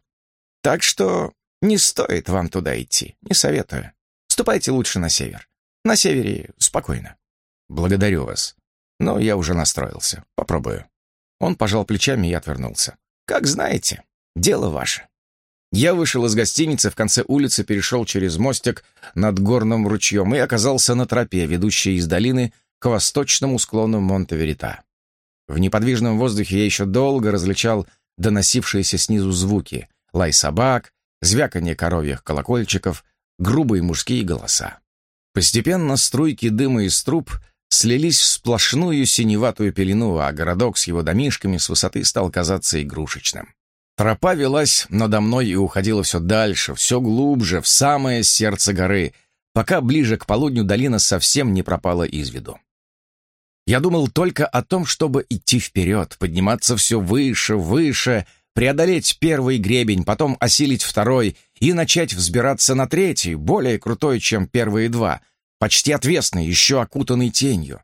Так что не стоит вам туда идти, не советую. Ступайте лучше на север. На севере спокойно. Благодарю вас. Но я уже настроился. Попробую. Он пожал плечами и отвернулся. Как знаете, дело ваше. Я вышел из гостиницы, в конце улицы перешел через мостик над горным ручьем и оказался на тропе, ведущей из долины к восточному склону Монте-Верита. В неподвижном воздухе я еще долго различал доносившиеся снизу звуки — лай собак, звяканье коровьих колокольчиков, грубые мужские голоса. Постепенно струйки дыма из труб слились в сплошную синеватую пелену, а городок с его домишками с высоты стал казаться игрушечным. Тропа велась надо мной и уходила все дальше, все глубже, в самое сердце горы, пока ближе к полудню долина совсем не пропала из виду. Я думал только о том, чтобы идти вперед, подниматься все выше, выше, преодолеть первый гребень, потом осилить второй и начать взбираться на третий, более крутой, чем первые два, почти отвесный, еще окутанный тенью.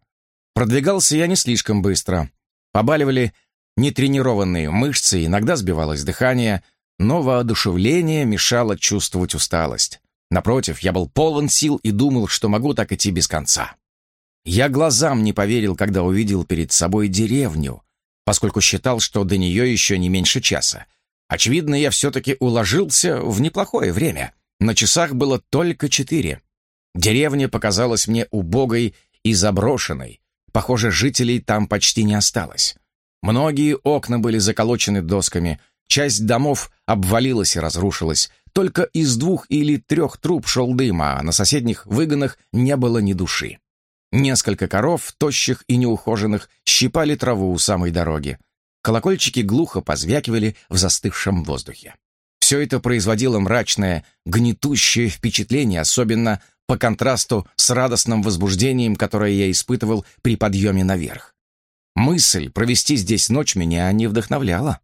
Продвигался я не слишком быстро. Побаливали нетренированные мышцы, иногда сбивалось дыхание, но воодушевление мешало чувствовать усталость. Напротив, я был полон сил и думал, что могу так идти без конца. Я глазам не поверил, когда увидел перед собой деревню, поскольку считал, что до нее еще не меньше часа. Очевидно, я все-таки уложился в неплохое время. На часах было только четыре. Деревня показалась мне убогой и заброшенной. Похоже, жителей там почти не осталось. Многие окна были заколочены досками, часть домов обвалилась и разрушилась. Только из двух или трех труб шел дым, а на соседних выгонах не было ни души. Несколько коров, тощих и неухоженных, щипали траву у самой дороги. Колокольчики глухо позвякивали в застывшем воздухе. Все это производило мрачное, гнетущее впечатление, особенно по контрасту с радостным возбуждением, которое я испытывал при подъеме наверх. Мысль провести здесь ночь меня не вдохновляла.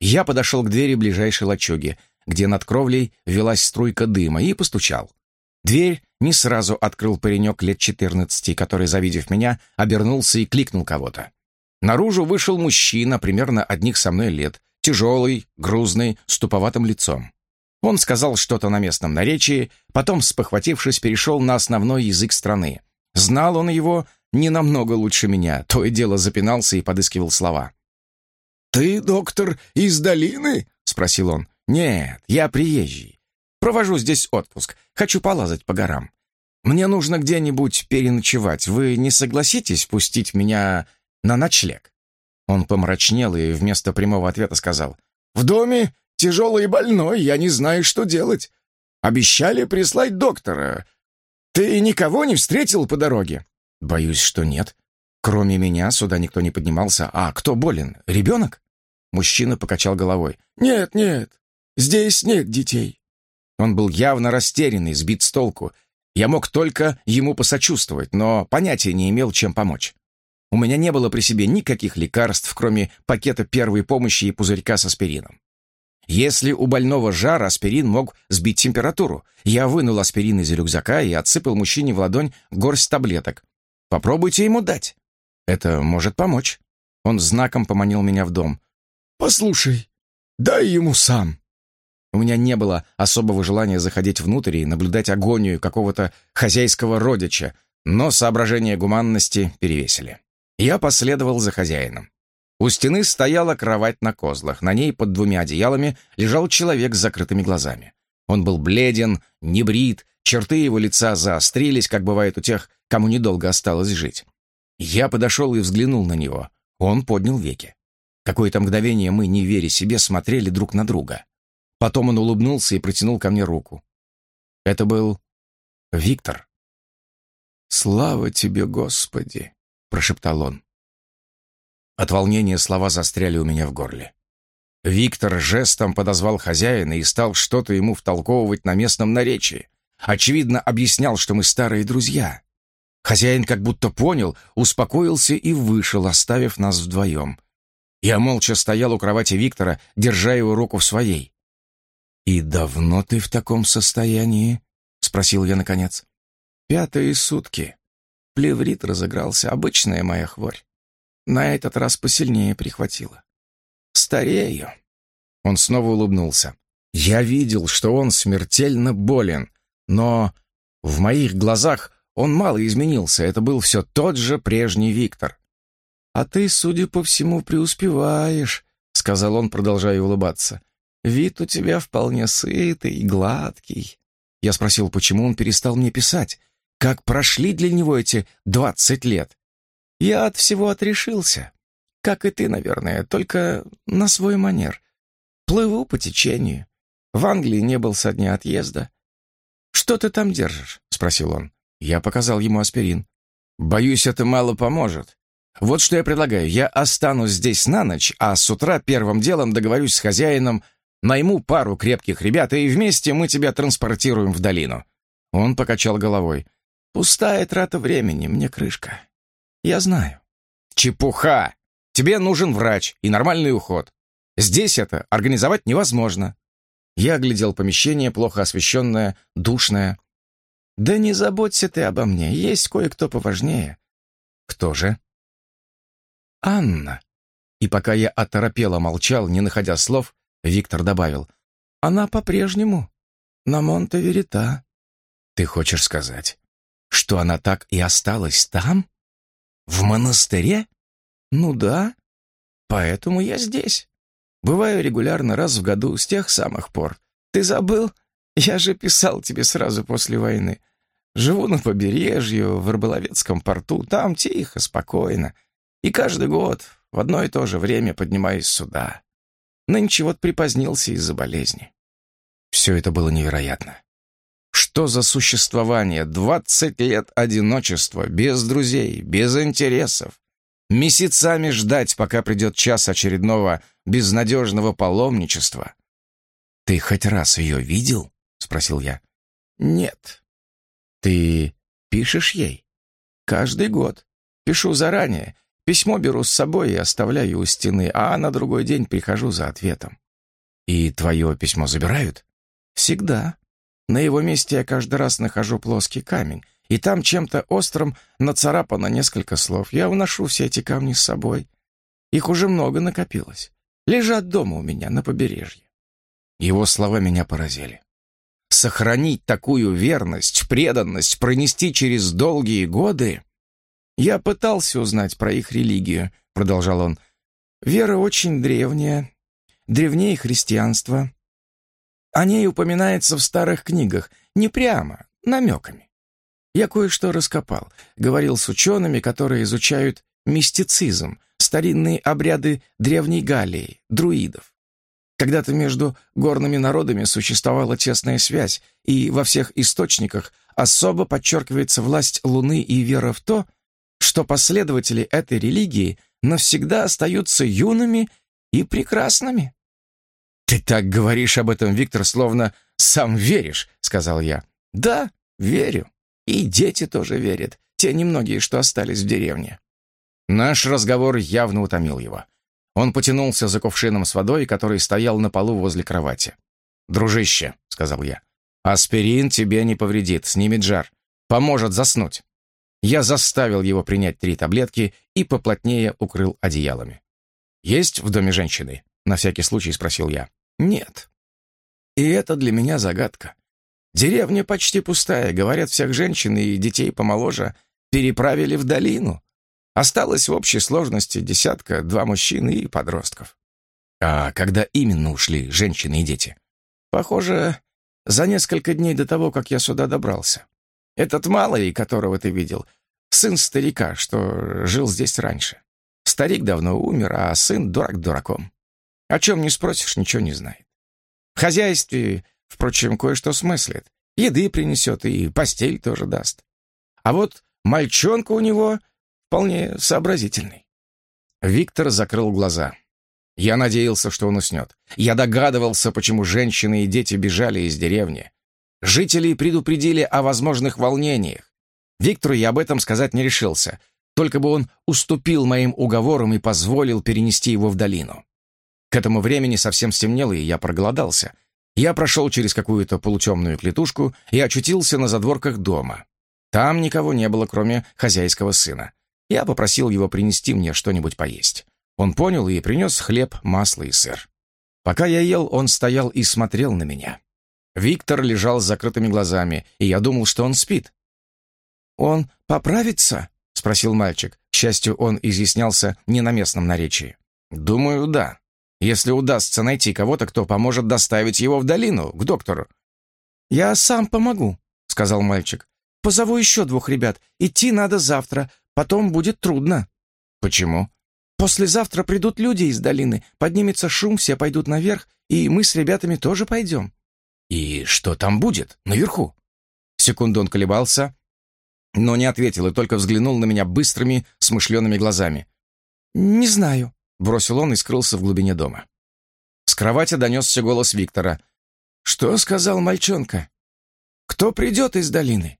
Я подошел к двери ближайшей лачуги, где над кровлей велась струйка дыма, и постучал. Дверь не сразу открыл паренек лет четырнадцати, который, завидев меня, обернулся и кликнул кого-то. Наружу вышел мужчина, примерно одних со мной лет, тяжелый, грузный, с туповатым лицом. Он сказал что-то на местном наречии, потом, спохватившись, перешел на основной язык страны. Знал он его не намного лучше меня, то и дело запинался и подыскивал слова. «Ты доктор из долины?» — спросил он. «Нет, я приезжий. Провожу здесь отпуск. Хочу полазать по горам. Мне нужно где-нибудь переночевать. Вы не согласитесь пустить меня на ночлег?» Он помрачнел и вместо прямого ответа сказал. «В доме тяжелый и больной, я не знаю, что делать. Обещали прислать доктора. Ты никого не встретил по дороге?» «Боюсь, что нет. Кроме меня сюда никто не поднимался. А кто болен? Ребенок?» Мужчина покачал головой. «Нет, нет, здесь нет детей». Он был явно растерянный, сбит с толку. Я мог только ему посочувствовать, но понятия не имел, чем помочь. У меня не было при себе никаких лекарств, кроме пакета первой помощи и пузырька с аспирином. Если у больного жар, аспирин мог сбить температуру. Я вынул аспирин из рюкзака и отсыпал мужчине в ладонь горсть таблеток. Попробуйте ему дать. Это может помочь. Он знаком поманил меня в дом. «Послушай, дай ему сам». У меня не было особого желания заходить внутрь и наблюдать агонию какого-то хозяйского родича, но соображения гуманности перевесили. Я последовал за хозяином. У стены стояла кровать на козлах. На ней под двумя одеялами лежал человек с закрытыми глазами. Он был бледен, небрит, черты его лица заострились, как бывает у тех, кому недолго осталось жить. Я подошел и взглянул на него. Он поднял веки. Какое-то мгновение мы, не веря себе, смотрели друг на друга. Потом он улыбнулся и протянул ко мне руку. Это был Виктор. «Слава тебе, Господи!» — прошептал он. От волнения слова застряли у меня в горле. Виктор жестом подозвал хозяина и стал что-то ему втолковывать на местном наречии. Очевидно, объяснял, что мы старые друзья. Хозяин как будто понял, успокоился и вышел, оставив нас вдвоем. Я молча стоял у кровати Виктора, держа его руку в своей. «И давно ты в таком состоянии?» — спросил я наконец. «Пятые сутки. Плеврит разыгрался, обычная моя хворь. На этот раз посильнее прихватило. Старею. Он снова улыбнулся. Я видел, что он смертельно болен, но в моих глазах он мало изменился, это был все тот же прежний Виктор. «А ты, судя по всему, преуспеваешь», — сказал он, продолжая улыбаться. «Вид у тебя вполне сытый и гладкий». Я спросил, почему он перестал мне писать, как прошли для него эти двадцать лет. Я от всего отрешился. Как и ты, наверное, только на свой манер. Плыву по течению. В Англии не был со дня отъезда. «Что ты там держишь?» — спросил он. Я показал ему аспирин. «Боюсь, это мало поможет. Вот что я предлагаю. Я останусь здесь на ночь, а с утра первым делом договорюсь с хозяином, найму пару крепких ребят, и вместе мы тебя транспортируем в долину». Он покачал головой. «Пустая трата времени, мне крышка. Я знаю. Чепуха! Тебе нужен врач и нормальный уход. Здесь это организовать невозможно. Я оглядел помещение, плохо освещенное, душное. Да не заботься ты обо мне, есть кое-кто поважнее. Кто же? Анна. И пока я оторопело молчал, не находя слов, Виктор добавил. Она по-прежнему на Монте-Верита. Ты хочешь сказать, что она так и осталась там? В монастыре? Ну да. Поэтому я здесь. Бываю регулярно раз в году с тех самых пор. Ты забыл? Я же писал тебе сразу после войны. Живу на побережье, в Рыболовецком порту. Там тихо, спокойно. И каждый год в одно и то же время поднимаюсь сюда. Нынче вот припозднился из-за болезни. Все это было невероятно. Что за существование? Двадцать лет одиночества, без друзей, без интересов. Месяцами ждать, пока придет час очередного безнадежного паломничества. «Ты хоть раз ее видел?» — спросил я. «Нет». «Ты пишешь ей?» «Каждый год. Пишу заранее. Письмо беру с собой и оставляю у стены, а на другой день прихожу за ответом». «И твое письмо забирают?» «Всегда. На его месте я каждый раз нахожу плоский камень, и там чем-то острым нацарапано несколько слов. Я уношу все эти камни с собой. Их уже много накопилось. Лежат дома у меня на побережье. Его слова меня поразили. Сохранить такую верность, преданность, пронести через долгие годы... Я пытался узнать про их религию, продолжал он. Вера очень древняя, древнее христианства. О ней упоминается в старых книгах, не прямо, намеками. Я кое-что раскопал, говорил с учеными, которые изучают мистицизм, старинные обряды Древней Галлии, друидов. Когда-то между горными народами существовала тесная связь, и во всех источниках особо подчеркивается власть Луны и вера в то, что последователи этой религии навсегда остаются юными и прекрасными. «Ты так говоришь об этом, Виктор, словно сам веришь», — сказал я. «Да, верю. И дети тоже верят, те немногие, что остались в деревне». Наш разговор явно утомил его. Он потянулся за кувшином с водой, который стоял на полу возле кровати. «Дружище», — сказал я, — «аспирин тебе не повредит, снимет жар, поможет заснуть». Я заставил его принять три таблетки и поплотнее укрыл одеялами. «Есть в доме женщины?» — на всякий случай спросил я. «Нет. И это для меня загадка. Деревня почти пустая, говорят, всех женщин и детей помоложе переправили в долину. Осталось в общей сложности десятка, два мужчины и подростков. А когда именно ушли женщины и дети? Похоже, за несколько дней до того, как я сюда добрался. Этот малый, которого ты видел, сын старика, что жил здесь раньше. Старик давно умер, а сын дурак дураком. О чем не спросишь, ничего не знает. В хозяйстве, впрочем, кое-что смыслит. Еды принесет и постель тоже даст. А вот мальчонка у него вполне сообразительный. Виктор закрыл глаза. Я надеялся, что он уснет. Я догадывался, почему женщины и дети бежали из деревни. Жители предупредили о возможных волнениях. Виктору я об этом сказать не решился, только бы он уступил моим уговорам и позволил перенести его в долину. К этому времени совсем стемнело, и я проголодался. Я прошел через какую-то полутемную клетушку и очутился на задворках дома. Там никого не было, кроме хозяйского сына. Я попросил его принести мне что-нибудь поесть. Он понял и принес хлеб, масло и сыр. Пока я ел, он стоял и смотрел на меня. Виктор лежал с закрытыми глазами, и я думал, что он спит. «Он поправится?» — спросил мальчик. К счастью, он изъяснялся не на местном наречии. «Думаю, да. Если удастся найти кого-то, кто поможет доставить его в долину, к доктору». «Я сам помогу», — сказал мальчик. «Позову еще двух ребят. Идти надо завтра. Потом будет трудно». «Почему?» «Послезавтра придут люди из долины, поднимется шум, все пойдут наверх, и мы с ребятами тоже пойдем». «И что там будет, наверху?» Секунду он колебался, но не ответил и только взглянул на меня быстрыми, смышленными глазами. «Не знаю», — бросил он и скрылся в глубине дома. С кровати донесся голос Виктора. «Что сказал мальчонка? Кто придет из долины?»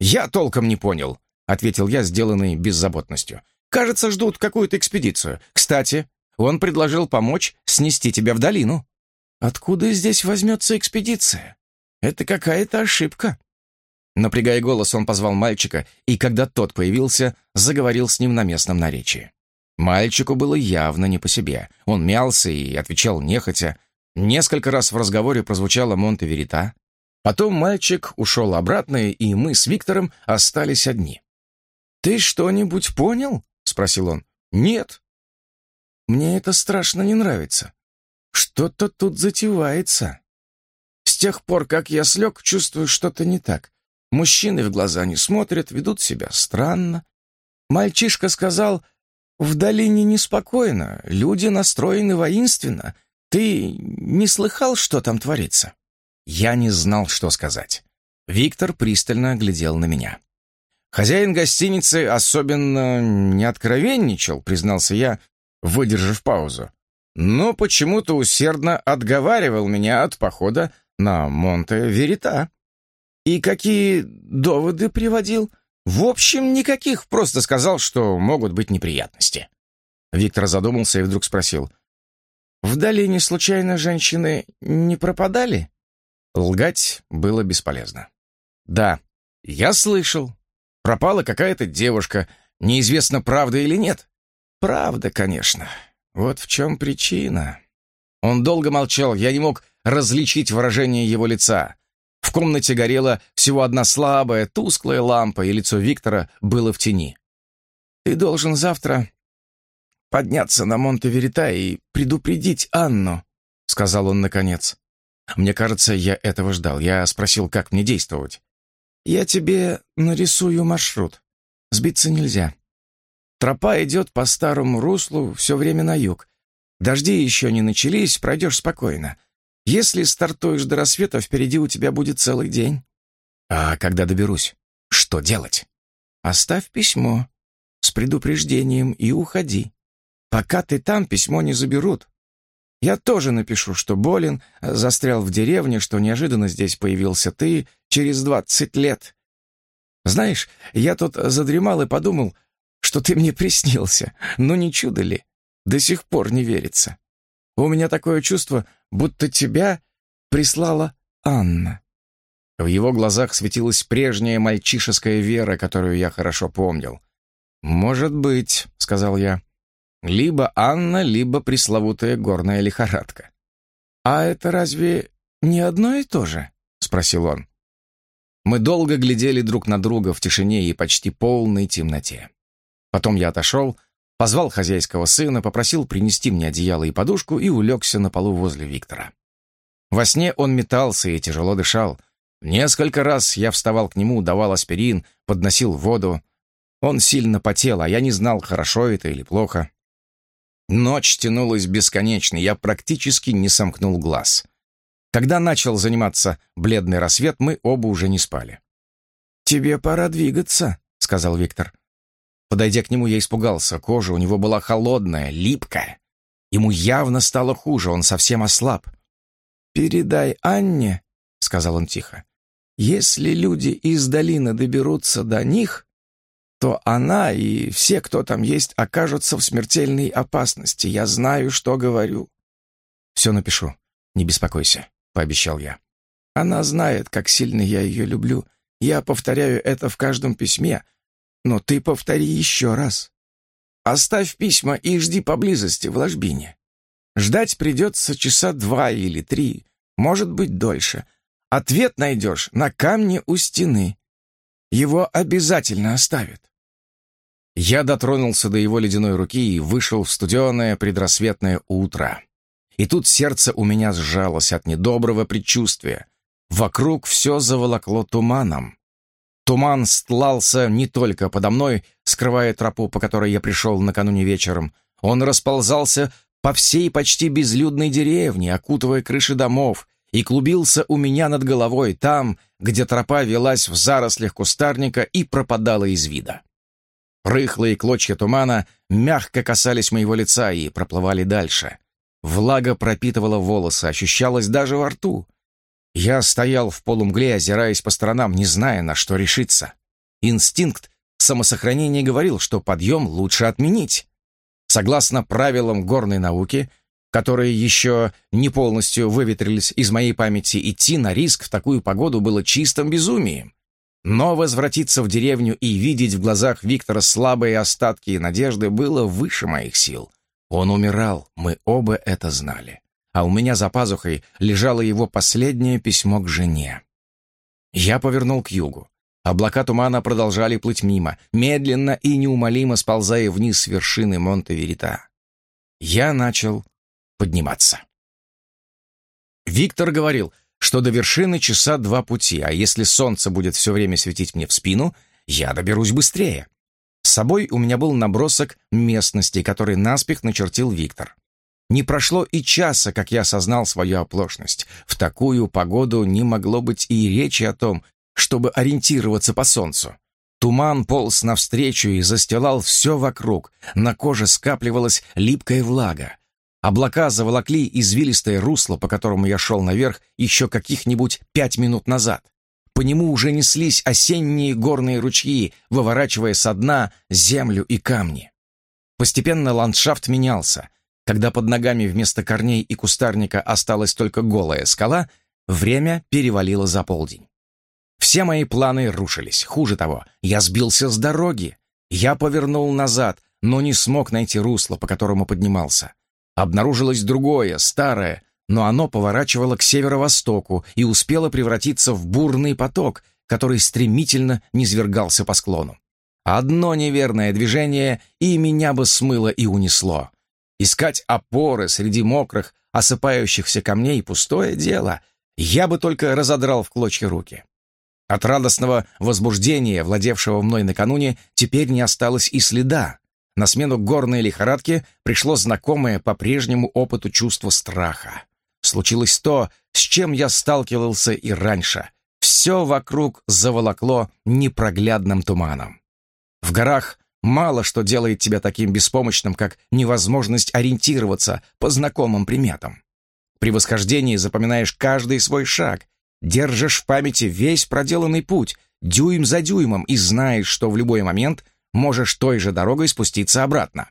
«Я толком не понял», ответил я, сделанный беззаботностью. «Кажется, ждут какую-то экспедицию. Кстати, он предложил помочь снести тебя в долину». «Откуда здесь возьмется экспедиция? Это какая-то ошибка». Напрягая голос, он позвал мальчика, и когда тот появился, заговорил с ним на местном наречии. Мальчику было явно не по себе. Он мялся и отвечал нехотя. Несколько раз в разговоре прозвучало «Монте-Верита». Потом мальчик ушел обратно, и мы с Виктором остались одни. «Ты что-нибудь понял?» — спросил он. «Нет». «Мне это страшно не нравится. Что-то тут затевается. С тех пор, как я слег, чувствую что-то не так. Мужчины в глаза не смотрят, ведут себя странно. Мальчишка сказал, в долине неспокойно, люди настроены воинственно. Ты не слыхал, что там творится?» Я не знал, что сказать. Виктор пристально глядел на меня. Хозяин гостиницы особенно не откровенничал, признался я, выдержав паузу. Но почему-то усердно отговаривал меня от похода на Монте-Верита. И какие доводы приводил? В общем, никаких, просто сказал, что могут быть неприятности. Виктор задумался и вдруг спросил. «В долине случайно женщины не пропадали?» Лгать было бесполезно. «Да, я слышал, Пропала какая-то девушка. Неизвестно, правда или нет. Правда, конечно. Вот в чем причина. Он долго молчал, я не мог различить выражение его лица. В комнате горела всего одна слабая, тусклая лампа, и лицо Виктора было в тени. «Ты должен завтра подняться на Монте-Верита и предупредить Анну», — сказал он наконец. Мне кажется, я этого ждал. Я спросил, как мне действовать. Я тебе нарисую маршрут. Сбиться нельзя. Тропа идет по старому руслу все время на юг. Дожди еще не начались, пройдешь спокойно. Если стартуешь до рассвета, впереди у тебя будет целый день. А когда доберусь, что делать? Оставь письмо с предупреждением и уходи. Пока ты там, письмо не заберут. Я тоже напишу, что болен, застрял в деревне, что неожиданно здесь появился ты через двадцать лет. Знаешь, я тут задремал и подумал, что ты мне приснился. Ну не чудо ли? до сих пор не верится. У меня такое чувство, будто тебя прислала Анна». В его глазах светилась прежняя мальчишеская вера, которую я хорошо помнил. «Может быть», — сказал я, — «либо Анна, либо пресловутая горная лихорадка». «А это разве не одно и то же?» — спросил он. Мы долго глядели друг на друга в тишине и почти полной темноте. Потом я отошел, позвал хозяйского сына, попросил принести мне одеяло и подушку и улегся на полу возле Виктора. Во сне он метался и тяжело дышал. Несколько раз я вставал к нему, давал аспирин, подносил воду. Он сильно потел, а я не знал, хорошо это или плохо. Ночь тянулась бесконечно, я практически не сомкнул глаз. Когда начал заниматься бледный рассвет, мы оба уже не спали. «Тебе пора двигаться», — сказал Виктор. Подойдя к нему, я испугался. Кожа у него была холодная, липкая. Ему явно стало хуже, он совсем ослаб. «Передай Анне», — сказал он тихо, «если люди из долины доберутся до них, то она и все, кто там есть, окажутся в смертельной опасности. Я знаю, что говорю». «Все напишу, не беспокойся», — пообещал я. «Она знает, как сильно я ее люблю. Я повторяю это в каждом письме, но ты повтори еще раз. Оставь письма и жди поблизости в ложбине. Ждать придется часа два или три, может быть, дольше. Ответ найдешь на камне у стены. Его обязательно оставят. Я дотронулся до его ледяной руки и вышел в студеное предрассветное утро. И тут сердце у меня сжалось от недоброго предчувствия. Вокруг все заволокло туманом. Туман стлался не только подо мной, скрывая тропу, по которой я пришел накануне вечером. Он расползался по всей почти безлюдной деревне, окутывая крыши домов, и клубился у меня над головой там, где тропа велась в зарослях кустарника и пропадала из вида. Рыхлые клочья тумана мягко касались моего лица и проплывали дальше. Влага пропитывала волосы, ощущалась даже во рту. Я стоял в полумгле, озираясь по сторонам, не зная, на что решиться. Инстинкт самосохранения говорил, что подъем лучше отменить. Согласно правилам горной науки, которые еще не полностью выветрились из моей памяти, идти на риск в такую погоду было чистым безумием. Но возвратиться в деревню и видеть в глазах Виктора слабые остатки и надежды было выше моих сил. Он умирал, мы оба это знали а у меня за пазухой лежало его последнее письмо к жене. Я повернул к югу. Облака тумана продолжали плыть мимо, медленно и неумолимо сползая вниз с вершины Монте-Верита. Я начал подниматься. Виктор говорил, что до вершины часа два пути, а если солнце будет все время светить мне в спину, я доберусь быстрее. С собой у меня был набросок местности, который наспех начертил Виктор. Не прошло и часа, как я осознал свою оплошность. В такую погоду не могло быть и речи о том, чтобы ориентироваться по солнцу. Туман полз навстречу и застилал все вокруг. На коже скапливалась липкая влага. Облака заволокли извилистое русло, по которому я шел наверх еще каких-нибудь пять минут назад. По нему уже неслись осенние горные ручьи, выворачивая со дна землю и камни. Постепенно ландшафт менялся. Когда под ногами вместо корней и кустарника осталась только голая скала, время перевалило за полдень. Все мои планы рушились. Хуже того, я сбился с дороги. Я повернул назад, но не смог найти русло, по которому поднимался. Обнаружилось другое, старое, но оно поворачивало к северо-востоку и успело превратиться в бурный поток, который стремительно низвергался по склону. Одно неверное движение, и меня бы смыло и унесло. Искать опоры среди мокрых, осыпающихся камней — пустое дело. Я бы только разодрал в клочья руки. От радостного возбуждения, владевшего мной накануне, теперь не осталось и следа. На смену горной лихорадке пришло знакомое по прежнему опыту чувство страха. Случилось то, с чем я сталкивался и раньше. Все вокруг заволокло непроглядным туманом. В горах Мало что делает тебя таким беспомощным, как невозможность ориентироваться по знакомым приметам. При восхождении запоминаешь каждый свой шаг, держишь в памяти весь проделанный путь, дюйм за дюймом, и знаешь, что в любой момент можешь той же дорогой спуститься обратно.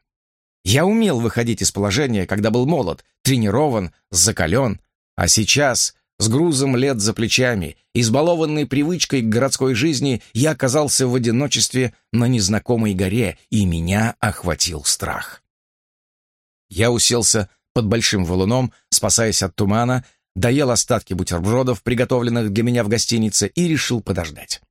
Я умел выходить из положения, когда был молод, тренирован, закален, а сейчас, с грузом лет за плечами, избалованный привычкой к городской жизни, я оказался в одиночестве на незнакомой горе, и меня охватил страх. Я уселся под большим валуном, спасаясь от тумана, доел остатки бутербродов, приготовленных для меня в гостинице, и решил подождать.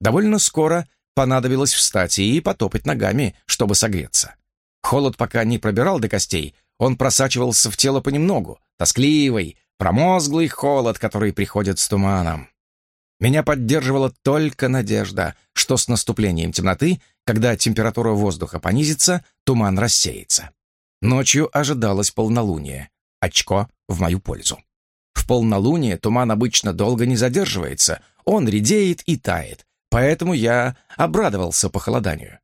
Довольно скоро понадобилось встать и потопать ногами, чтобы согреться. Холод пока не пробирал до костей, он просачивался в тело понемногу, тоскливый, промозглый холод, который приходит с туманом. Меня поддерживала только надежда, что с наступлением темноты, когда температура воздуха понизится, туман рассеется. Ночью ожидалось полнолуние. Очко в мою пользу. В полнолуние туман обычно долго не задерживается, он редеет и тает, поэтому я обрадовался похолоданию.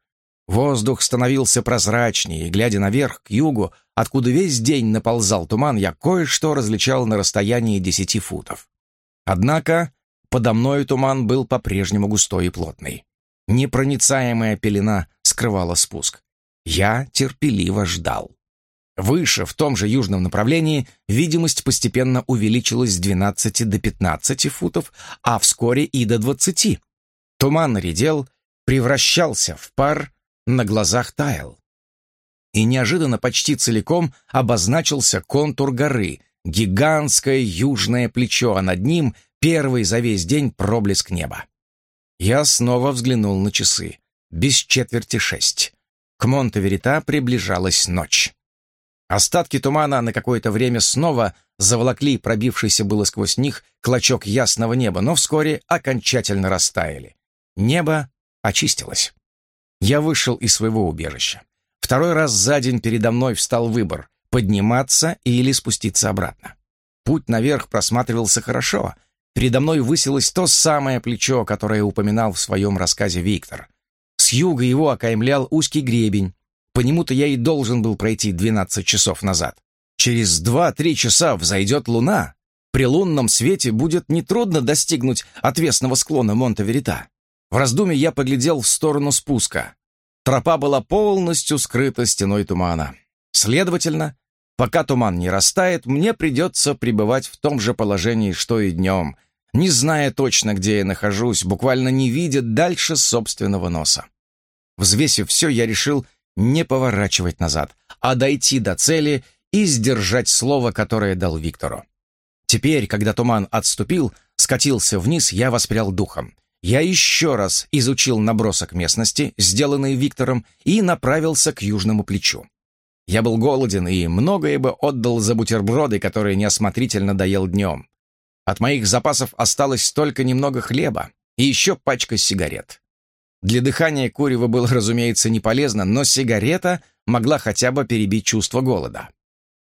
Воздух становился прозрачнее, глядя наверх, к югу, откуда весь день наползал туман, я кое-что различал на расстоянии десяти футов. Однако подо мною туман был по-прежнему густой и плотный. Непроницаемая пелена скрывала спуск. Я терпеливо ждал. Выше, в том же южном направлении, видимость постепенно увеличилась с 12 до 15 футов, а вскоре и до 20. Туман редел, превращался в пар, на глазах таял. И неожиданно почти целиком обозначился контур горы, гигантское южное плечо, а над ним первый за весь день проблеск неба. Я снова взглянул на часы. Без четверти шесть. К Монте-Верита приближалась ночь. Остатки тумана на какое-то время снова заволокли пробившийся было сквозь них клочок ясного неба, но вскоре окончательно растаяли. Небо очистилось. Я вышел из своего убежища. Второй раз за день передо мной встал выбор — подниматься или спуститься обратно. Путь наверх просматривался хорошо. Передо мной высилось то самое плечо, которое упоминал в своем рассказе Виктор. С юга его окаймлял узкий гребень. По нему-то я и должен был пройти 12 часов назад. Через 2-3 часа взойдет луна. При лунном свете будет нетрудно достигнуть отвесного склона Монте-Верита. В раздумье я поглядел в сторону спуска. Тропа была полностью скрыта стеной тумана. Следовательно, пока туман не растает, мне придется пребывать в том же положении, что и днем, не зная точно, где я нахожусь, буквально не видя дальше собственного носа. Взвесив все, я решил не поворачивать назад, а дойти до цели и сдержать слово, которое дал Виктору. Теперь, когда туман отступил, скатился вниз, я воспрял духом — я еще раз изучил набросок местности, сделанный Виктором, и направился к южному плечу. Я был голоден и многое бы отдал за бутерброды, которые неосмотрительно доел днем. От моих запасов осталось только немного хлеба и еще пачка сигарет. Для дыхания курева было, разумеется, не полезно, но сигарета могла хотя бы перебить чувство голода.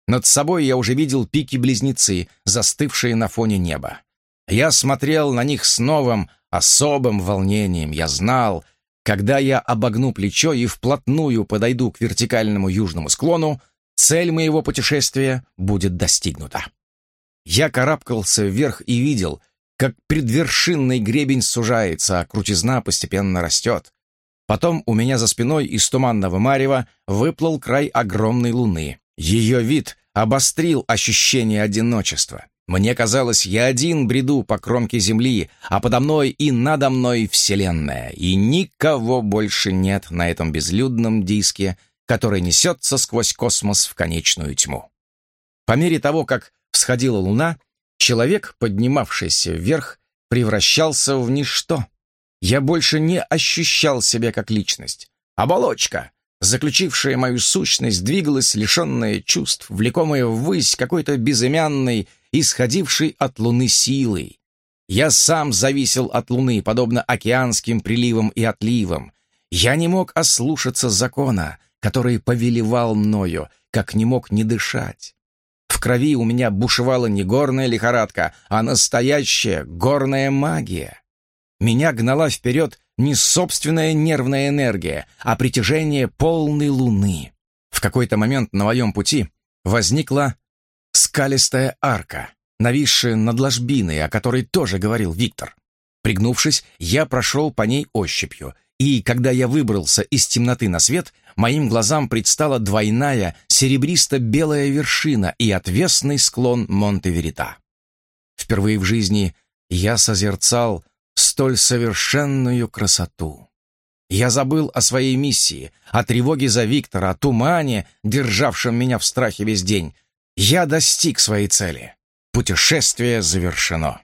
Над собой я уже видел пики-близнецы, застывшие на фоне неба. Я смотрел на них с новым, особым волнением. Я знал, когда я обогну плечо и вплотную подойду к вертикальному южному склону, цель моего путешествия будет достигнута. Я карабкался вверх и видел, как предвершинный гребень сужается, а крутизна постепенно растет. Потом у меня за спиной из туманного марева выплыл край огромной луны. Ее вид обострил ощущение одиночества. Мне казалось, я один бреду по кромке земли, а подо мной и надо мной Вселенная, и никого больше нет на этом безлюдном диске, который несется сквозь космос в конечную тьму. По мере того, как всходила луна, человек, поднимавшийся вверх, превращался в ничто. Я больше не ощущал себя как личность. Оболочка, заключившая мою сущность, двигалась, лишенная чувств, влекомая ввысь какой-то безымянной, исходившей от Луны силой. Я сам зависел от Луны, подобно океанским приливам и отливам. Я не мог ослушаться закона, который повелевал мною, как не мог не дышать. В крови у меня бушевала не горная лихорадка, а настоящая горная магия. Меня гнала вперед не собственная нервная энергия, а притяжение полной луны. В какой-то момент на моем пути возникла скалистая арка, нависшая над ложбиной, о которой тоже говорил Виктор. Пригнувшись, я прошел по ней ощупью И когда я выбрался из темноты на свет, моим глазам предстала двойная серебристо-белая вершина и отвесный склон Монте-Верита. Впервые в жизни я созерцал столь совершенную красоту. Я забыл о своей миссии, о тревоге за Виктора, о тумане, державшем меня в страхе весь день. Я достиг своей цели. Путешествие завершено.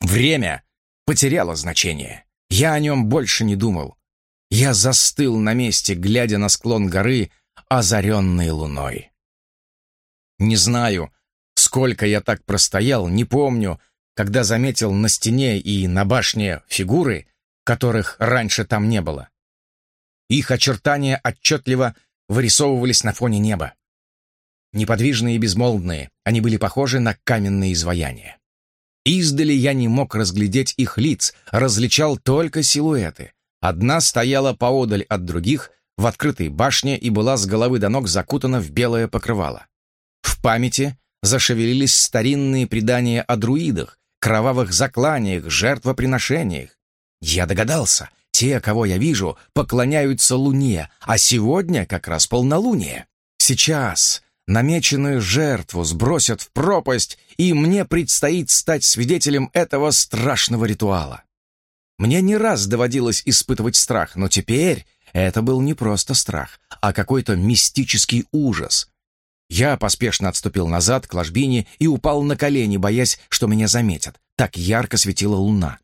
Время потеряло значение. Я о нем больше не думал. Я застыл на месте, глядя на склон горы, озаренный луной. Не знаю, сколько я так простоял, не помню, когда заметил на стене и на башне фигуры, которых раньше там не было. Их очертания отчетливо вырисовывались на фоне неба. Неподвижные и безмолвные, они были похожи на каменные изваяния. Издали я не мог разглядеть их лиц, различал только силуэты. Одна стояла поодаль от других, в открытой башне и была с головы до ног закутана в белое покрывало. В памяти зашевелились старинные предания о друидах, кровавых закланиях, жертвоприношениях. Я догадался, те, кого я вижу, поклоняются Луне, а сегодня как раз полнолуние. Сейчас намеченную жертву сбросят в пропасть, и мне предстоит стать свидетелем этого страшного ритуала. Мне не раз доводилось испытывать страх, но теперь это был не просто страх, а какой-то мистический ужас, я поспешно отступил назад к ложбине и упал на колени, боясь, что меня заметят. Так ярко светила луна.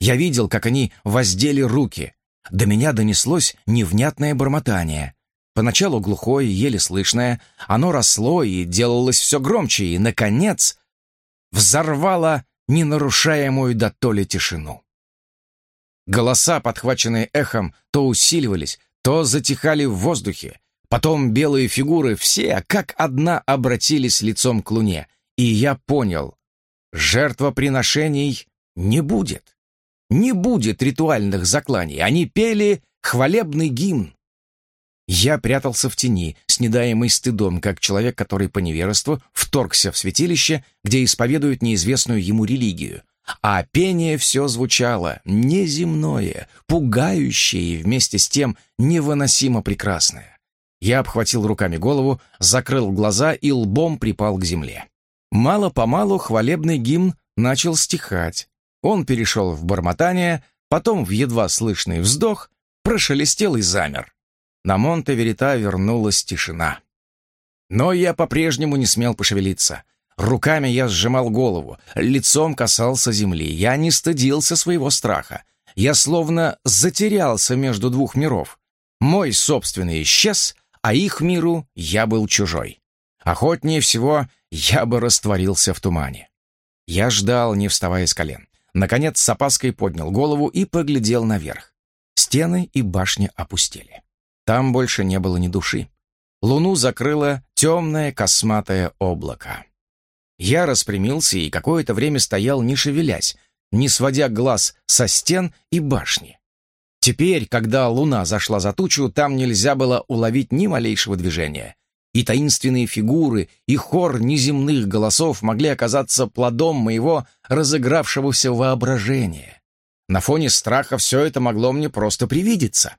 Я видел, как они воздели руки. До меня донеслось невнятное бормотание. Поначалу глухое, еле слышное, оно росло и делалось все громче, и, наконец, взорвало ненарушаемую до толи тишину. Голоса, подхваченные эхом, то усиливались, то затихали в воздухе, Потом белые фигуры все как одна обратились лицом к луне, и я понял, жертвоприношений не будет. Не будет ритуальных закланий, они пели хвалебный гимн. Я прятался в тени, снедаемый стыдом, как человек, который по невежеству вторгся в святилище, где исповедуют неизвестную ему религию. А пение все звучало неземное, пугающее и вместе с тем невыносимо прекрасное. Я обхватил руками голову, закрыл глаза и лбом припал к земле. Мало-помалу хвалебный гимн начал стихать. Он перешел в бормотание, потом в едва слышный вздох, прошелестел и замер. На Монте-Верита вернулась тишина. Но я по-прежнему не смел пошевелиться. Руками я сжимал голову, лицом касался земли. Я не стыдился своего страха. Я словно затерялся между двух миров. Мой собственный исчез, а их миру я был чужой. Охотнее всего я бы растворился в тумане. Я ждал, не вставая с колен. Наконец с опаской поднял голову и поглядел наверх. Стены и башни опустели. Там больше не было ни души. Луну закрыло темное косматое облако. Я распрямился и какое-то время стоял, не шевелясь, не сводя глаз со стен и башни. Теперь, когда луна зашла за тучу, там нельзя было уловить ни малейшего движения. И таинственные фигуры, и хор неземных голосов могли оказаться плодом моего разыгравшегося воображения. На фоне страха все это могло мне просто привидеться.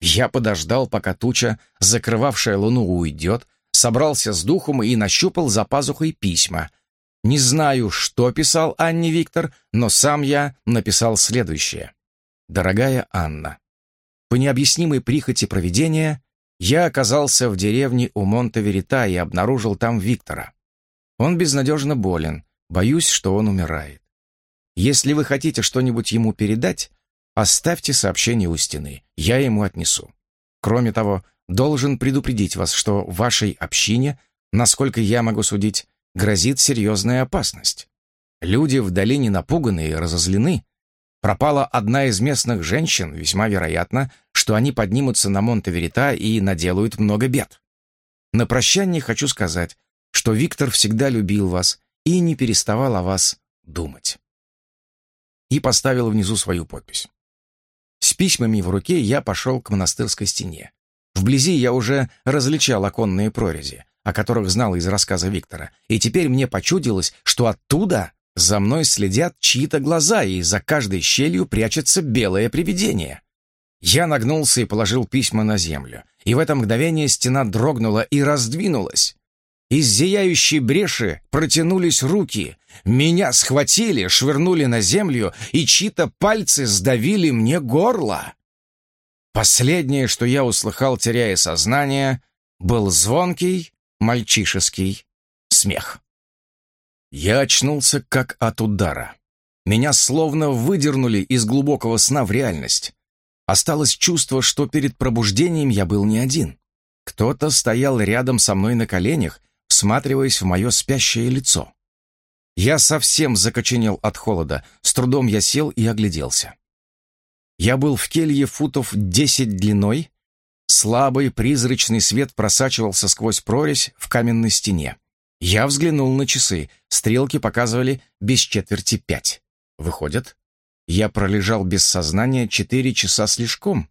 Я подождал, пока туча, закрывавшая луну, уйдет, собрался с духом и нащупал за пазухой письма. Не знаю, что писал Анне Виктор, но сам я написал следующее. Дорогая Анна, по необъяснимой прихоти провидения я оказался в деревне у Монте-Верита и обнаружил там Виктора. Он безнадежно болен, боюсь, что он умирает. Если вы хотите что-нибудь ему передать, оставьте сообщение у стены, я ему отнесу. Кроме того, должен предупредить вас, что вашей общине, насколько я могу судить, грозит серьезная опасность. Люди в долине напуганы и разозлены, Пропала одна из местных женщин, весьма вероятно, что они поднимутся на Монте-Верита и наделают много бед. На прощание хочу сказать, что Виктор всегда любил вас и не переставал о вас думать. И поставил внизу свою подпись. С письмами в руке я пошел к монастырской стене. Вблизи я уже различал оконные прорези, о которых знал из рассказа Виктора, и теперь мне почудилось, что оттуда за мной следят чьи-то глаза, и за каждой щелью прячется белое привидение. Я нагнулся и положил письма на землю, и в это мгновение стена дрогнула и раздвинулась. Из зияющей бреши протянулись руки. Меня схватили, швырнули на землю, и чьи-то пальцы сдавили мне горло. Последнее, что я услыхал, теряя сознание, был звонкий мальчишеский смех. Я очнулся как от удара. Меня словно выдернули из глубокого сна в реальность. Осталось чувство, что перед пробуждением я был не один. Кто-то стоял рядом со мной на коленях, всматриваясь в мое спящее лицо. Я совсем закоченел от холода, с трудом я сел и огляделся. Я был в келье футов десять длиной, слабый призрачный свет просачивался сквозь прорезь в каменной стене. Я взглянул на часы, стрелки показывали без четверти пять. Выходит, я пролежал без сознания четыре часа слишком.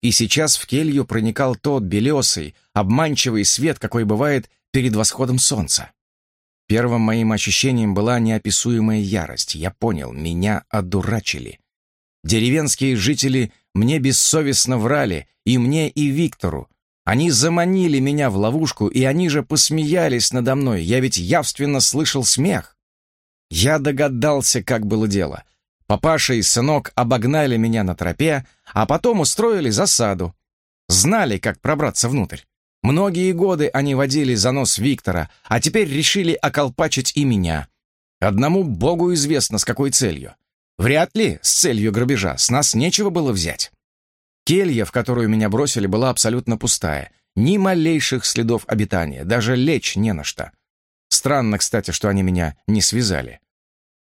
И сейчас в келью проникал тот белесый, обманчивый свет, какой бывает перед восходом солнца. Первым моим ощущением была неописуемая ярость. Я понял, меня одурачили. Деревенские жители мне бессовестно врали, и мне, и Виктору. Они заманили меня в ловушку, и они же посмеялись надо мной. Я ведь явственно слышал смех. Я догадался, как было дело. Папаша и сынок обогнали меня на тропе, а потом устроили засаду. Знали, как пробраться внутрь. Многие годы они водили за нос Виктора, а теперь решили околпачить и меня. Одному богу известно, с какой целью. Вряд ли с целью грабежа, с нас нечего было взять. Келья, в которую меня бросили, была абсолютно пустая. Ни малейших следов обитания, даже лечь не на что. Странно, кстати, что они меня не связали.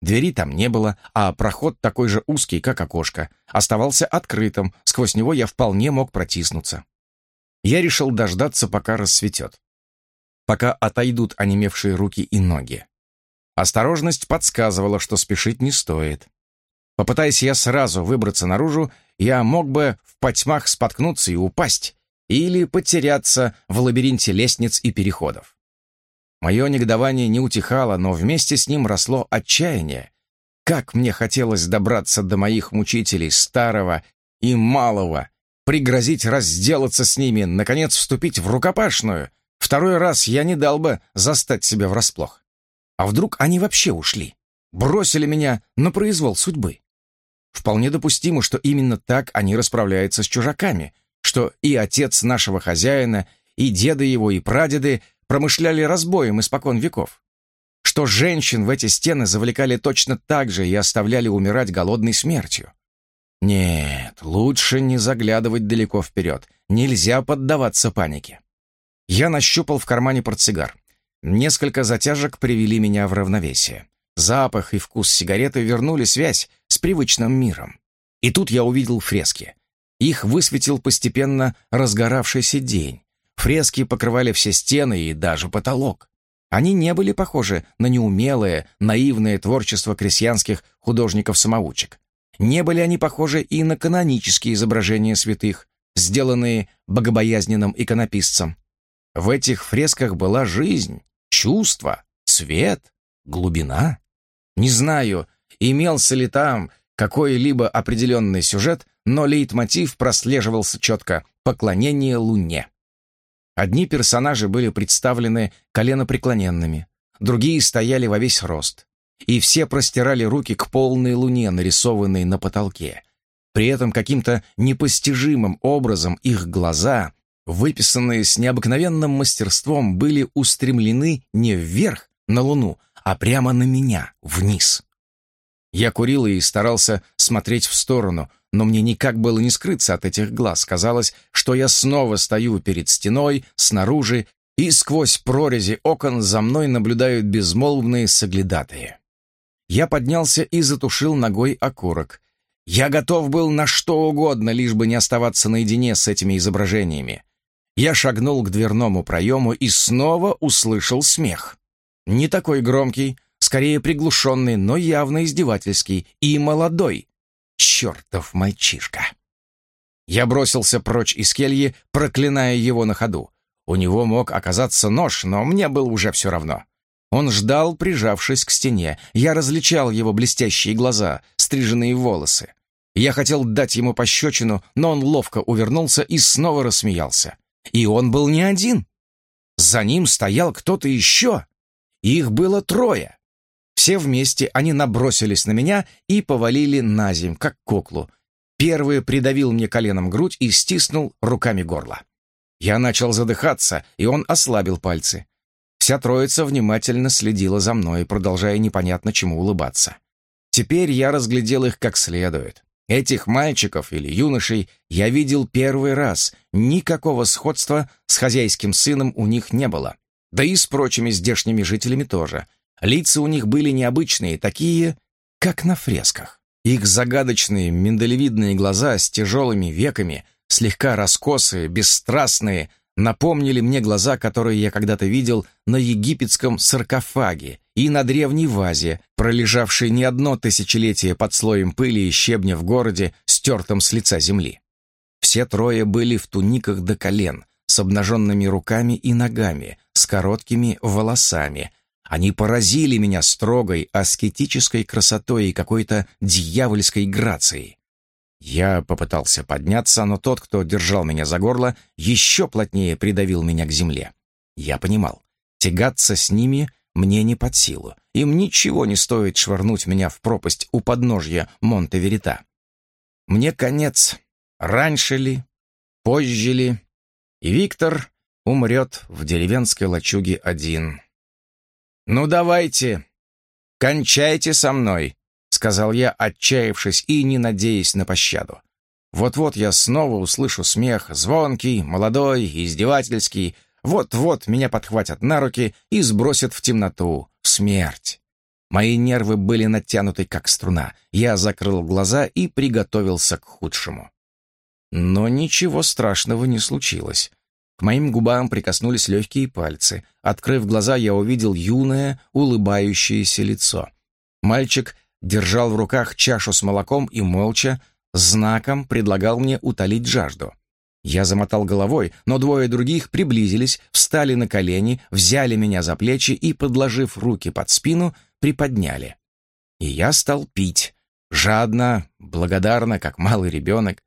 Двери там не было, а проход такой же узкий, как окошко, оставался открытым, сквозь него я вполне мог протиснуться. Я решил дождаться, пока рассветет. Пока отойдут онемевшие руки и ноги. Осторожность подсказывала, что спешить не стоит. Попытаясь я сразу выбраться наружу, я мог бы в потьмах споткнуться и упасть, или потеряться в лабиринте лестниц и переходов. Мое негодование не утихало, но вместе с ним росло отчаяние. Как мне хотелось добраться до моих мучителей, старого и малого, пригрозить разделаться с ними, наконец вступить в рукопашную. Второй раз я не дал бы застать себя врасплох. А вдруг они вообще ушли? Бросили меня на произвол судьбы? Вполне допустимо, что именно так они расправляются с чужаками, что и отец нашего хозяина, и деды его, и прадеды промышляли разбоем испокон веков. Что женщин в эти стены завлекали точно так же и оставляли умирать голодной смертью. Нет, лучше не заглядывать далеко вперед. Нельзя поддаваться панике. Я нащупал в кармане портсигар. Несколько затяжек привели меня в равновесие. Запах и вкус сигареты вернули связь с привычным миром. И тут я увидел фрески. Их высветил постепенно разгоравшийся день. Фрески покрывали все стены и даже потолок. Они не были похожи на неумелое, наивное творчество крестьянских художников-самоучек. Не были они похожи и на канонические изображения святых, сделанные богобоязненным иконописцем. В этих фресках была жизнь, чувство, цвет, глубина. Не знаю, имелся ли там какой-либо определенный сюжет, но лейтмотив прослеживался четко — поклонение Луне. Одни персонажи были представлены коленопреклоненными, другие стояли во весь рост, и все простирали руки к полной луне, нарисованной на потолке. При этом каким-то непостижимым образом их глаза, выписанные с необыкновенным мастерством, были устремлены не вверх, на луну, а прямо на меня, вниз. Я курил и старался смотреть в сторону, но мне никак было не скрыться от этих глаз. Казалось, что я снова стою перед стеной, снаружи, и сквозь прорези окон за мной наблюдают безмолвные соглядатые. Я поднялся и затушил ногой окурок. Я готов был на что угодно, лишь бы не оставаться наедине с этими изображениями. Я шагнул к дверному проему и снова услышал смех. Не такой громкий, скорее приглушенный, но явно издевательский, и молодой. Чертов мальчишка. Я бросился прочь из кельи, проклиная его на ходу. У него мог оказаться нож, но мне было уже все равно. Он ждал, прижавшись к стене. Я различал его блестящие глаза, стриженные волосы. Я хотел дать ему пощечину, но он ловко увернулся и снова рассмеялся. И он был не один. За ним стоял кто-то еще. Их было трое. Все вместе они набросились на меня и повалили на земь, как куклу. Первый придавил мне коленом грудь и стиснул руками горло. Я начал задыхаться, и он ослабил пальцы. Вся троица внимательно следила за мной, продолжая непонятно чему улыбаться. Теперь я разглядел их как следует. Этих мальчиков или юношей я видел первый раз. Никакого сходства с хозяйским сыном у них не было. Да и с прочими здешними жителями тоже. Лица у них были необычные, такие, как на фресках. Их загадочные миндалевидные глаза с тяжелыми веками, слегка раскосые, бесстрастные, напомнили мне глаза, которые я когда-то видел на египетском саркофаге и на древней вазе, пролежавшей не одно тысячелетие под слоем пыли и щебня в городе, стертом с лица земли. Все трое были в туниках до колен, с обнаженными руками и ногами, с короткими волосами. Они поразили меня строгой аскетической красотой и какой-то дьявольской грацией. Я попытался подняться, но тот, кто держал меня за горло, еще плотнее придавил меня к земле. Я понимал, тягаться с ними мне не под силу. Им ничего не стоит швырнуть меня в пропасть у подножья Монте-Верита. Мне конец. Раньше ли, позже ли. И Виктор умрет в деревенской лачуге один. «Ну давайте, кончайте со мной», — сказал я, отчаявшись и не надеясь на пощаду. Вот-вот я снова услышу смех, звонкий, молодой, издевательский. Вот-вот меня подхватят на руки и сбросят в темноту, смерть. Мои нервы были натянуты, как струна. Я закрыл глаза и приготовился к худшему. Но ничего страшного не случилось. К моим губам прикоснулись легкие пальцы. Открыв глаза, я увидел юное, улыбающееся лицо. Мальчик держал в руках чашу с молоком и молча, знаком предлагал мне утолить жажду. Я замотал головой, но двое других приблизились, встали на колени, взяли меня за плечи и, подложив руки под спину, приподняли. И я стал пить, жадно, благодарно, как малый ребенок.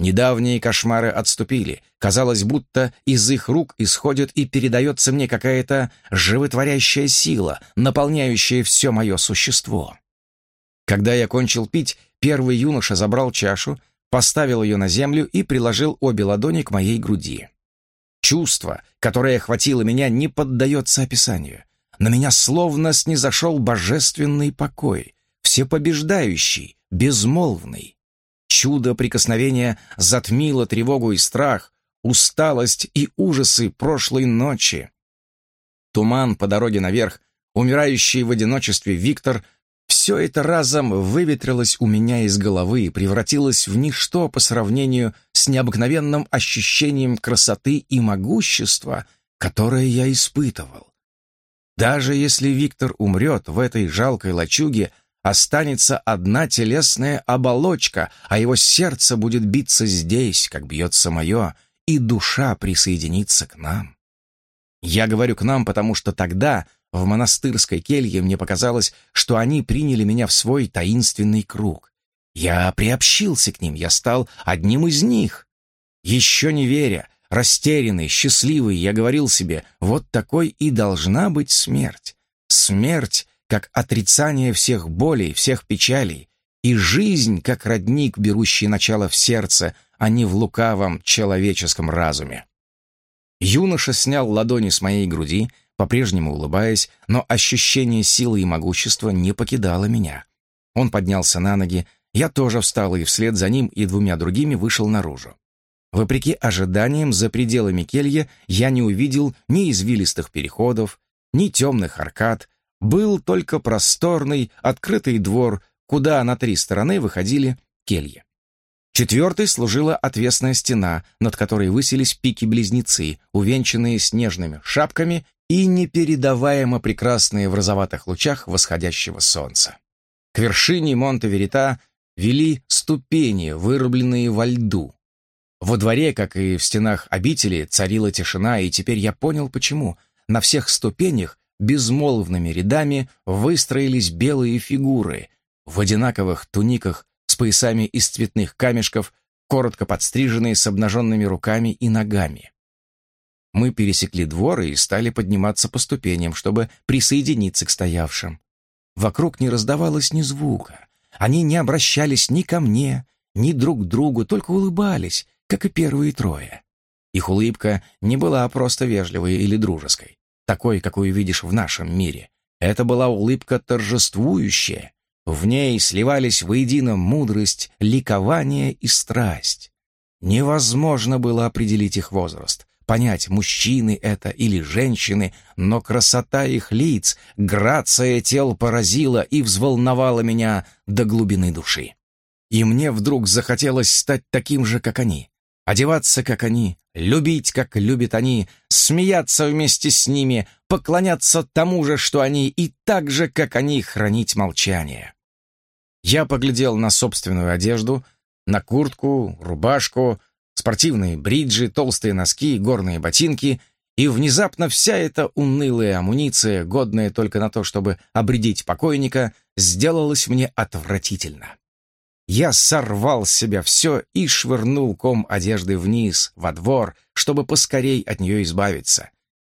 Недавние кошмары отступили. Казалось, будто из их рук исходит и передается мне какая-то животворящая сила, наполняющая все мое существо. Когда я кончил пить, первый юноша забрал чашу, поставил ее на землю и приложил обе ладони к моей груди. Чувство, которое охватило меня, не поддается описанию. На меня словно снизошел божественный покой, всепобеждающий, безмолвный. Чудо прикосновения затмило тревогу и страх, усталость и ужасы прошлой ночи. Туман по дороге наверх, умирающий в одиночестве Виктор все это разом выветрилось у меня из головы и превратилось в ничто по сравнению с необыкновенным ощущением красоты и могущества, которое я испытывал. Даже если Виктор умрет в этой жалкой лачуге, останется одна телесная оболочка, а его сердце будет биться здесь, как бьется мое, и душа присоединится к нам. Я говорю «к нам», потому что тогда в монастырской келье мне показалось, что они приняли меня в свой таинственный круг. Я приобщился к ним, я стал одним из них. Еще не веря, растерянный, счастливый, я говорил себе, вот такой и должна быть смерть. Смерть, как отрицание всех болей, всех печалей, и жизнь, как родник, берущий начало в сердце, а не в лукавом человеческом разуме. Юноша снял ладони с моей груди, по-прежнему улыбаясь, но ощущение силы и могущества не покидало меня. Он поднялся на ноги, я тоже встал и вслед за ним и двумя другими вышел наружу. Вопреки ожиданиям, за пределами кельи я не увидел ни извилистых переходов, ни темных аркад, был только просторный, открытый двор, куда на три стороны выходили кельи. Четвертой служила отвесная стена, над которой высились пики-близнецы, увенчанные снежными шапками и непередаваемо прекрасные в розоватых лучах восходящего солнца. К вершине Монте-Верита вели ступени, вырубленные во льду. Во дворе, как и в стенах обители, царила тишина, и теперь я понял, почему. На всех ступенях безмолвными рядами выстроились белые фигуры в одинаковых туниках с поясами из цветных камешков, коротко подстриженные с обнаженными руками и ногами. Мы пересекли двор и стали подниматься по ступеням, чтобы присоединиться к стоявшим. Вокруг не раздавалось ни звука. Они не обращались ни ко мне, ни друг к другу, только улыбались, как и первые трое. Их улыбка не была просто вежливой или дружеской, такой, какую видишь в нашем мире. Это была улыбка торжествующая. В ней сливались воедино мудрость, ликование и страсть. Невозможно было определить их возраст, понять, мужчины это или женщины, но красота их лиц, грация тел поразила и взволновала меня до глубины души. И мне вдруг захотелось стать таким же, как они, одеваться, как они, любить, как любят они, смеяться вместе с ними, поклоняться тому же, что они, и так же, как они, хранить молчание. Я поглядел на собственную одежду, на куртку, рубашку, спортивные бриджи, толстые носки, горные ботинки, и внезапно вся эта унылая амуниция, годная только на то, чтобы обредить покойника, сделалась мне отвратительно. Я сорвал с себя все и швырнул ком одежды вниз, во двор, чтобы поскорей от нее избавиться.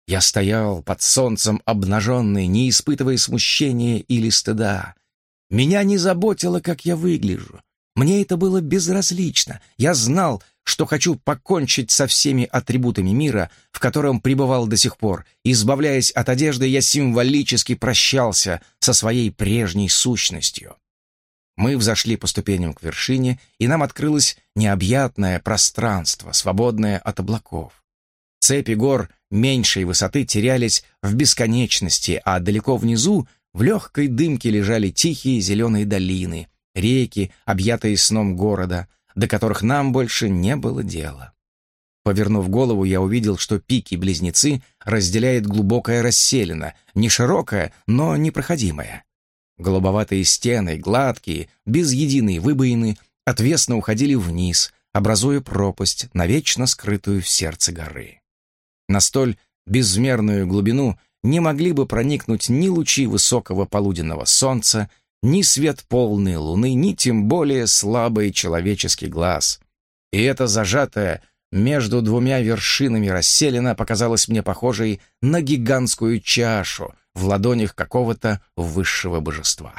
Я стоял под солнцем обнаженный, не испытывая смущения или стыда. Меня не заботило, как я выгляжу. Мне это было безразлично. Я знал, что хочу покончить со всеми атрибутами мира, в котором пребывал до сих пор. Избавляясь от одежды, я символически прощался со своей прежней сущностью. Мы взошли по ступеням к вершине, и нам открылось необъятное пространство, свободное от облаков. Цепи гор меньшей высоты терялись в бесконечности, а далеко внизу в легкой дымке лежали тихие зеленые долины, реки, объятые сном города — до которых нам больше не было дела. Повернув голову, я увидел, что пики-близнецы разделяет глубокая расселена, не широкая, но непроходимая. Голубоватые стены, гладкие, без единой выбоины, отвесно уходили вниз, образуя пропасть, навечно скрытую в сердце горы. На столь безмерную глубину не могли бы проникнуть ни лучи высокого полуденного солнца, ни свет полной луны, ни тем более слабый человеческий глаз. И это зажатое между двумя вершинами расселена показалось мне похожей на гигантскую чашу в ладонях какого-то высшего божества.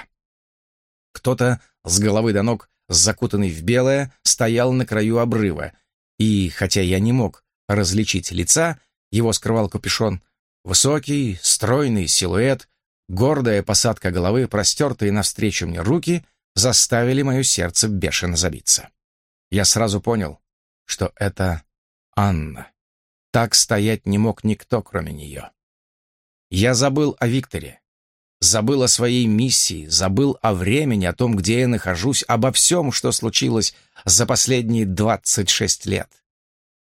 Кто-то с головы до ног, закутанный в белое, стоял на краю обрыва, и, хотя я не мог различить лица, его скрывал капюшон, высокий, стройный силуэт Гордая посадка головы, простертые навстречу мне руки, заставили мое сердце бешено забиться. Я сразу понял, что это Анна. Так стоять не мог никто, кроме нее. Я забыл о Викторе, забыл о своей миссии, забыл о времени, о том, где я нахожусь, обо всем, что случилось за последние двадцать шесть лет.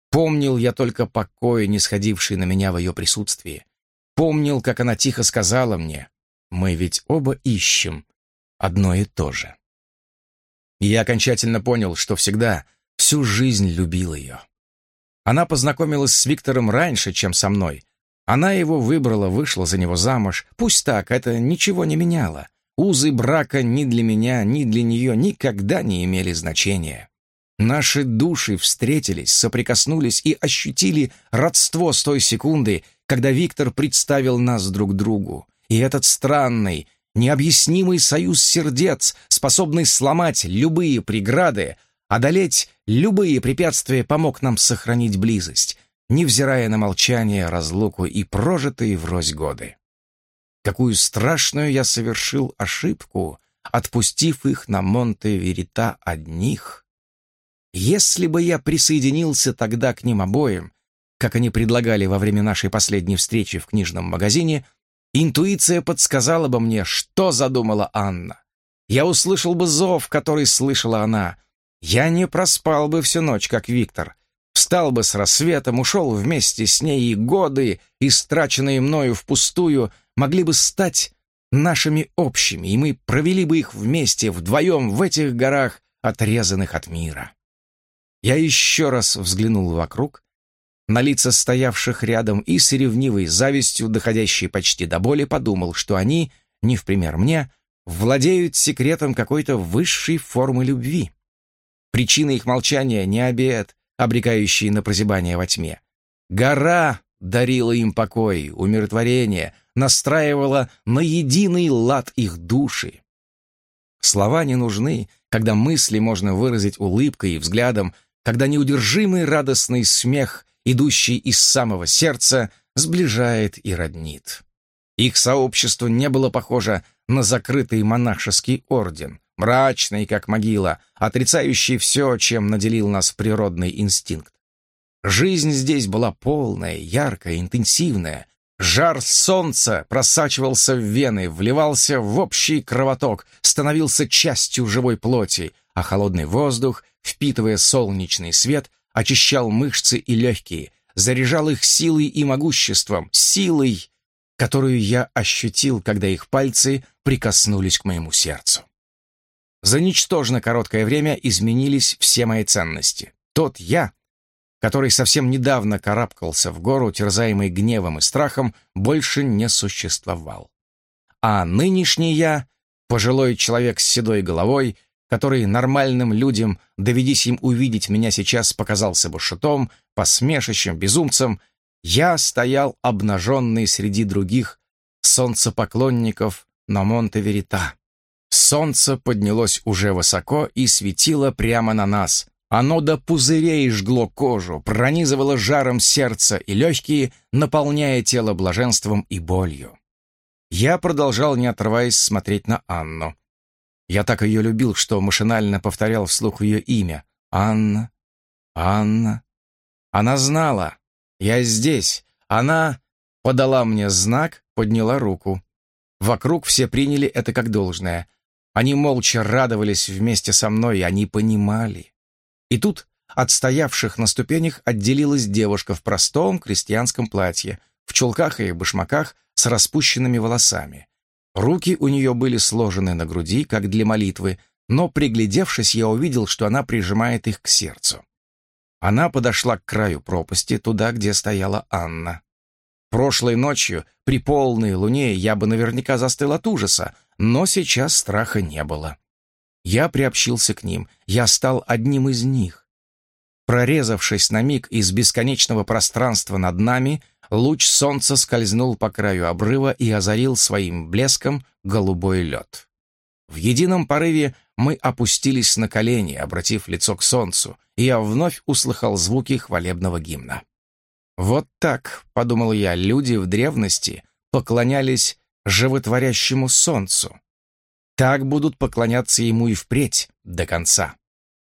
Помнил я только покой, не сходивший на меня в ее присутствии, Помнил, как она тихо сказала мне, «Мы ведь оба ищем одно и то же». Я окончательно понял, что всегда, всю жизнь любил ее. Она познакомилась с Виктором раньше, чем со мной. Она его выбрала, вышла за него замуж. Пусть так, это ничего не меняло. Узы брака ни для меня, ни для нее никогда не имели значения. Наши души встретились, соприкоснулись и ощутили родство с той секунды, когда Виктор представил нас друг другу. И этот странный, необъяснимый союз сердец, способный сломать любые преграды, одолеть любые препятствия, помог нам сохранить близость, невзирая на молчание, разлуку и прожитые врозь годы. Какую страшную я совершил ошибку, отпустив их на Монте-Верита одних. Если бы я присоединился тогда к ним обоим, как они предлагали во время нашей последней встречи в книжном магазине, интуиция подсказала бы мне, что задумала Анна. Я услышал бы зов, который слышала она. Я не проспал бы всю ночь, как Виктор. Встал бы с рассветом, ушел вместе с ней, и годы, истраченные мною впустую, могли бы стать нашими общими, и мы провели бы их вместе, вдвоем в этих горах, отрезанных от мира. Я еще раз взглянул вокруг, на лица стоявших рядом и с ревнивой завистью, доходящей почти до боли, подумал, что они, не в пример мне, владеют секретом какой-то высшей формы любви. Причина их молчания не обед, обрекающий на прозябание во тьме. Гора дарила им покой, умиротворение, настраивала на единый лад их души. Слова не нужны, когда мысли можно выразить улыбкой и взглядом, когда неудержимый радостный смех, идущий из самого сердца, сближает и роднит. Их сообщество не было похоже на закрытый монашеский орден, мрачный, как могила, отрицающий все, чем наделил нас природный инстинкт. Жизнь здесь была полная, яркая, интенсивная. Жар солнца просачивался в вены, вливался в общий кровоток, становился частью живой плоти, а холодный воздух, впитывая солнечный свет, очищал мышцы и легкие, заряжал их силой и могуществом, силой, которую я ощутил, когда их пальцы прикоснулись к моему сердцу. За ничтожно короткое время изменились все мои ценности. Тот я, который совсем недавно карабкался в гору, терзаемый гневом и страхом, больше не существовал. А нынешний я, пожилой человек с седой головой, который нормальным людям, доведись им увидеть меня сейчас, показался бы шутом, посмешищем, безумцем, я стоял обнаженный среди других солнцепоклонников на Монте-Верита. Солнце поднялось уже высоко и светило прямо на нас. Оно до пузырей жгло кожу, пронизывало жаром сердце и легкие, наполняя тело блаженством и болью. Я продолжал, не отрываясь, смотреть на Анну. Я так ее любил, что машинально повторял вслух ее имя. Анна, Анна. Она знала. Я здесь. Она подала мне знак, подняла руку. Вокруг все приняли это как должное. Они молча радовались вместе со мной, они понимали. И тут от стоявших на ступенях отделилась девушка в простом крестьянском платье, в чулках и башмаках с распущенными волосами. Руки у нее были сложены на груди, как для молитвы, но, приглядевшись, я увидел, что она прижимает их к сердцу. Она подошла к краю пропасти, туда, где стояла Анна. Прошлой ночью, при полной луне, я бы наверняка застыл от ужаса, но сейчас страха не было. Я приобщился к ним, я стал одним из них. Прорезавшись на миг из бесконечного пространства над нами, луч солнца скользнул по краю обрыва и озарил своим блеском голубой лед. В едином порыве мы опустились на колени, обратив лицо к солнцу, и я вновь услыхал звуки хвалебного гимна. Вот так, — подумал я, — люди в древности поклонялись животворящему солнцу. Так будут поклоняться ему и впредь, до конца.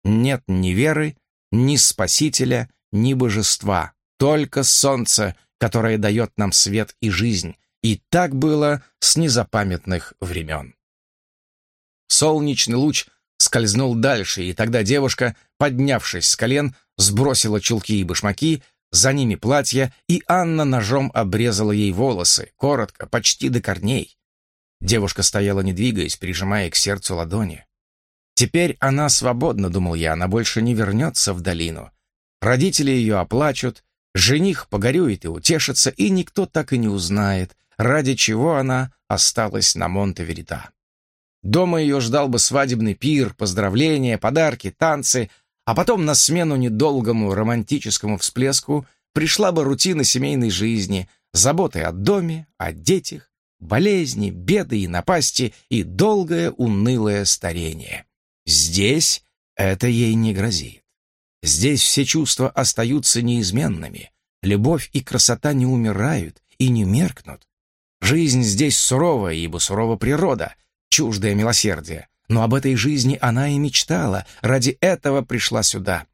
Нет ни веры, ни спасителя, ни божества, только солнце, которое дает нам свет и жизнь, и так было с незапамятных времен. Солнечный луч скользнул дальше, и тогда девушка, поднявшись с колен, сбросила чулки и башмаки, за ними платье, и Анна ножом обрезала ей волосы, коротко, почти до корней. Девушка стояла, не двигаясь, прижимая к сердцу ладони. «Теперь она свободна», — думал я, — «она больше не вернется в долину. Родители ее оплачут, жених погорюет и утешится, и никто так и не узнает, ради чего она осталась на Монте-Верита. Дома ее ждал бы свадебный пир, поздравления, подарки, танцы — а потом на смену недолгому романтическому всплеску пришла бы рутина семейной жизни, заботы о доме, о детях, болезни, беды и напасти и долгое унылое старение. Здесь это ей не грозит. Здесь все чувства остаются неизменными, любовь и красота не умирают и не меркнут. Жизнь здесь суровая, ибо сурова природа, чуждое милосердие, но об этой жизни она и мечтала, ради этого пришла сюда.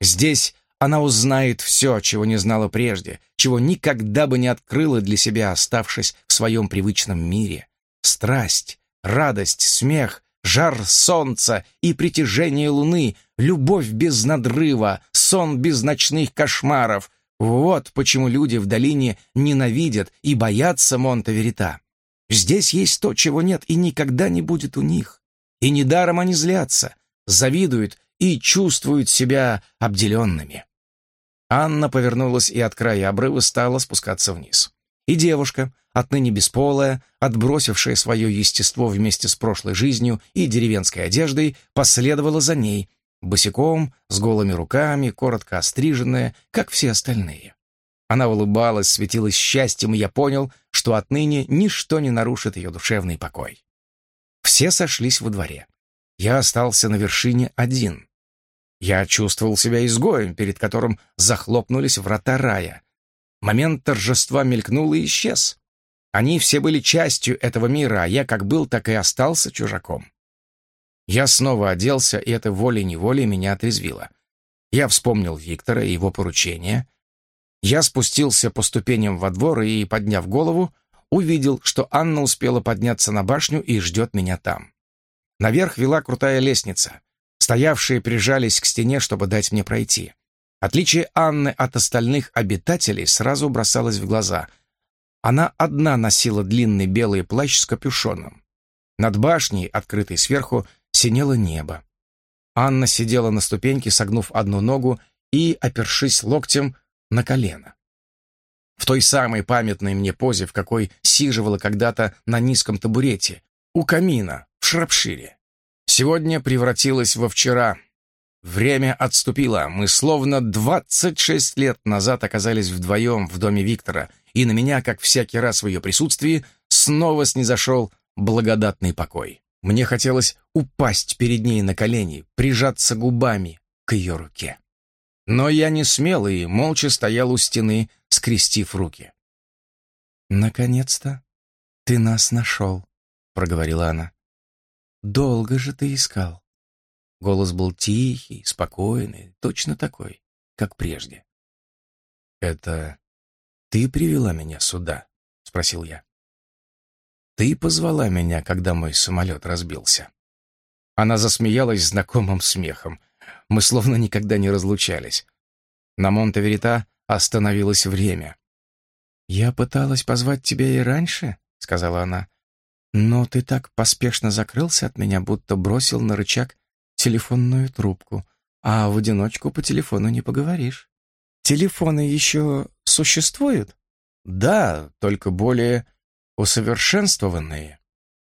Здесь она узнает все, чего не знала прежде, чего никогда бы не открыла для себя, оставшись в своем привычном мире. Страсть, радость, смех, жар солнца и притяжение луны, любовь без надрыва, сон без ночных кошмаров — вот почему люди в долине ненавидят и боятся Монте-Верита. Здесь есть то, чего нет и никогда не будет у них. И недаром они злятся, завидуют и чувствуют себя обделенными. Анна повернулась и от края обрыва стала спускаться вниз. И девушка, отныне бесполая, отбросившая свое естество вместе с прошлой жизнью и деревенской одеждой, последовала за ней, босиком, с голыми руками, коротко остриженная, как все остальные. Она улыбалась, светилась счастьем, и я понял, что отныне ничто не нарушит ее душевный покой. Все сошлись во дворе. Я остался на вершине один. Я чувствовал себя изгоем, перед которым захлопнулись врата рая. Момент торжества мелькнул и исчез. Они все были частью этого мира, а я как был, так и остался чужаком. Я снова оделся, и это волей-неволей меня отрезвило. Я вспомнил Виктора и его поручение. Я спустился по ступеням во двор и, подняв голову, увидел, что Анна успела подняться на башню и ждет меня там. Наверх вела крутая лестница. Стоявшие прижались к стене, чтобы дать мне пройти. Отличие Анны от остальных обитателей сразу бросалось в глаза. Она одна носила длинный белый плащ с капюшоном. Над башней, открытой сверху, синело небо. Анна сидела на ступеньке, согнув одну ногу и опершись локтем на колено. В той самой памятной мне позе, в какой сиживала когда-то на низком табурете, у камина, в Шрапшире. Сегодня превратилась во вчера. Время отступило. Мы словно 26 лет назад оказались вдвоем в доме Виктора, и на меня, как всякий раз в ее присутствии, снова снизошел благодатный покой. Мне хотелось упасть перед ней на колени, прижаться губами к ее руке. Но я не смел и молча стоял у стены, скрестив руки. «Наконец-то ты нас нашел», — проговорила она. «Долго же ты искал». Голос был тихий, спокойный, точно такой, как прежде. «Это ты привела меня сюда?» — спросил я. Ты позвала меня, когда мой самолет разбился». Она засмеялась знакомым смехом. Мы словно никогда не разлучались. На Монте-Верита остановилось время. «Я пыталась позвать тебя и раньше», — сказала она. «Но ты так поспешно закрылся от меня, будто бросил на рычаг телефонную трубку, а в одиночку по телефону не поговоришь. Телефоны еще существуют?» «Да, только более усовершенствованные.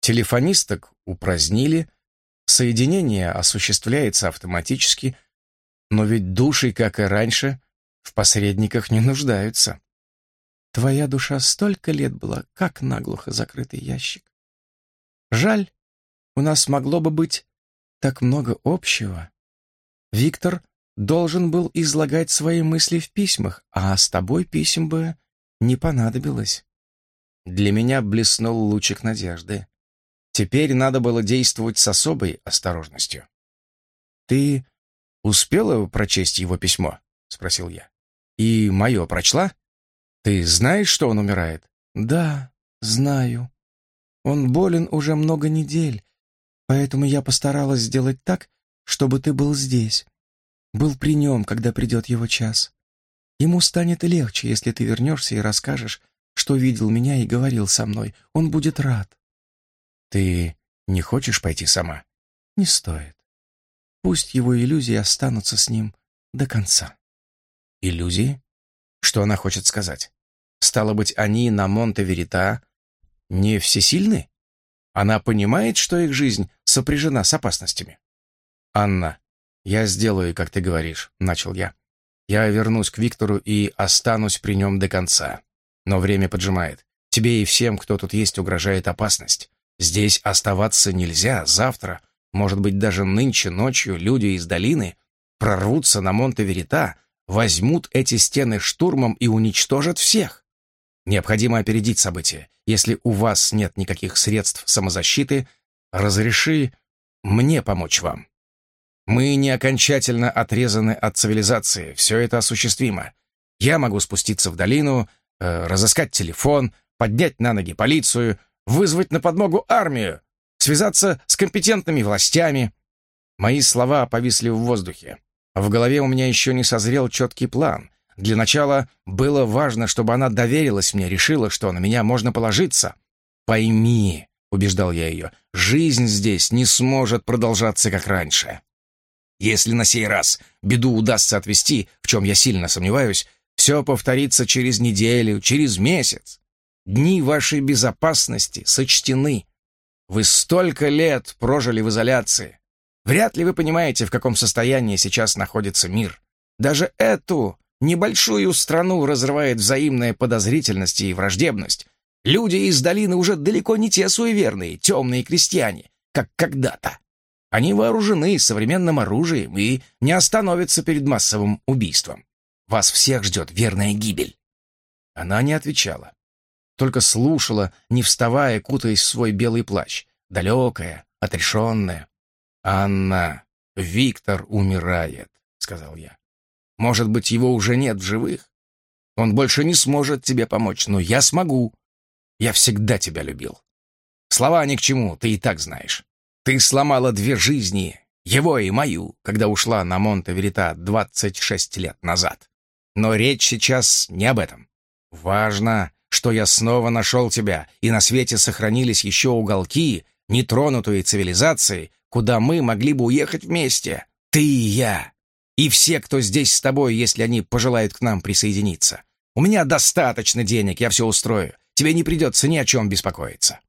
Телефонисток упразднили, соединение осуществляется автоматически, но ведь души, как и раньше, в посредниках не нуждаются. Твоя душа столько лет была, как наглухо закрытый ящик. Жаль, у нас могло бы быть так много общего. Виктор должен был излагать свои мысли в письмах, а с тобой писем бы не понадобилось. Для меня блеснул лучик надежды. Теперь надо было действовать с особой осторожностью. «Ты успела прочесть его письмо?» — спросил я. «И мое прочла? Ты знаешь, что он умирает?» «Да, знаю. Он болен уже много недель, поэтому я постаралась сделать так, чтобы ты был здесь, был при нем, когда придет его час. Ему станет легче, если ты вернешься и расскажешь, что видел меня и говорил со мной. Он будет рад. Ты не хочешь пойти сама? Не стоит. Пусть его иллюзии останутся с ним до конца. Иллюзии? Что она хочет сказать? Стало быть, они на Монте-Верита не всесильны? Она понимает, что их жизнь сопряжена с опасностями? «Анна, я сделаю, как ты говоришь», — начал я. «Я вернусь к Виктору и останусь при нем до конца. Но время поджимает. Тебе и всем, кто тут есть, угрожает опасность. Здесь оставаться нельзя. Завтра, может быть, даже нынче ночью люди из долины прорвутся на Монте-Верита, возьмут эти стены штурмом и уничтожат всех. Необходимо опередить события. Если у вас нет никаких средств самозащиты, разреши мне помочь вам. Мы не окончательно отрезаны от цивилизации, все это осуществимо. Я могу спуститься в долину, Э, разыскать телефон, поднять на ноги полицию, вызвать на подмогу армию, связаться с компетентными властями. Мои слова повисли в воздухе. В голове у меня еще не созрел четкий план. Для начала было важно, чтобы она доверилась мне, решила, что на меня можно положиться. «Пойми», — убеждал я ее, — «жизнь здесь не сможет продолжаться, как раньше». Если на сей раз беду удастся отвести, в чем я сильно сомневаюсь, все повторится через неделю, через месяц. Дни вашей безопасности сочтены. Вы столько лет прожили в изоляции. Вряд ли вы понимаете, в каком состоянии сейчас находится мир. Даже эту небольшую страну разрывает взаимная подозрительность и враждебность. Люди из долины уже далеко не те суеверные, темные крестьяне, как когда-то. Они вооружены современным оружием и не остановятся перед массовым убийством. Вас всех ждет верная гибель». Она не отвечала, только слушала, не вставая, кутаясь в свой белый плащ, далекая, отрешенная. «Анна, Виктор умирает», — сказал я. «Может быть, его уже нет в живых? Он больше не сможет тебе помочь, но я смогу. Я всегда тебя любил. Слова ни к чему, ты и так знаешь. Ты сломала две жизни, его и мою, когда ушла на Монте-Верита 26 лет назад. Но речь сейчас не об этом. Важно, что я снова нашел тебя, и на свете сохранились еще уголки, нетронутые цивилизацией, куда мы могли бы уехать вместе. Ты и я. И все, кто здесь с тобой, если они пожелают к нам присоединиться. У меня достаточно денег, я все устрою. Тебе не придется ни о чем беспокоиться.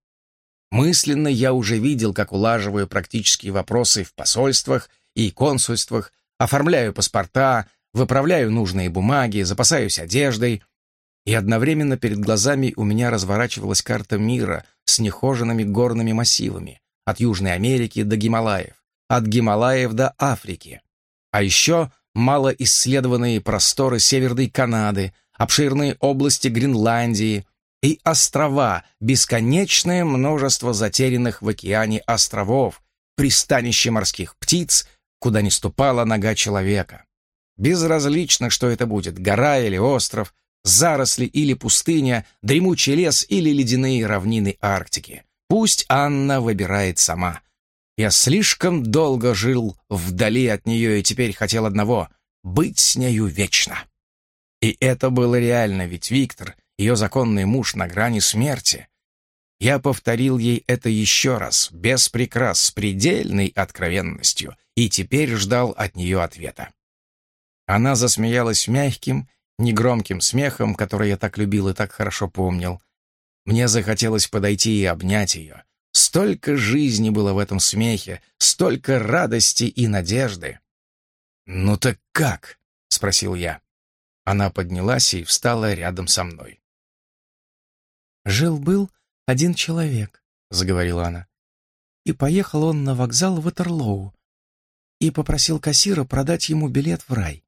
Мысленно я уже видел, как улаживаю практические вопросы в посольствах и консульствах, оформляю паспорта, выправляю нужные бумаги, запасаюсь одеждой. И одновременно перед глазами у меня разворачивалась карта мира с нехоженными горными массивами, от Южной Америки до Гималаев, от Гималаев до Африки. А еще малоисследованные просторы Северной Канады, обширные области Гренландии и острова, бесконечное множество затерянных в океане островов, пристанище морских птиц, куда не ступала нога человека. Безразлично, что это будет, гора или остров, заросли или пустыня, дремучий лес или ледяные равнины Арктики. Пусть Анна выбирает сама. Я слишком долго жил вдали от нее и теперь хотел одного — быть с нею вечно. И это было реально, ведь Виктор, ее законный муж, на грани смерти. Я повторил ей это еще раз, без прикрас, с предельной откровенностью, и теперь ждал от нее ответа. Она засмеялась мягким, негромким смехом, который я так любил и так хорошо помнил, мне захотелось подойти и обнять ее. Столько жизни было в этом смехе, столько радости и надежды. «Ну так как?» — спросил я. Она поднялась и встала рядом со мной. «Жил-был один человек», — заговорила она. «И поехал он на вокзал в Ватерлоу и попросил кассира продать ему билет в рай.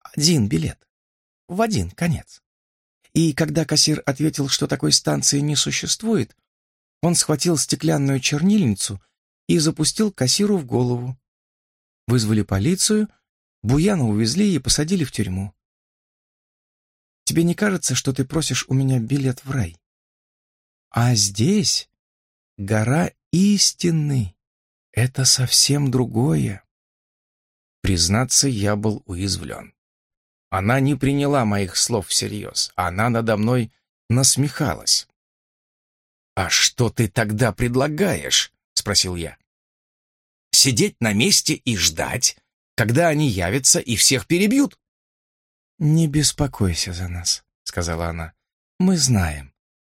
Один билет. В один конец. И когда кассир ответил, что такой станции не существует, он схватил стеклянную чернильницу и запустил кассиру в голову. Вызвали полицию, Буяна увезли и посадили в тюрьму. Тебе не кажется, что ты просишь у меня билет в рай? А здесь гора истины. Это совсем другое. Признаться, я был уязвлен. Она не приняла моих слов всерьез. Она надо мной насмехалась. «А что ты тогда предлагаешь?» — спросил я. «Сидеть на месте и ждать, когда они явятся и всех перебьют?» «Не беспокойся за нас», — сказала она. «Мы знаем,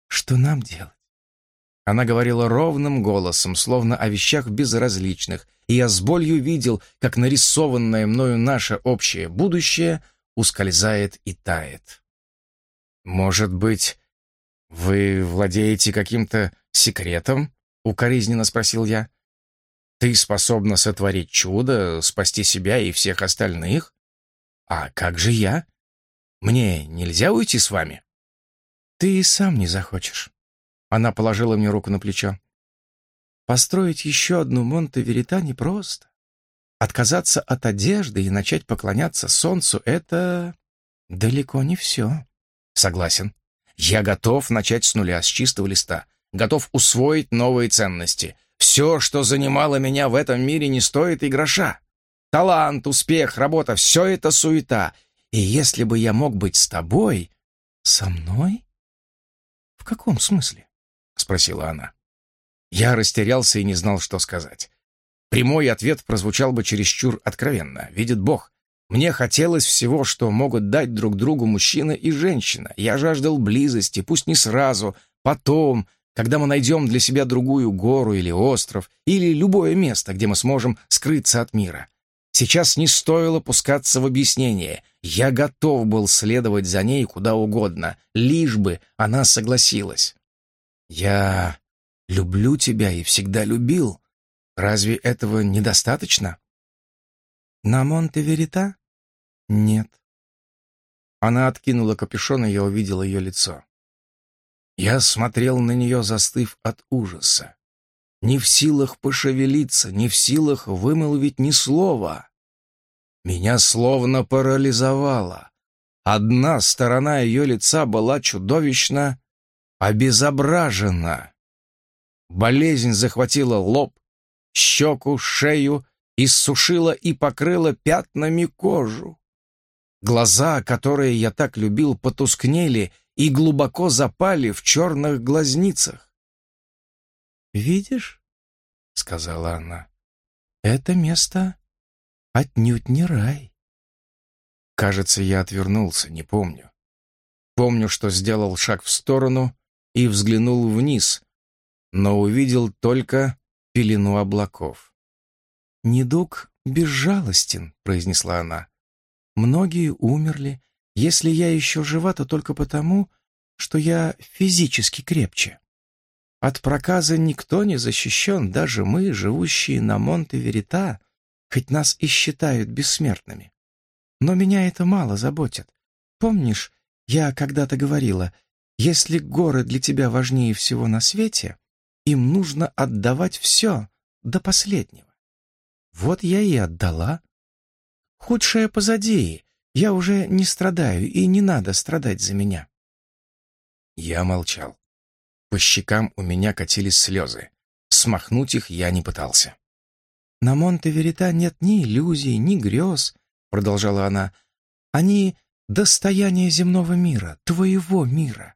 что нам делать». Она говорила ровным голосом, словно о вещах безразличных, и я с болью видел, как нарисованное мною наше общее будущее — ускользает и тает. «Может быть, вы владеете каким-то секретом?» — укоризненно спросил я. «Ты способна сотворить чудо, спасти себя и всех остальных? А как же я? Мне нельзя уйти с вами?» «Ты и сам не захочешь». Она положила мне руку на плечо. «Построить еще одну Монте-Верита непросто. Отказаться от одежды и начать поклоняться солнцу — это далеко не все. Согласен. Я готов начать с нуля, с чистого листа. Готов усвоить новые ценности. Все, что занимало меня в этом мире, не стоит и гроша. Талант, успех, работа — все это суета. И если бы я мог быть с тобой... Со мной? В каком смысле? — спросила она. Я растерялся и не знал, что сказать. Прямой ответ прозвучал бы чересчур откровенно. Видит Бог. Мне хотелось всего, что могут дать друг другу мужчина и женщина. Я жаждал близости, пусть не сразу, потом, когда мы найдем для себя другую гору или остров, или любое место, где мы сможем скрыться от мира. Сейчас не стоило пускаться в объяснение. Я готов был следовать за ней куда угодно, лишь бы она согласилась. «Я люблю тебя и всегда любил. Разве этого недостаточно?» «На Монте-Верита? Нет». Она откинула капюшон, и я увидел ее лицо. Я смотрел на нее, застыв от ужаса. Не в силах пошевелиться, не в силах вымолвить ни слова. Меня словно парализовало. Одна сторона ее лица была чудовищно обезображена. Болезнь захватила лоб, щеку, шею иссушила и покрыла пятнами кожу. Глаза, которые я так любил, потускнели и глубоко запали в черных глазницах. «Видишь?» — сказала она. «Это место отнюдь не рай». Кажется, я отвернулся, не помню. Помню, что сделал шаг в сторону и взглянул вниз, но увидел только пелену облаков. «Недуг безжалостен», — произнесла она. «Многие умерли. Если я еще жива, то только потому, что я физически крепче. От проказа никто не защищен, даже мы, живущие на Монте-Верита, хоть нас и считают бессмертными. Но меня это мало заботит. Помнишь, я когда-то говорила, если горы для тебя важнее всего на свете, им нужно отдавать все до последнего. Вот я и отдала. Худшее позади, я уже не страдаю, и не надо страдать за меня. Я молчал. По щекам у меня катились слезы. Смахнуть их я не пытался. «На Монте-Верита нет ни иллюзий, ни грез», — продолжала она. «Они — достояние земного мира, твоего мира.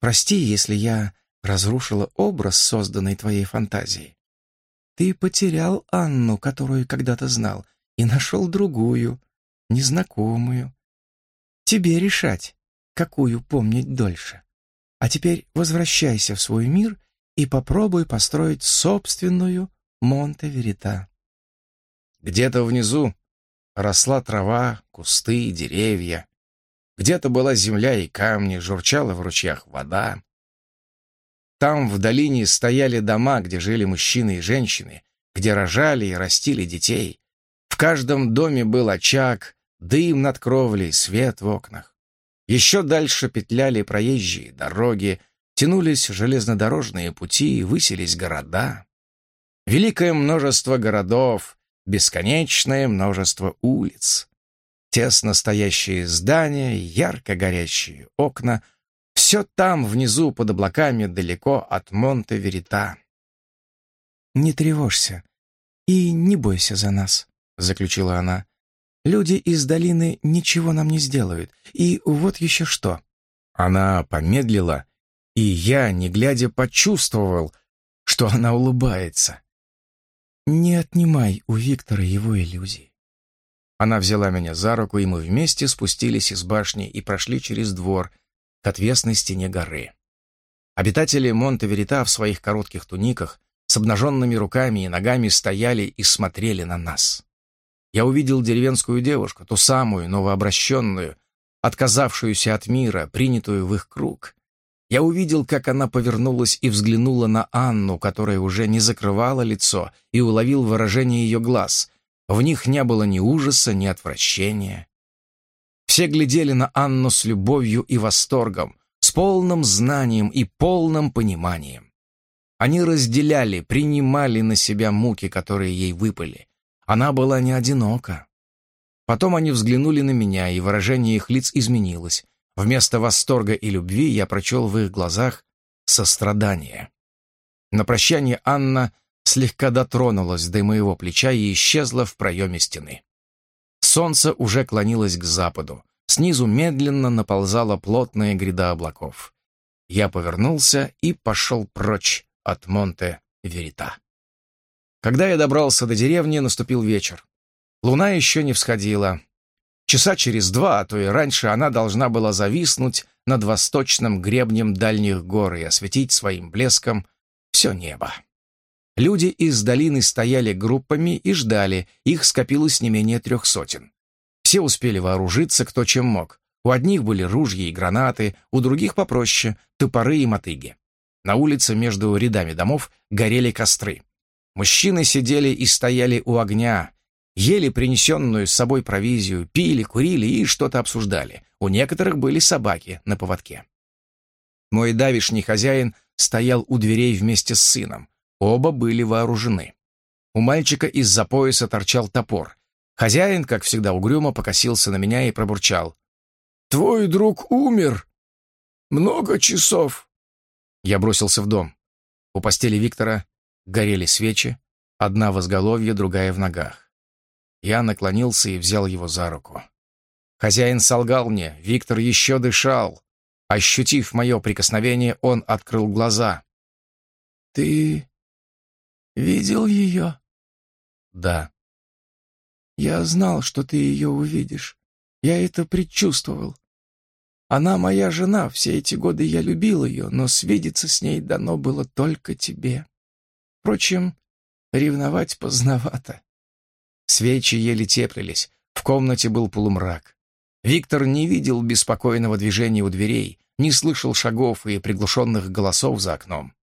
Прости, если я разрушила образ, созданный твоей фантазией. Ты потерял Анну, которую когда-то знал, и нашел другую, незнакомую. Тебе решать, какую помнить дольше. А теперь возвращайся в свой мир и попробуй построить собственную Монте-Верита. Где-то внизу росла трава, кусты, деревья. Где-то была земля и камни, журчала в ручьях вода. Там в долине стояли дома, где жили мужчины и женщины, где рожали и растили детей. В каждом доме был очаг, дым над кровлей, свет в окнах. Еще дальше петляли проезжие дороги, тянулись железнодорожные пути, высились города. Великое множество городов, бесконечное множество улиц. Тесно стоящие здания, ярко горящие окна — все там, внизу, под облаками, далеко от Монте-Верита. «Не тревожься и не бойся за нас», — заключила она. «Люди из долины ничего нам не сделают. И вот еще что». Она помедлила, и я, не глядя, почувствовал, что она улыбается. «Не отнимай у Виктора его иллюзий». Она взяла меня за руку, и мы вместе спустились из башни и прошли через двор, к отвесной стене горы. Обитатели Монте-Верита в своих коротких туниках с обнаженными руками и ногами стояли и смотрели на нас. Я увидел деревенскую девушку, ту самую, новообращенную, отказавшуюся от мира, принятую в их круг. Я увидел, как она повернулась и взглянула на Анну, которая уже не закрывала лицо, и уловил выражение ее глаз. В них не было ни ужаса, ни отвращения. Все глядели на Анну с любовью и восторгом, с полным знанием и полным пониманием. Они разделяли, принимали на себя муки, которые ей выпали. Она была не одинока. Потом они взглянули на меня, и выражение их лиц изменилось. Вместо восторга и любви я прочел в их глазах сострадание. На прощание Анна слегка дотронулась до моего плеча и исчезла в проеме стены. Солнце уже клонилось к западу. Снизу медленно наползала плотная гряда облаков. Я повернулся и пошел прочь от Монте-Верита. Когда я добрался до деревни, наступил вечер. Луна еще не всходила. Часа через два, а то и раньше, она должна была зависнуть над восточным гребнем дальних гор и осветить своим блеском все небо. Люди из долины стояли группами и ждали, их скопилось не менее трех сотен. Все успели вооружиться кто чем мог. У одних были ружья и гранаты, у других попроще — топоры и мотыги. На улице между рядами домов горели костры. Мужчины сидели и стояли у огня, ели принесенную с собой провизию, пили, курили и что-то обсуждали. У некоторых были собаки на поводке. Мой давишний хозяин стоял у дверей вместе с сыном. Оба были вооружены. У мальчика из-за пояса торчал топор. Хозяин, как всегда угрюмо, покосился на меня и пробурчал. «Твой друг умер. Много часов». Я бросился в дом. У постели Виктора горели свечи, одна в изголовье, другая в ногах. Я наклонился и взял его за руку. Хозяин солгал мне, Виктор еще дышал. Ощутив мое прикосновение, он открыл глаза. «Ты видел ее?» «Да». «Я знал, что ты ее увидишь. Я это предчувствовал. Она моя жена, все эти годы я любил ее, но свидеться с ней дано было только тебе. Впрочем, ревновать поздновато. Свечи еле теплились, в комнате был полумрак. Виктор не видел беспокойного движения у дверей, не слышал шагов и приглушенных голосов за окном.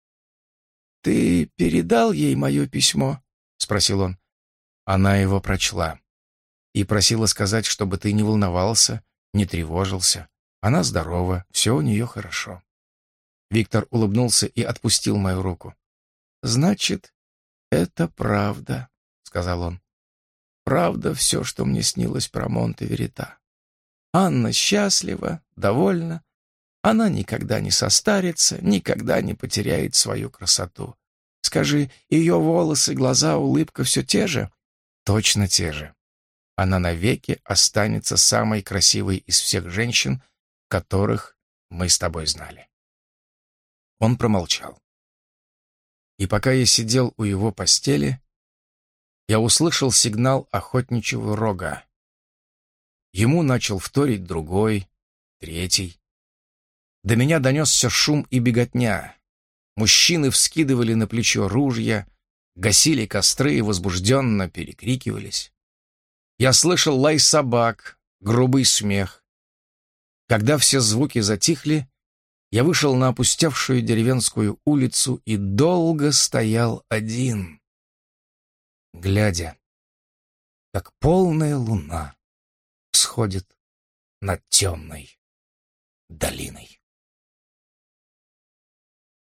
«Ты передал ей мое письмо?» — спросил он. Она его прочла и просила сказать, чтобы ты не волновался, не тревожился. Она здорова, все у нее хорошо. Виктор улыбнулся и отпустил мою руку. «Значит, это правда», — сказал он. «Правда все, что мне снилось про Монте-Верита. Анна счастлива, довольна. Она никогда не состарится, никогда не потеряет свою красоту. Скажи, ее волосы, глаза, улыбка все те же?» «Точно те же. Она навеки останется самой красивой из всех женщин, которых мы с тобой знали». Он промолчал. И пока я сидел у его постели, я услышал сигнал охотничьего рога. Ему начал вторить другой, третий. До меня донесся шум и беготня. Мужчины вскидывали на плечо ружья, гасили костры и возбужденно перекрикивались. Я слышал лай собак, грубый смех. Когда все звуки затихли, я вышел на опустевшую деревенскую улицу и долго стоял один, глядя, как полная луна всходит над темной долиной.